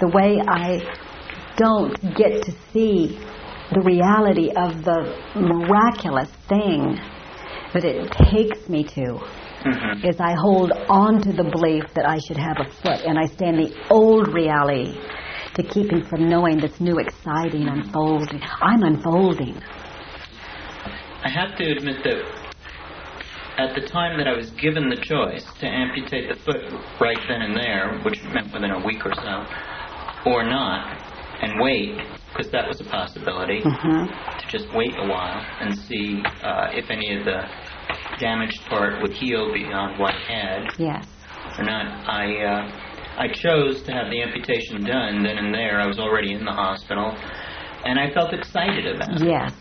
The way I don't get to see the reality of the miraculous thing that it takes me to mm-hmm. is I hold on to the belief that I should have a foot and I stay in the old reality to keep me from knowing this new exciting unfolding. I'm unfolding. I have to admit that at the time that I was given the choice to amputate the foot right then and there, which meant within a week or so, or not, and wait, because that was a possibility, to just wait a while and see uh, if any of the damaged part would heal beyond what it had Yes. or not. I uh, I chose to have the amputation done then and there. I was already in the hospital, and I felt excited about it Yes.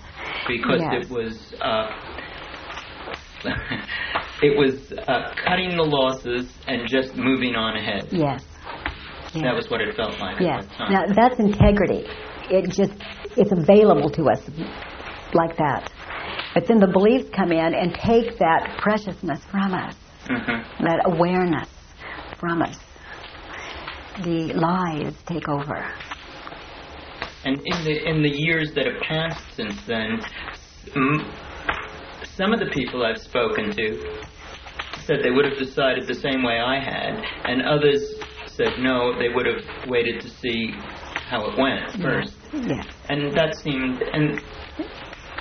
because Yes. it was uh, <laughs> it was uh, cutting the losses and just moving on ahead. Yes. That was what it felt like Yes. at. Now that's integrity. It just it's available to us like that. But then the beliefs come in and take that preciousness from us, Mhm. that awareness from us. The lies take over. And in the in the years that have passed since then, some of the people I've spoken to said they would have decided the same way I had, and others said no, they would have waited to see how it went first. Yes. And that seemed, and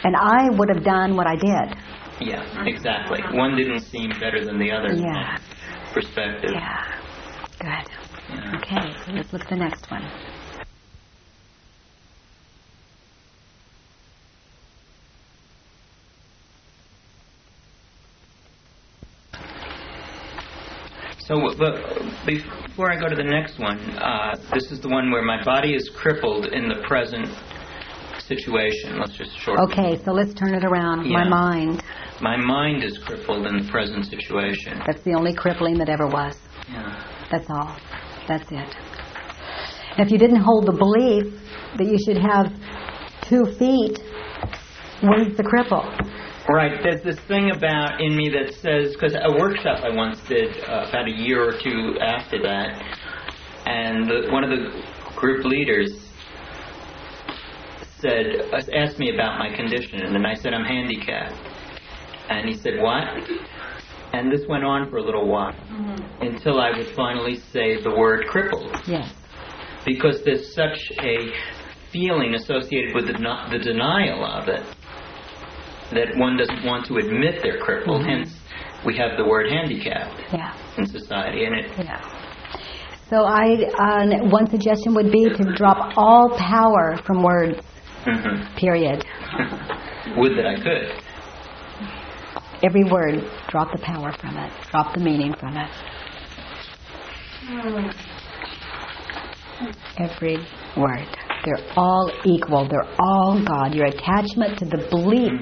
And I would have done what I did. yeah, exactly. One didn't seem better than the other. Yeah. Perspective. Yeah. Good. Okay, so let's look at the next one. So, but before I go to the next one, uh, this is the one where my body is crippled in the present situation. Let's just shorten. Okay, so let's turn it around. My mind. My mind is crippled in the present situation. That's the only crippling that ever was. Yeah. That's all. That's it. And if you didn't hold the belief that you should have two feet, where's the cripple? Right. There's this thing about in me that says because a workshop I once did uh, about a year or two after that, and the, one of the group leaders said uh, asked me about my condition, and I said I'm handicapped, and he said what? And this went on for a little while until I would finally say the word crippled. Yes. Because there's such a feeling associated with the, the denial of it that one doesn't want to admit they're crippled. Hence, we have the word handicapped Yeah. in society, and it. Yeah. So I, uh, one suggestion would be to drop all power from words. Mhm. Period. <laughs> Would that I could. Every word, drop the power from it. Drop the meaning from it. Every word. They're all equal. They're all God. Your attachment to the belief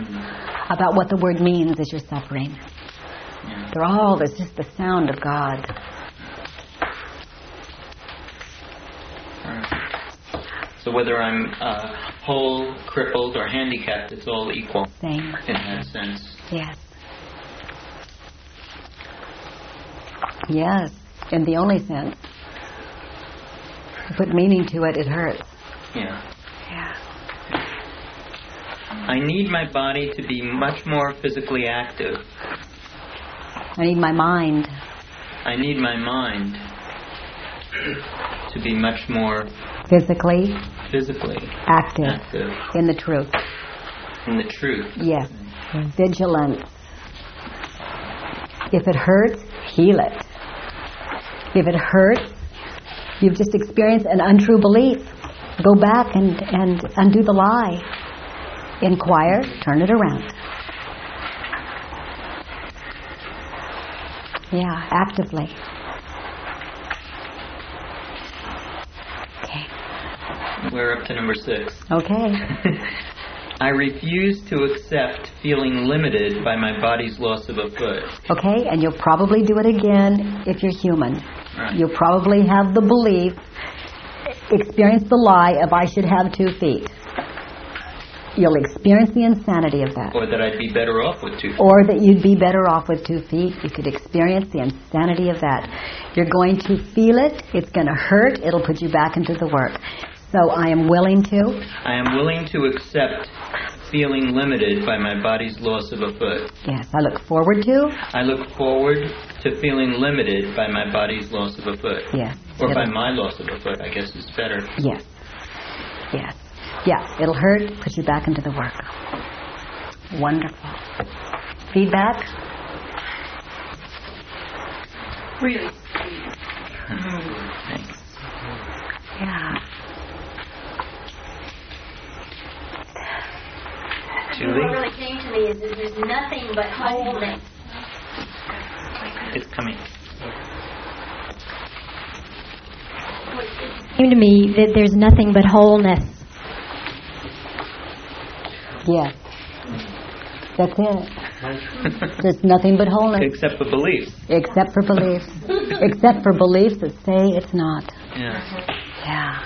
about what the word means is your suffering. They're all, it's just the sound of God. So whether I'm uh, whole, crippled, or handicapped, it's all equal Same. in that sense. Yes. Yes, in the only sense. Put meaning to it, it hurts. Yeah. Yeah. I need my body to be much more physically active. I need my mind. I need my mind to be much more Physically physically Active. active In the truth. in the truth. Yes. Vigilance. If it hurts, heal it. If it hurts, you've just experienced an untrue belief. Go back and, and undo the lie. Inquire, turn it around. Yeah, actively. Okay. We're up to number six. Okay. <laughs> I refuse to accept feeling limited by my body's loss of a foot. Okay, and you'll probably do it again if you're human. Right. You'll probably have the belief, experience the lie of I should have two feet. You'll experience the insanity of that. Or that I'd be better off with two feet. Or that you'd be better off with two feet. You could experience the insanity of that. You're going to feel it. It's going to hurt. It'll put you back into the work. So I am willing to. I am willing to accept feeling limited by my body's loss of a foot. Yes, I look forward to. I look forward to feeling limited by my body's loss of a foot. Yes. Or by It'll- my loss of a foot, I guess is better. Yes. Yes. Yeah, it'll hurt, put you back into the work. Wonderful. Feedback? Really. Yeah. Julie? What really came to me is that there's nothing but wholeness. It's coming. came to me that there's nothing but wholeness. Yes. That's it. There's nothing but wholeness. Except for beliefs. Except for beliefs. Except for beliefs that say it's not. Yeah. Yeah.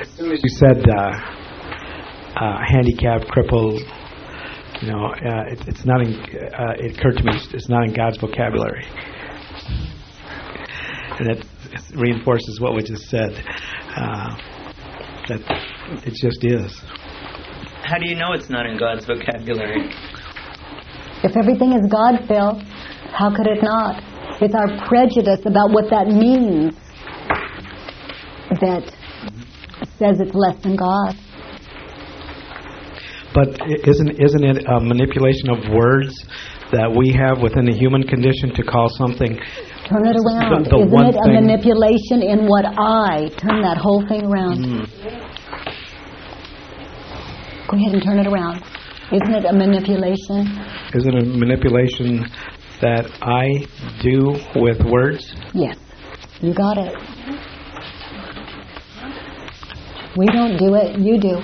As soon as you said uh, uh, handicapped, crippled, you know, uh, it, it's not in. Uh, it occurred to me it's, it's not in God's vocabulary, and it, it reinforces what we just said. Uh, that it just is. How do you know it's not in God's vocabulary? If everything is God, Phil, how could it not? It's our prejudice about what that means that says it's less than God. But isn't isn't it a manipulation of words that we have within the human condition to call something? Turn it around. The- the Isn't it a manipulation in what I turn that whole thing around? Mm. Go ahead and turn it around. Isn't it a manipulation? Isn't it a manipulation that I do with words? Yes. You got it. We don't do it, you do.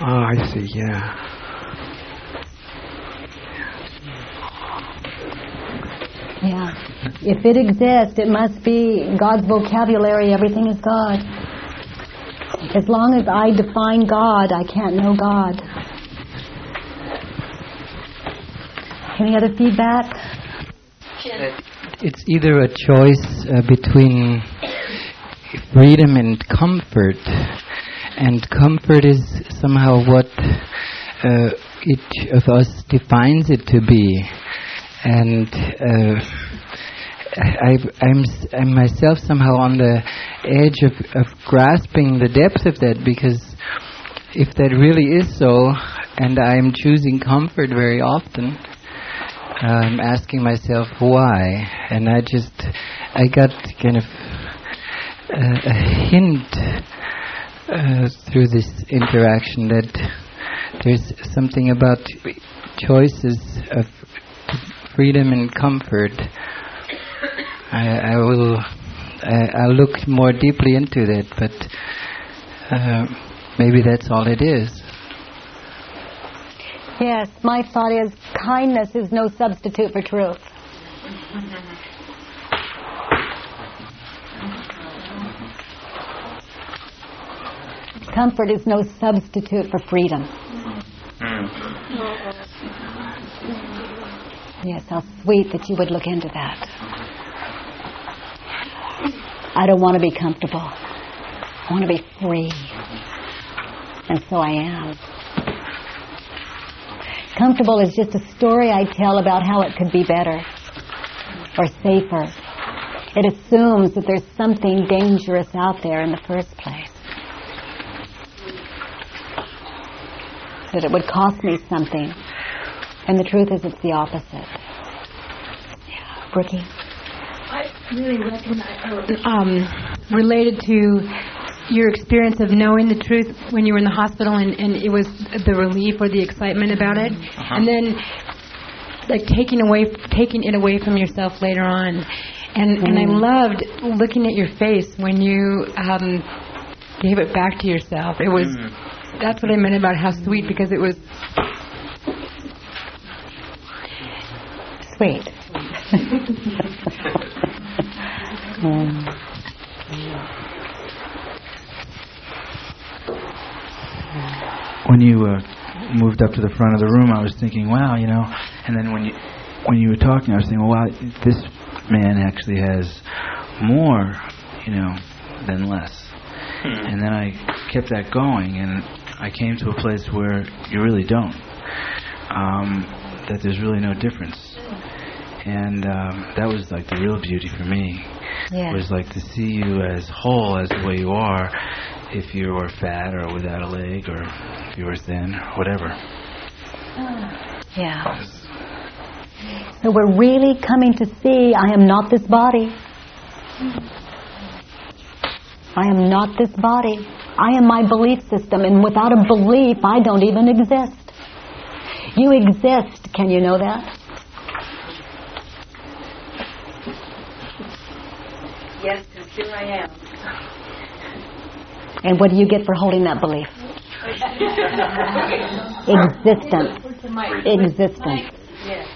Oh, I see. Yeah. Yeah. If it exists, it must be God's vocabulary. Everything is God. As long as I define God, I can't know God. Any other feedback? It's either a choice uh, between freedom and comfort, and comfort is somehow what uh, each of us defines it to be. And uh, I, I'm, s- I'm myself somehow on the edge of, of grasping the depth of that because if that really is so, and I'm choosing comfort very often, I'm asking myself why, and I just I got kind of a hint uh, through this interaction that there's something about choices of freedom and comfort. I, I will I, I'll look more deeply into that, but uh, maybe that's all it is. Yes, my thought is kindness is no substitute for truth. <laughs> Comfort is no substitute for freedom. Mm. Yes, how sweet that you would look into that. I don't want to be comfortable. I want to be free. And so I am. Comfortable is just a story I tell about how it could be better or safer. It assumes that there's something dangerous out there in the first place. That it would cost me something. And the truth is it's the opposite. Yeah. Brookie? I really recognize, um, related to your experience of knowing the truth when you were in the hospital and, and it was the relief or the excitement about it Uh-huh. and then like taking away taking it away from yourself later on and and I Mm. loved looking at your face when you um gave it back to yourself it was Mm. That's what I meant about how sweet because it was Sweet. Mm. <laughs> when you uh, moved up to the front of the room, I was thinking, wow, you know. And then when you when you were talking, I was thinking, well, wow, this man actually has more, you know, than less. And then I kept that going, and I came to a place where you really don't. Um, that there's really no difference. And um, that was like the real beauty for me. Yeah. Was like to see you as whole as the way you are, if you were fat or without a leg, or if you were thin, or whatever. <sighs> Yeah. So we're really coming to see I am not this body. I am not this body. I am my belief system, and without a belief, I don't even exist. You exist. Can you know that? Yes, because here I am. And what do you get for holding that belief? Existence. Existence. Yes.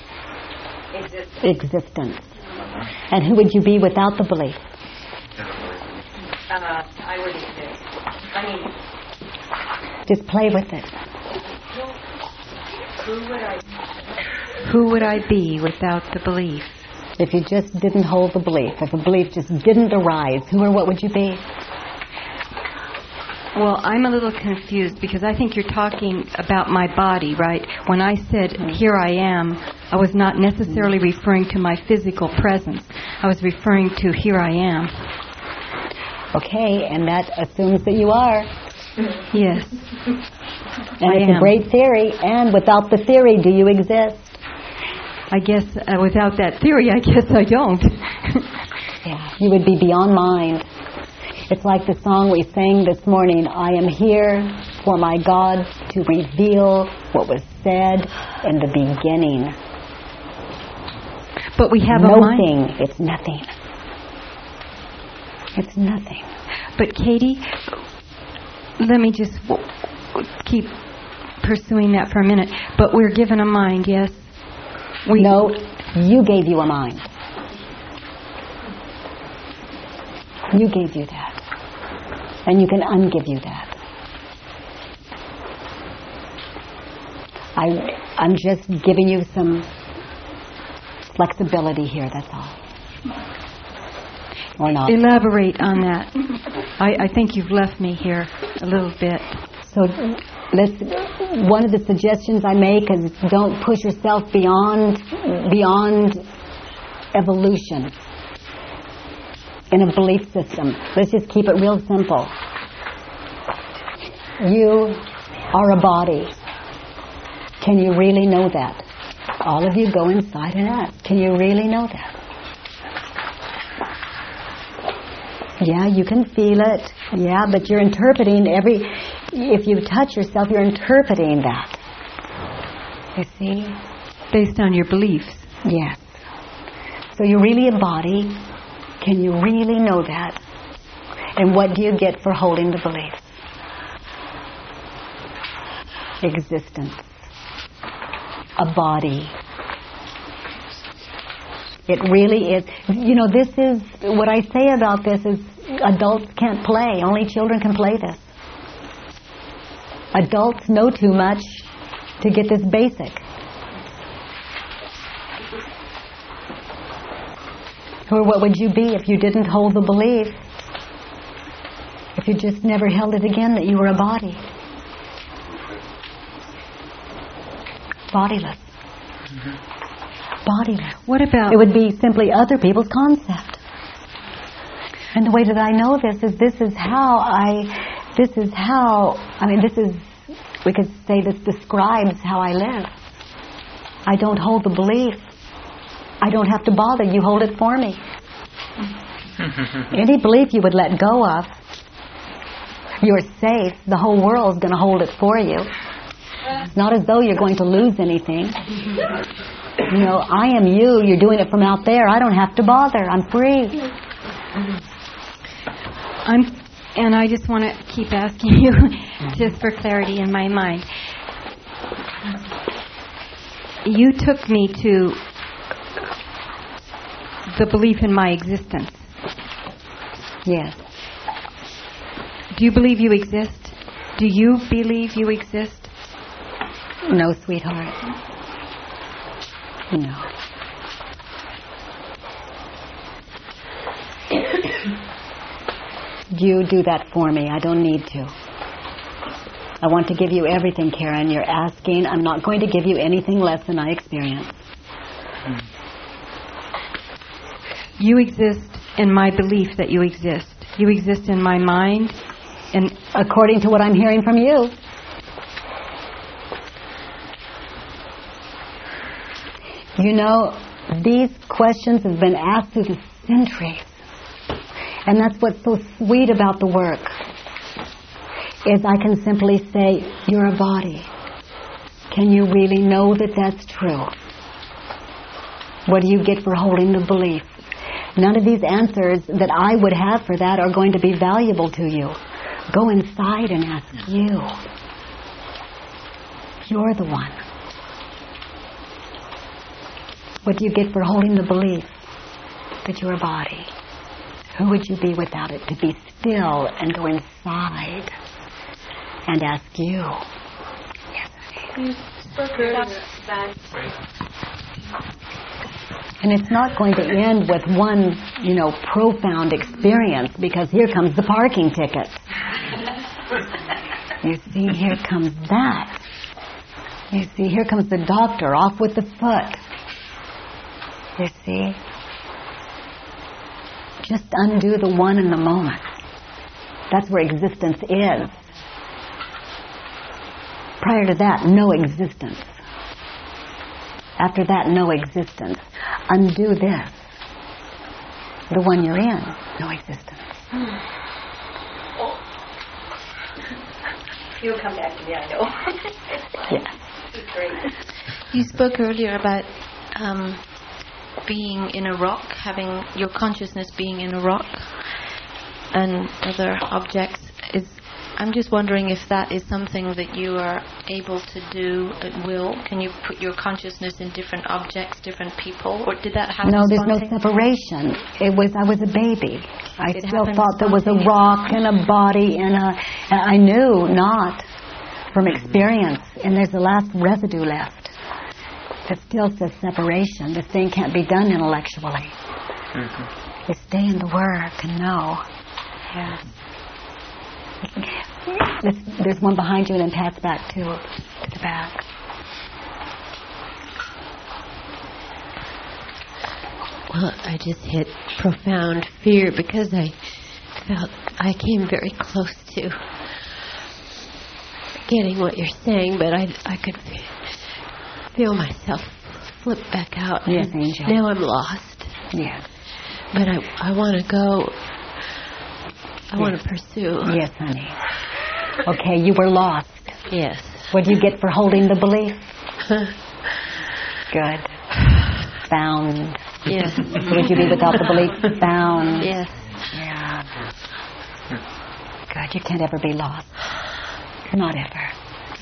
Existence. Existence. And who would you be without the belief? Uh, I would exist. I mean, Just play with it. who would I? Who would I be without the belief? If you just didn't hold the belief, if the belief just didn't arise, who or what would you be? Well, I'm a little confused because I think you're talking about my body, right? When I said, here I am, I was not necessarily referring to my physical presence. I was referring to here I am. Okay, and that assumes that you are. Yes. And I it's am. a great theory, and without the theory, do you exist? I guess uh, without that theory, I guess I don't. <laughs> Yeah, you would be beyond mind. It's like the song we sang this morning, I am here for my God to reveal what was said in the beginning. But we have a mind. nothing. It's nothing. It's nothing. But Katie, let me just keep pursuing that for a minute. But we're given a mind, yes? We no, you gave you a mind. You gave you that. And you can ungive you that. I, I'm just giving you some flexibility here, that's all. Or not. Elaborate on that. I, I think you've left me here a little bit. So let's, one of the suggestions I make is don't push yourself beyond, beyond evolution in a belief system. Let's just keep it real simple. You are a body. Can you really know that? All of you go inside and ask, can you really know that? Yeah, you can feel it. Yeah, but you're interpreting every... If you touch yourself, you're interpreting that. You see? Based on your beliefs. Yes. So you're really a body. Can you really know that? And what do you get for holding the belief? Existence. A body. It really is. You know, this is, what I say about this is adults can't play. Only children can play this. Adults know too much to get this basic. Or what would you be if you didn't hold the belief? If you just never held it again that you were a body? Bodiless. Mm-hmm. Bodiless. What about... It would be simply other people's concept. And the way that I know this is this is how I, this is how, I mean, this is, we could say this describes how I live. I don't hold the belief. I don't have to bother. You hold it for me. <laughs> Any belief you would let go of, you're safe. The whole world's going to hold it for you. It's not as though you're going to lose anything. You know, I am you. You're doing it from out there. I don't have to bother. I'm free. I'm, and I just want to keep asking you, just for clarity in my mind. You took me to the belief in my existence. Yes. Do you believe you exist? Do you believe you exist? No, sweetheart. No. You do that for me. I don't need to. I want to give you everything, Karen. You're asking. I'm not going to give you anything less than I experience. You exist in my belief that you exist. You exist in my mind, and according to what I'm hearing from you. You know, these questions have been asked through the centuries. And that's what's so sweet about the work, is I can simply say, you're a body. Can you really know that that's true? What do you get for holding the belief? None of these answers that I would have for that are going to be valuable to you. Go inside and ask you. You're the one. What do you get for holding the belief that you're a body? Who would you be without it? To be still and go inside and ask you. And it's not going to end with one, you know, profound experience because here comes the parking ticket. You see, here comes that. You see, here comes the doctor off with the foot. You see? Just undo the one in the moment. That's where existence is. Prior to that, no existence. After that, no existence. Undo this. The one you're in, no existence. You'll come back to me, I know. <laughs> yeah. You spoke earlier about um, being in a rock, having your consciousness being in a rock, and other objects. Is I'm just wondering if that is something that you are able to do at will. Can you put your consciousness in different objects, different people, or did that happen? No, there's no separation. It was I was a baby. I It still thought there was a rock and a body and a. And I knew not from experience, and there's the last residue left. That still says separation. The thing can't be done intellectually. Mm-hmm. You stay in the work and know. Yes. There's, there's one behind you and then pass back to, to the back. Well, I just hit profound fear because I felt I came very close to getting what you're saying, but I I could fe- feel myself flip back out. Yes, and Angel. Now I'm lost. Yes. But I I want to go. I want to pursue. Yes, honey. Okay, you were lost. Yes. What do you get for holding the belief? <laughs> Good. Found. Yes. <laughs> Would you be without the belief? Found. Yes. Yeah. God, you can't ever be lost. Not ever.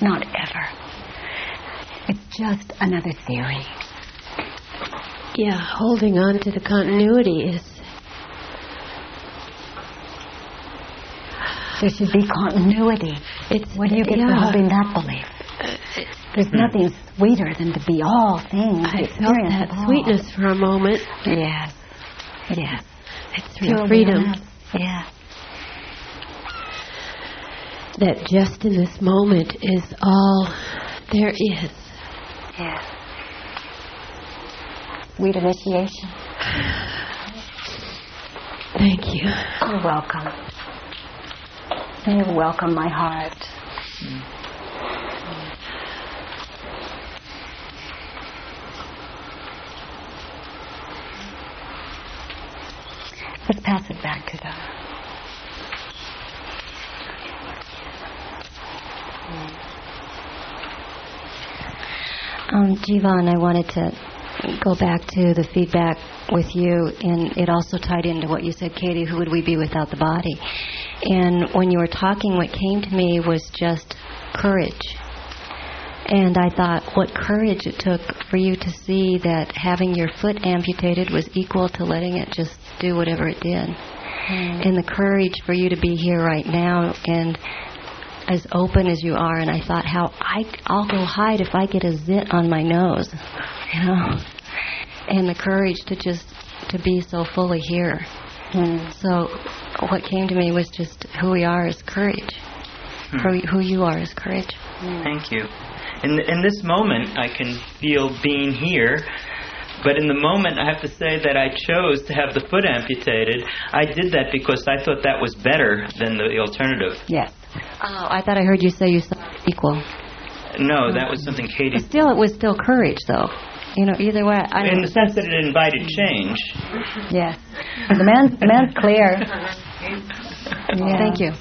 Not ever. It's just another theory. Yeah, holding on to the continuity is There should be continuity. It's, what do you get yeah. holding that belief? There's hmm. nothing sweeter than to be all things. I felt that all. sweetness for a moment. Yes. Yes. It's real freedom. Yeah. That just in this moment is all there is. Yes. Sweet initiation. Thank you. You're welcome. You're welcome, my heart. Let's pass it back to them. Um, Jivan, I wanted to go back to the feedback with you, and it also tied into what you said, Katie. Who would we be without the body? And when you were talking, what came to me was just courage. And I thought what courage it took for you to see that having your foot amputated was equal to letting it just do whatever it did. And the courage for you to be here right now and as open as you are. And I thought, how I, I'll go hide if I get a zit on my nose, you know. And the courage to just to be so fully here. So what came to me was just who we are is courage. Hmm. Who, who you are is courage. Thank you. In in this moment, I can feel being here. But in the moment, I have to say that I chose to have the foot amputated. I did that because I thought that was better than the alternative. Yes. Oh, I thought I heard you say you saw equal. No, that was something Katie. Still, it was still courage, though. You know, either way. I In the sense that it invited change. Yes. The man's, the man's clear. Yeah. Thank you.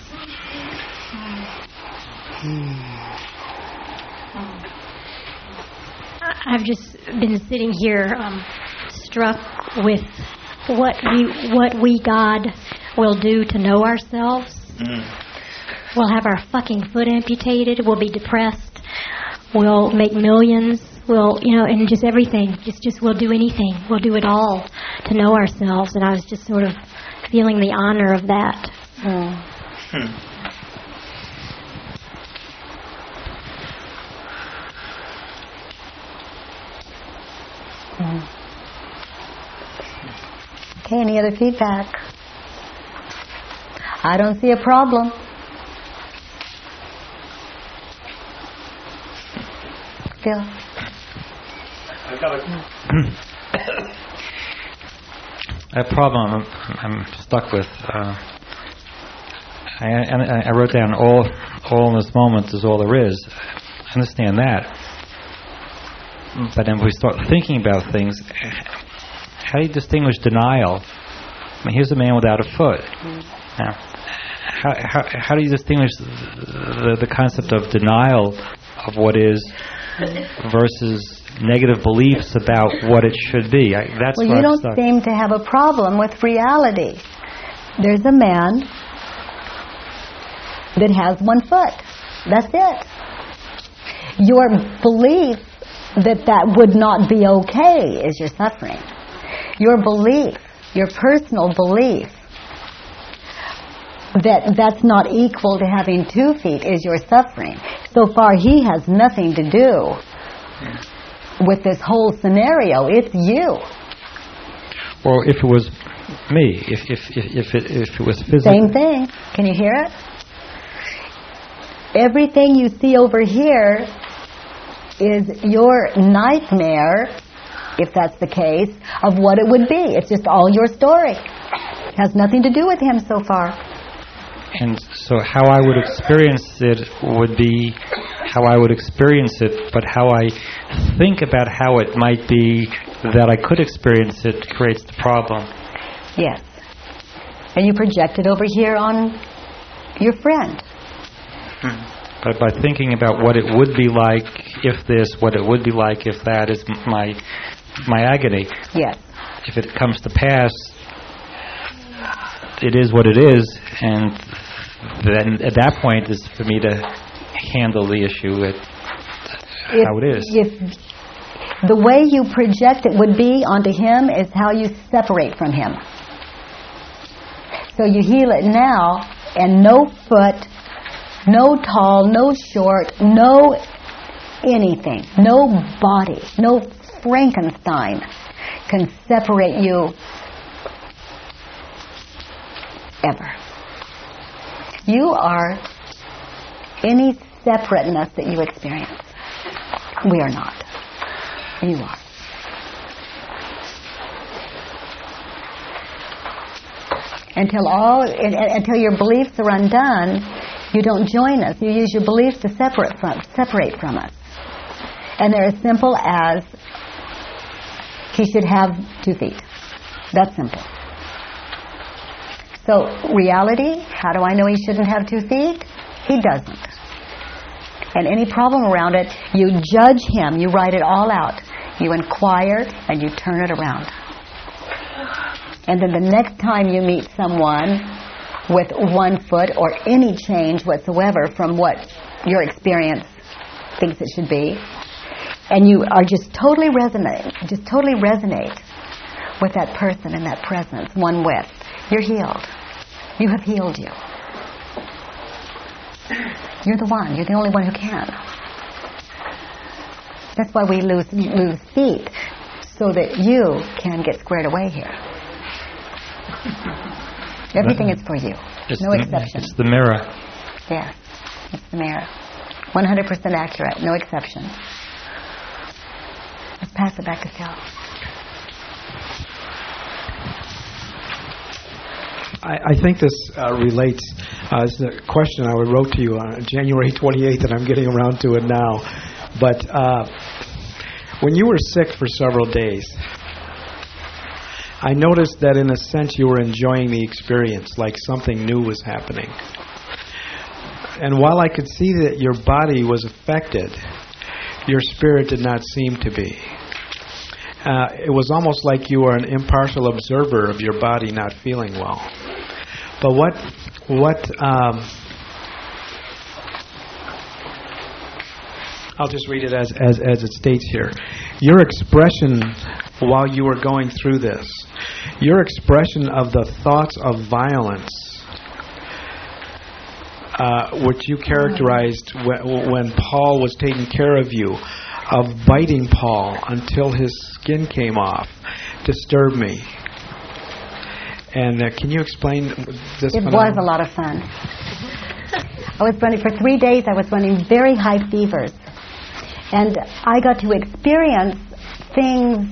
I've just been sitting here um, struck with what we what we God will do to know ourselves. We'll have our fucking foot amputated. We'll be depressed. We'll make millions. We'll you know, and just everything. Just just we'll do anything. We'll do it all to know ourselves. And I was just sort of feeling the honor of that. Hmm. Okay, any other feedback? I don't see a problem. I've got a, problem I'm, stuck with. Uh, I, I, I wrote down all, all in this moment is all there is. I understand that. But then we start thinking about things, how do you distinguish denial? I mean, here's a man without a foot. Now, how, how, how do you distinguish the, the concept of denial of what is versus negative beliefs about what it should be? I, that's well, you I'm don't stuck. seem to have a problem with reality. There's a man that has one foot. That's it. Your belief that that would not be okay is your suffering. Your belief, your personal belief that that's not equal to having two feet is your suffering. So far, he has nothing to do with this whole scenario. It's you. Or if it was me, if if if, if it if it was physical. Same thing. Can you hear it? Everything you see over here is your nightmare, if that's the case, of what it would be. It's just all your story. has nothing to do with him so far. And so how I would experience it would be how I would experience it, but how I think about how it might be that I could experience it creates the problem. Yes. And you project it over here on your friend. Hmm. But by thinking about what it would be like if this, what it would be like if that is my my agony. Yes. If it comes to pass, it is what it is, and then at that point is for me to handle the issue at If, how it is. If the way you project it would be onto him is how you separate from him. So you heal it now, and no foot, no tall, no short, no anything, no body, no Frankenstein can separate you ever. You are any separateness that you experience. We are not. You are. Until all, until your beliefs are undone, you don't join us. You use your beliefs to separate from, separate from us. And they're as simple as he should have two feet. That's simple. So reality, how do I know he shouldn't have two feet? He doesn't. And any problem around it, you judge him, you write it all out. You inquire and you turn it around. And then the next time you meet someone with one foot or any change whatsoever from what your experience thinks it should be, and you are just totally resonate, just totally resonate with that person and that presence, one with, you're healed. You have healed you. You're the one. You're the only one who can. That's why we lose lose feet, so that you can get squared away here. <laughs> Everything is for you. It's no the, exception. It's the mirror. Yes, it's the mirror. 100% accurate. No exception. Let's pass it back to Phil. I, I think this uh, relates. Uh, it's a question I wrote to you on January 28th, and I'm getting around to it now. But uh, when you were sick for several days, I noticed that in a sense you were enjoying the experience, like something new was happening. And while I could see that your body was affected, your spirit did not seem to be. Uh, it was almost like you were an impartial observer of your body not feeling well. But what what um, I'll just read it as, as as it states here. Your expression while you were going through this, your expression of the thoughts of violence, uh, which you characterized when, when Paul was taking care of you, of biting Paul until his skin came off, disturbed me. And uh, can you explain this? It phenomenon? was a lot of fun. I was running for three days. I was running very high fevers, and I got to experience things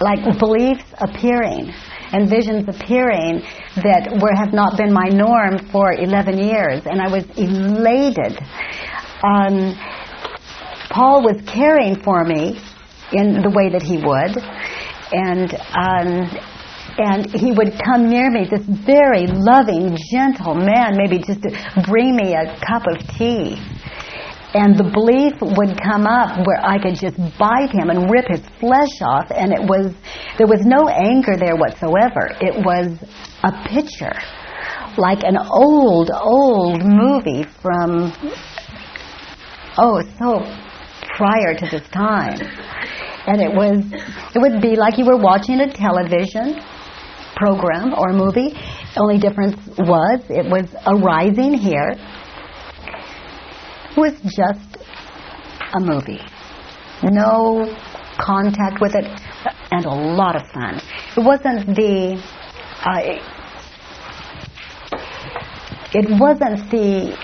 like beliefs appearing and visions appearing that were have not been my norm for 11 years, and I was elated. Um, Paul was caring for me in the way that he would, and um, and he would come near me, this very loving, gentle man, maybe just bring me a cup of tea. And the belief would come up where I could just bite him and rip his flesh off, and it was there was no anger there whatsoever. It was a picture, like an old, old movie from oh, so prior to this time. And it was it would be like you were watching a television program or movie. Only difference was it was arising here. Was just a movie. No contact with it and a lot of fun. It wasn't the uh, it wasn't the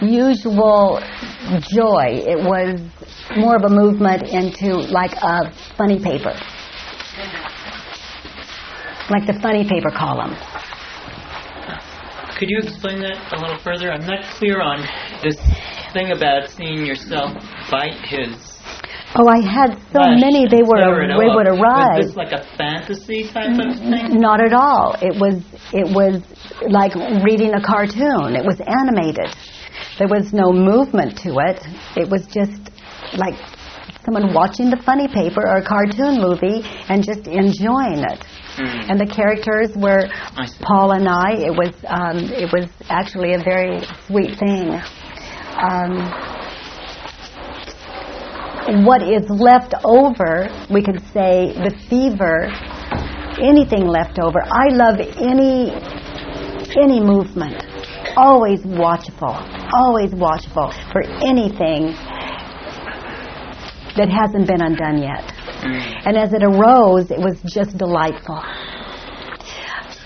usual joy. It was more of a movement into like a funny paper. Like the funny paper column. Could you explain that a little further? I'm not clear on this thing about seeing yourself bite his. Oh, I had so many. They were they would arise. Was this like a fantasy type of thing? Not at all. It was it was like reading a cartoon. It was animated. There was no movement to it. It was just like someone watching the funny paper or a cartoon movie and just enjoying it. Mm. And the characters were Paul and I. It was um, it was actually a very sweet thing. Um, what is left over, we could say the fever, anything left over. I love any any movement. Always watchful, always watchful for anything that hasn't been undone yet. Mm. And as it arose, it was just delightful.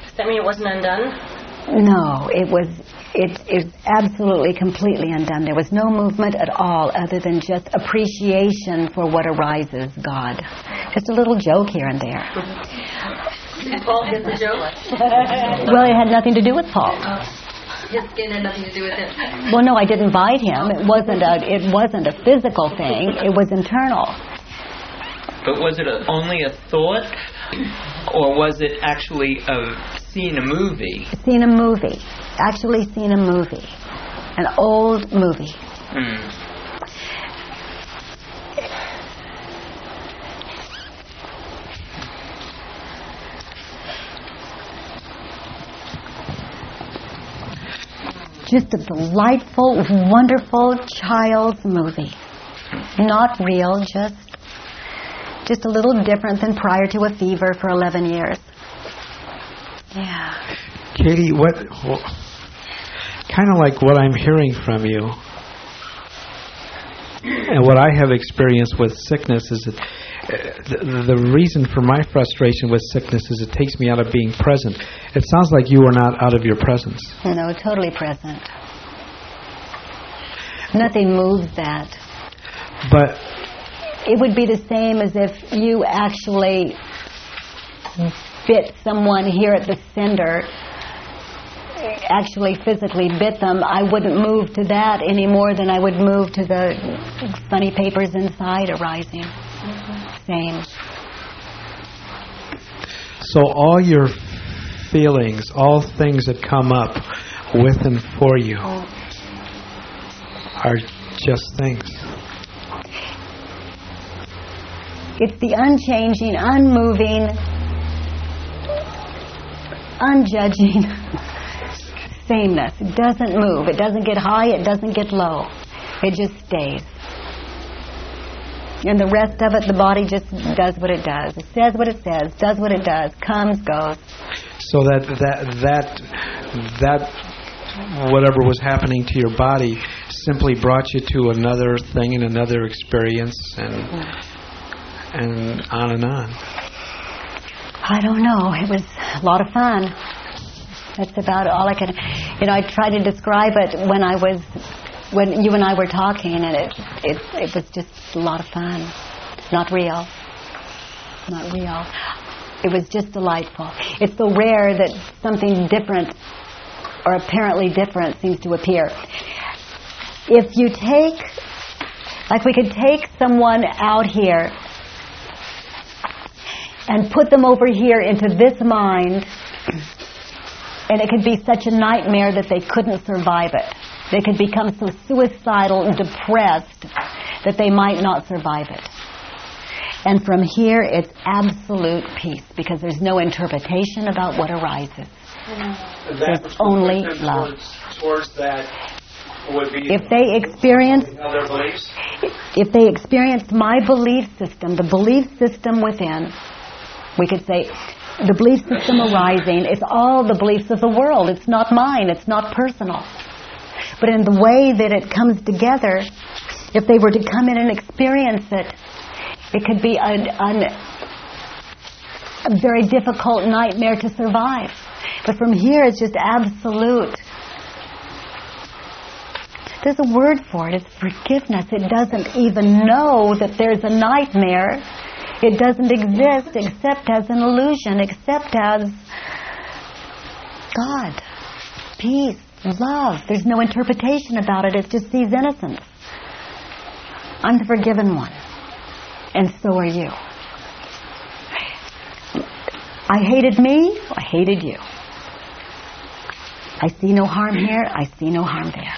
Does that mean it wasn't undone? No, it was it is absolutely completely undone. There was no movement at all other than just appreciation for what arises, God. Just a little joke here and there. Paul gets a joke. Well, it had nothing to do with Paul. Oh. His skin had nothing to do with it. Well, no, I didn't bite him. It wasn't a. It wasn't a physical thing. It was internal. But was it a, only a thought, or was it actually a seen a movie? Seen a movie. Actually, seen a movie. An old movie. Hmm. Just a delightful, wonderful child's movie. Not real, just just a little different than prior to a fever for 11 years. Yeah. Katie, what, kind of like what I'm hearing from you, and what I have experienced with sickness is that the, the reason for my frustration with sickness is it takes me out of being present. It sounds like you are not out of your presence. No, totally present. Nothing moves that. But it would be the same as if you actually bit someone here at the center, actually physically bit them, I wouldn't move to that any more than I would move to the funny papers inside arising. Same. So all your feelings, all things that come up with and for you are just things. It's the unchanging, unmoving, unjudging <laughs> sameness. It doesn't move. It doesn't get high. It doesn't get low. It just stays. And the rest of it, the body just does what it does. It says what it says, does what it does, comes, goes. So that that that that whatever was happening to your body simply brought you to another thing and another experience and and on and on. I don't know. It was a lot of fun. That's about all I can. You know, I tried to describe it when I was when you and I were talking, and it it it was just a lot of fun. Not real. Not real. It was just delightful. It's so rare that something different or apparently different seems to appear. If you take, like we could take someone out here and put them over here into this mind, and it could be such a nightmare that they couldn't survive it. They could become so suicidal and depressed that they might not survive it. And from here, it's absolute peace because there's no interpretation about what arises. There's only love. Towards, towards that would be If they experience, if they experienced my belief system, the belief system within, we could say the belief system arising is all the beliefs of the world. It's not mine. It's not personal. But in the way that it comes together, if they were to come in and experience it, it could be a, a, a very difficult nightmare to survive. But from here, it's just absolute. There's a word for it. It's forgiveness. It doesn't even know that there's a nightmare. It doesn't exist except as an illusion, except as God, peace, love. There's no interpretation about it. It just sees innocence. I'm the forgiven one. And so are you. I hated me, I hated you. I see no harm here, I see no harm there.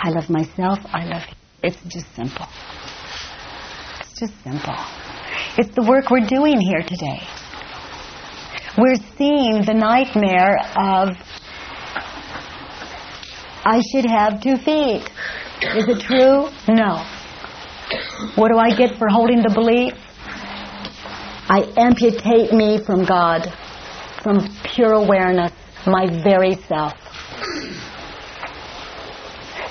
I love myself, I love you. It's just simple. It's just simple. It's the work we're doing here today. We're seeing the nightmare of I should have two feet. Is it true? No. What do I get for holding the belief? I amputate me from God, from pure awareness, my very self.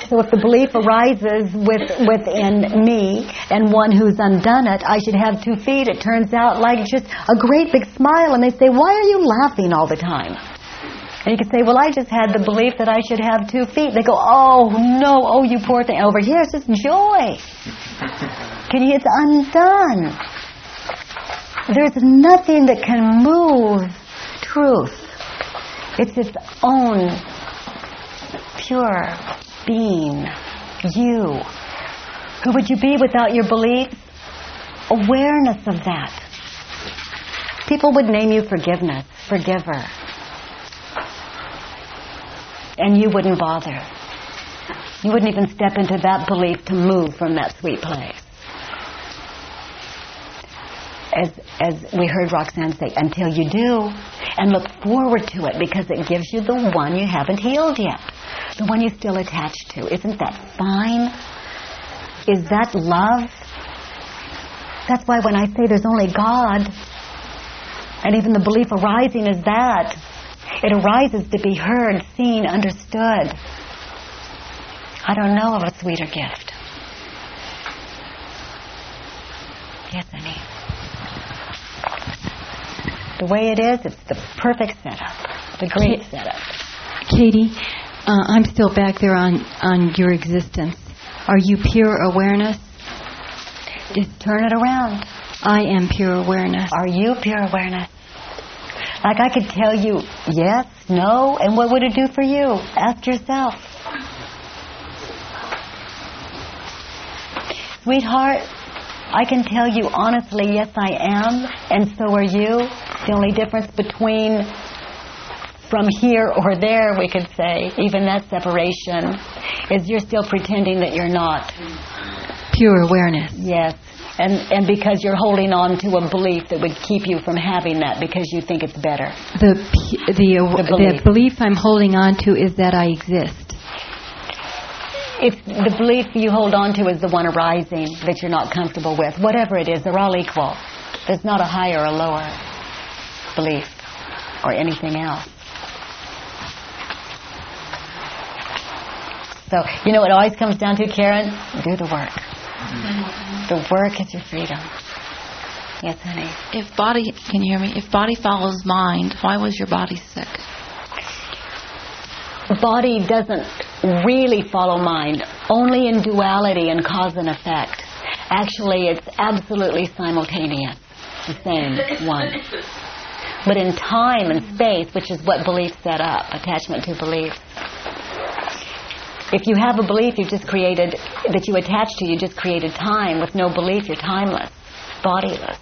So if the belief arises with, within me and one who's undone it, I should have two feet. It turns out like just a great big smile and they say, why are you laughing all the time? And you can say, well, I just had the belief that I should have two feet. They go, oh, no, oh, you poor thing. Over here, it's just joy. <laughs> Can you, it's undone. There's nothing that can move truth. It's its own pure being. You. Who would you be without your beliefs? Awareness of that. People would name you forgiveness, forgiver. And you wouldn't bother. You wouldn't even step into that belief to move from that sweet place. As, as we heard Roxanne say, until you do, and look forward to it because it gives you the one you haven't healed yet, the one you're still attached to. Isn't that fine? Is that love? That's why when I say there's only God, and even the belief arising is that, it arises to be heard, seen, understood. I don't know of a sweeter gift. Yes, Annie. The way it is, it's the perfect setup, the great setup. Katie, uh, I'm still back there on, on your existence. Are you pure awareness? Just turn it around. I am pure awareness. Are you pure awareness? Like I could tell you yes, no, and what would it do for you? Ask yourself. Sweetheart, I can tell you honestly, yes, I am, and so are you. The only difference between from here or there, we could say, even that separation, is you're still pretending that you're not. Pure awareness. Yes. And, and because you're holding on to a belief that would keep you from having that because you think it's better. The, the, the, belief. the belief I'm holding on to is that I exist. If the belief you hold on to is the one arising that you're not comfortable with, whatever it is, they're all equal. There's not a higher or lower belief or anything else. So, you know what always comes down to, Karen? Do the work. The work is your freedom. Yes, honey. If body, can you hear me? If body follows mind, why was your body sick? Body doesn't really follow mind, only in duality and cause and effect. Actually, it's absolutely simultaneous, the same one. But in time and space, which is what belief set up, attachment to belief. If you have a belief you've just created, that you attach to, you just created time. With no belief, you're timeless, bodiless.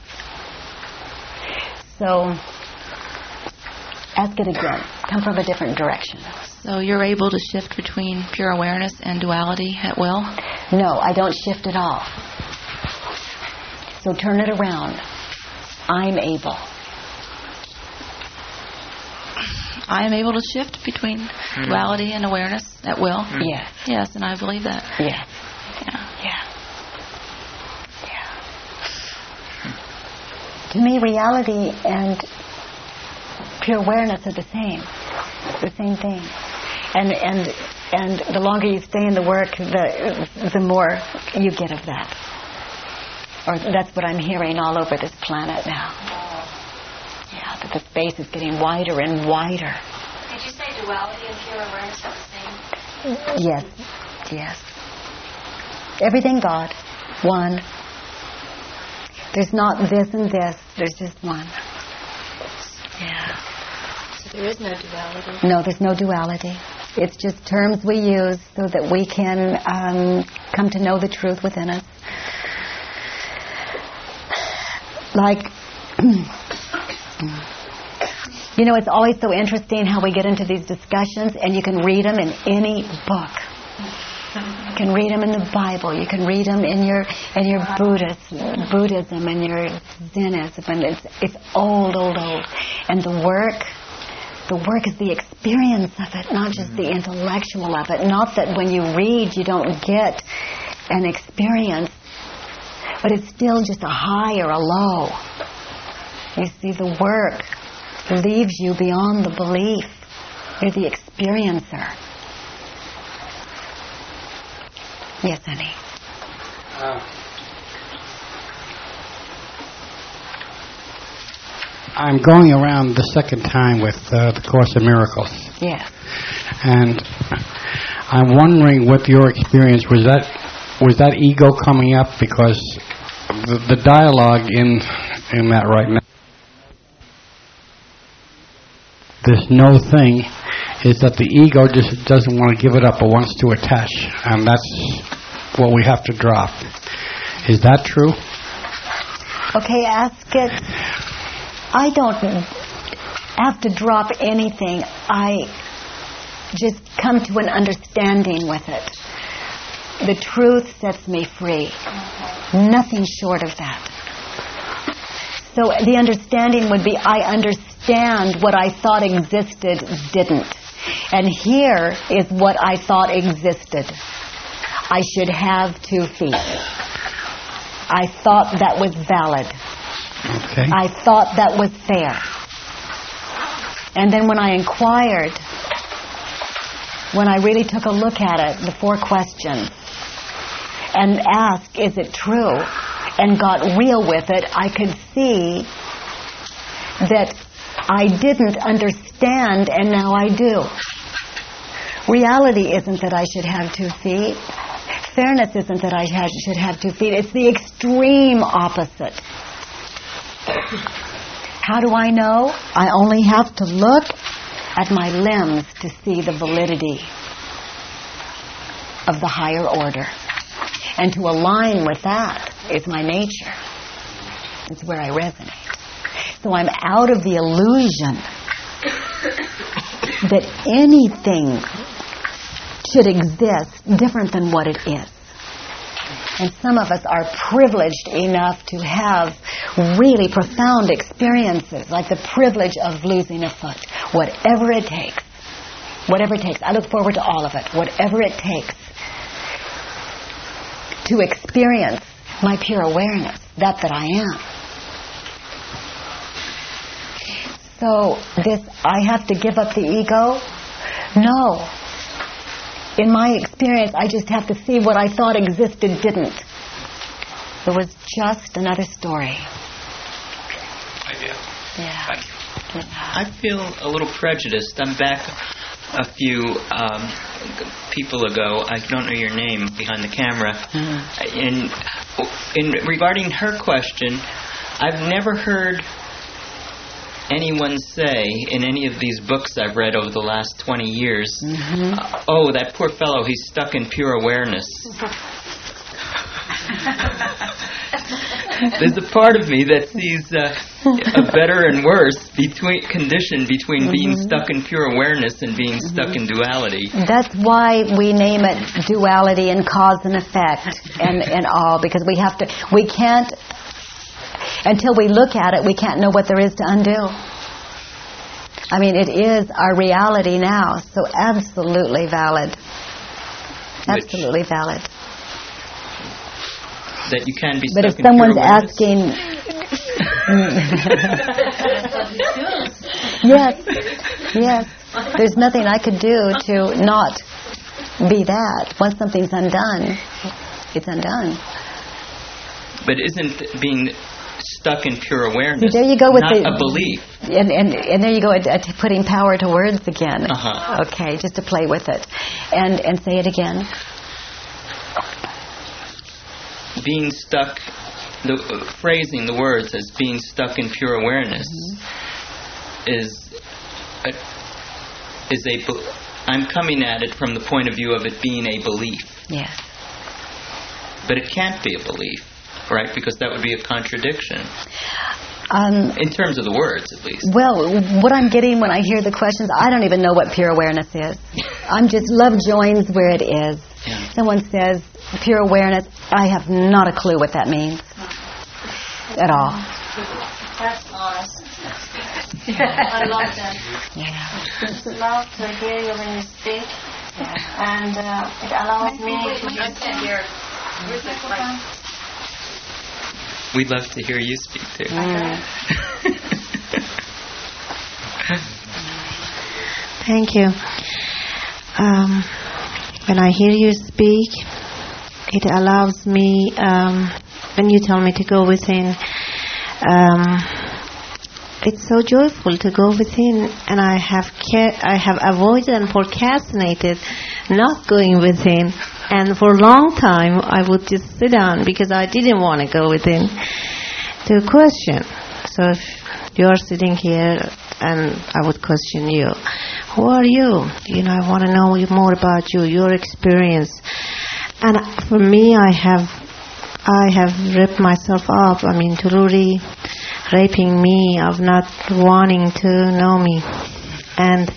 So, ask it again. Come from a different direction. So you're able to shift between pure awareness and duality at will? No, I don't shift at all. So turn it around. I'm able. I am able to shift between Mm-hmm. duality and awareness at will? Yes. Yes, and I believe that. Yes. Yeah. Yeah. To me, reality and pure awareness are the same. The same thing. And and and the longer you stay in the work, the the more you get of that. Or that's what I'm hearing all over this planet now. Yeah, that the space is getting wider and wider. Did you say duality and pure awareness are the same? Yes, yes. Everything God, one. There's not this and this. There's just one. Yeah. So there is no duality. No, there's no duality. It's just terms we use so that we can um, come to know the truth within us. Like, <clears throat> you know, it's always so interesting how we get into these discussions, and you can read them in any book. You can read them in the Bible. You can read them in your in your Buddhist Buddhism and your Zenism, and it's it's old, old, old. And the work, the work is the experience of it, not just the mm-hmm. intellectual of it. Not that when you read you don't get an experience, but it's still just a high or a low. You see, the work leaves you beyond the belief. You're the experiencer. Yes, honey. I'm going around the second time with uh, the Course of Miracles, Yes. and I'm wondering what your experience was. That was that ego coming up because the, the dialogue in in that right now. This no thing is that the ego just doesn't want to give it up but wants to attach, and that's what we have to drop. Is that true? Okay, ask it. I don't have to drop anything. I just come to an understanding with it. The truth sets me free. Nothing short of that. So the understanding would be I understand what I thought existed didn't. And here is what I thought existed. I should have two feet. I thought that was valid. Okay. I thought that was fair. And then when I inquired, when I really took a look at it, the four questions, and asked, is it true? And got real with it, I could see that I didn't understand and now I do. Reality isn't that I should have two feet. Fairness isn't that I should have two feet. It's the extreme opposite. How do I know? I only have to look at my limbs to see the validity of the higher order. And to align with that is my nature. It's where I resonate. So I'm out of the illusion that anything should exist different than what it is. And some of us are privileged enough to have really profound experiences, like the privilege of losing a foot, whatever it takes. Whatever it takes. I look forward to all of it. Whatever it takes to experience my pure awareness, that that I am. So this, I have to give up the ego? No. In my experience, I just have to see what I thought existed didn't. It was just another story. Idea. Yeah. Thank you. Uh, I feel a little prejudiced. I'm back a few um, people ago. I don't know your name behind the camera. In, in regarding her question, I've never heard anyone say in any of these books I've read over the last 20 years, uh, oh, that poor fellow, he's stuck in pure awareness. <laughs> <laughs> There's a part of me that sees uh, a better and worse between condition between being stuck in pure awareness and being stuck in duality. That's why we name it duality and cause and effect and, and all, because we have to, we can't, until we look at it, we can't know what there is to undo. I mean, it is our reality now, so absolutely valid. Absolutely valid. That you can be But if stuck in someone's awareness. asking, <laughs> yes, yes, there's nothing I could do to not be that. Once something's undone, it's undone. But isn't being stuck in pure awareness See, there you go with not the- a belief? And, and, and there you go, at, at putting power to words again. Uh-huh. Okay, just to play with it. And, and say it again. Being stuck, the uh, phrasing the words as being stuck in pure awareness is a, is a. be- I'm coming at it from the point of view of it being a belief, Yes. but it can't be a belief, right? Because that would be a contradiction Um, in terms of the words, at least. Well, what I'm getting when I hear the questions, I don't even know what pure awareness is. <laughs> I'm just love joins where it is. Someone says pure awareness, I have not a clue what that means at all. That's honest. <laughs> I love that. Just love to hear you when you speak, and uh, it allows me to hear. We'd love to hear you speak too. <laughs> Thank you. Um, when I hear you speak, it allows me, um, when you tell me to go within, um, it's so joyful to go within, and I have ca- I have avoided and procrastinated not going within, and for a long time I would just sit down because I didn't want to go within. to question. So if you're sitting here and I would question you, who are you? You know, I want to know more about you, your experience. And for me, I have, I have ripped myself up. I mean, truly raping me of not wanting to know me, and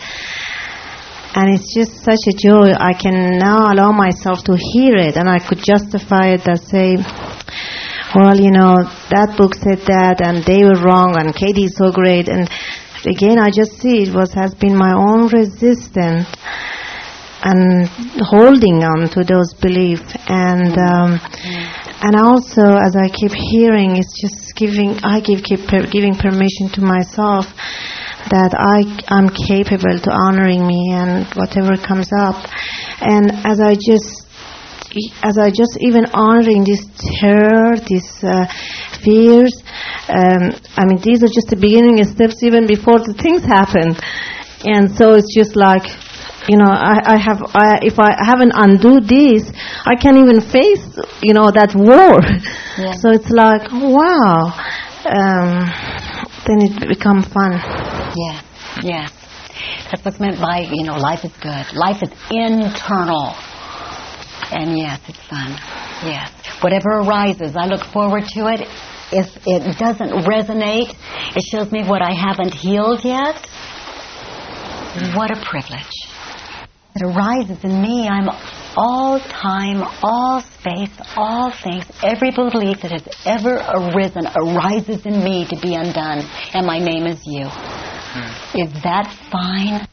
and it's just such a joy. I can now allow myself to hear it, and I could justify it and say, well, you know, that book said that, and they were wrong, and Katie's so great, and again, I just see it was has been my own resistance and holding on to those beliefs, and um, and also as I keep hearing, it's just giving I keep per, giving permission to myself that I I'm capable to honoring me and whatever comes up, and as I just as I just even honoring this terror, these uh, fears. Um, I mean, these are just the beginning steps, even before the things happen. And so it's just like, you know, I, I have, I, if I haven't undo this, I can't even face, you know, that war. Yeah. <laughs> So it's like, wow. Um, then it become fun. Yeah, yeah. That's what's meant by, you know, life is good. Life is internal. And yes, it's fun. Yes. Whatever arises, I look forward to it. If it doesn't resonate, it shows me what I haven't healed yet. What a privilege. It arises in me. I'm all time, all space, all things. Every belief that has ever arisen arises in me to be undone. And my name is you. Hmm. Is that fine?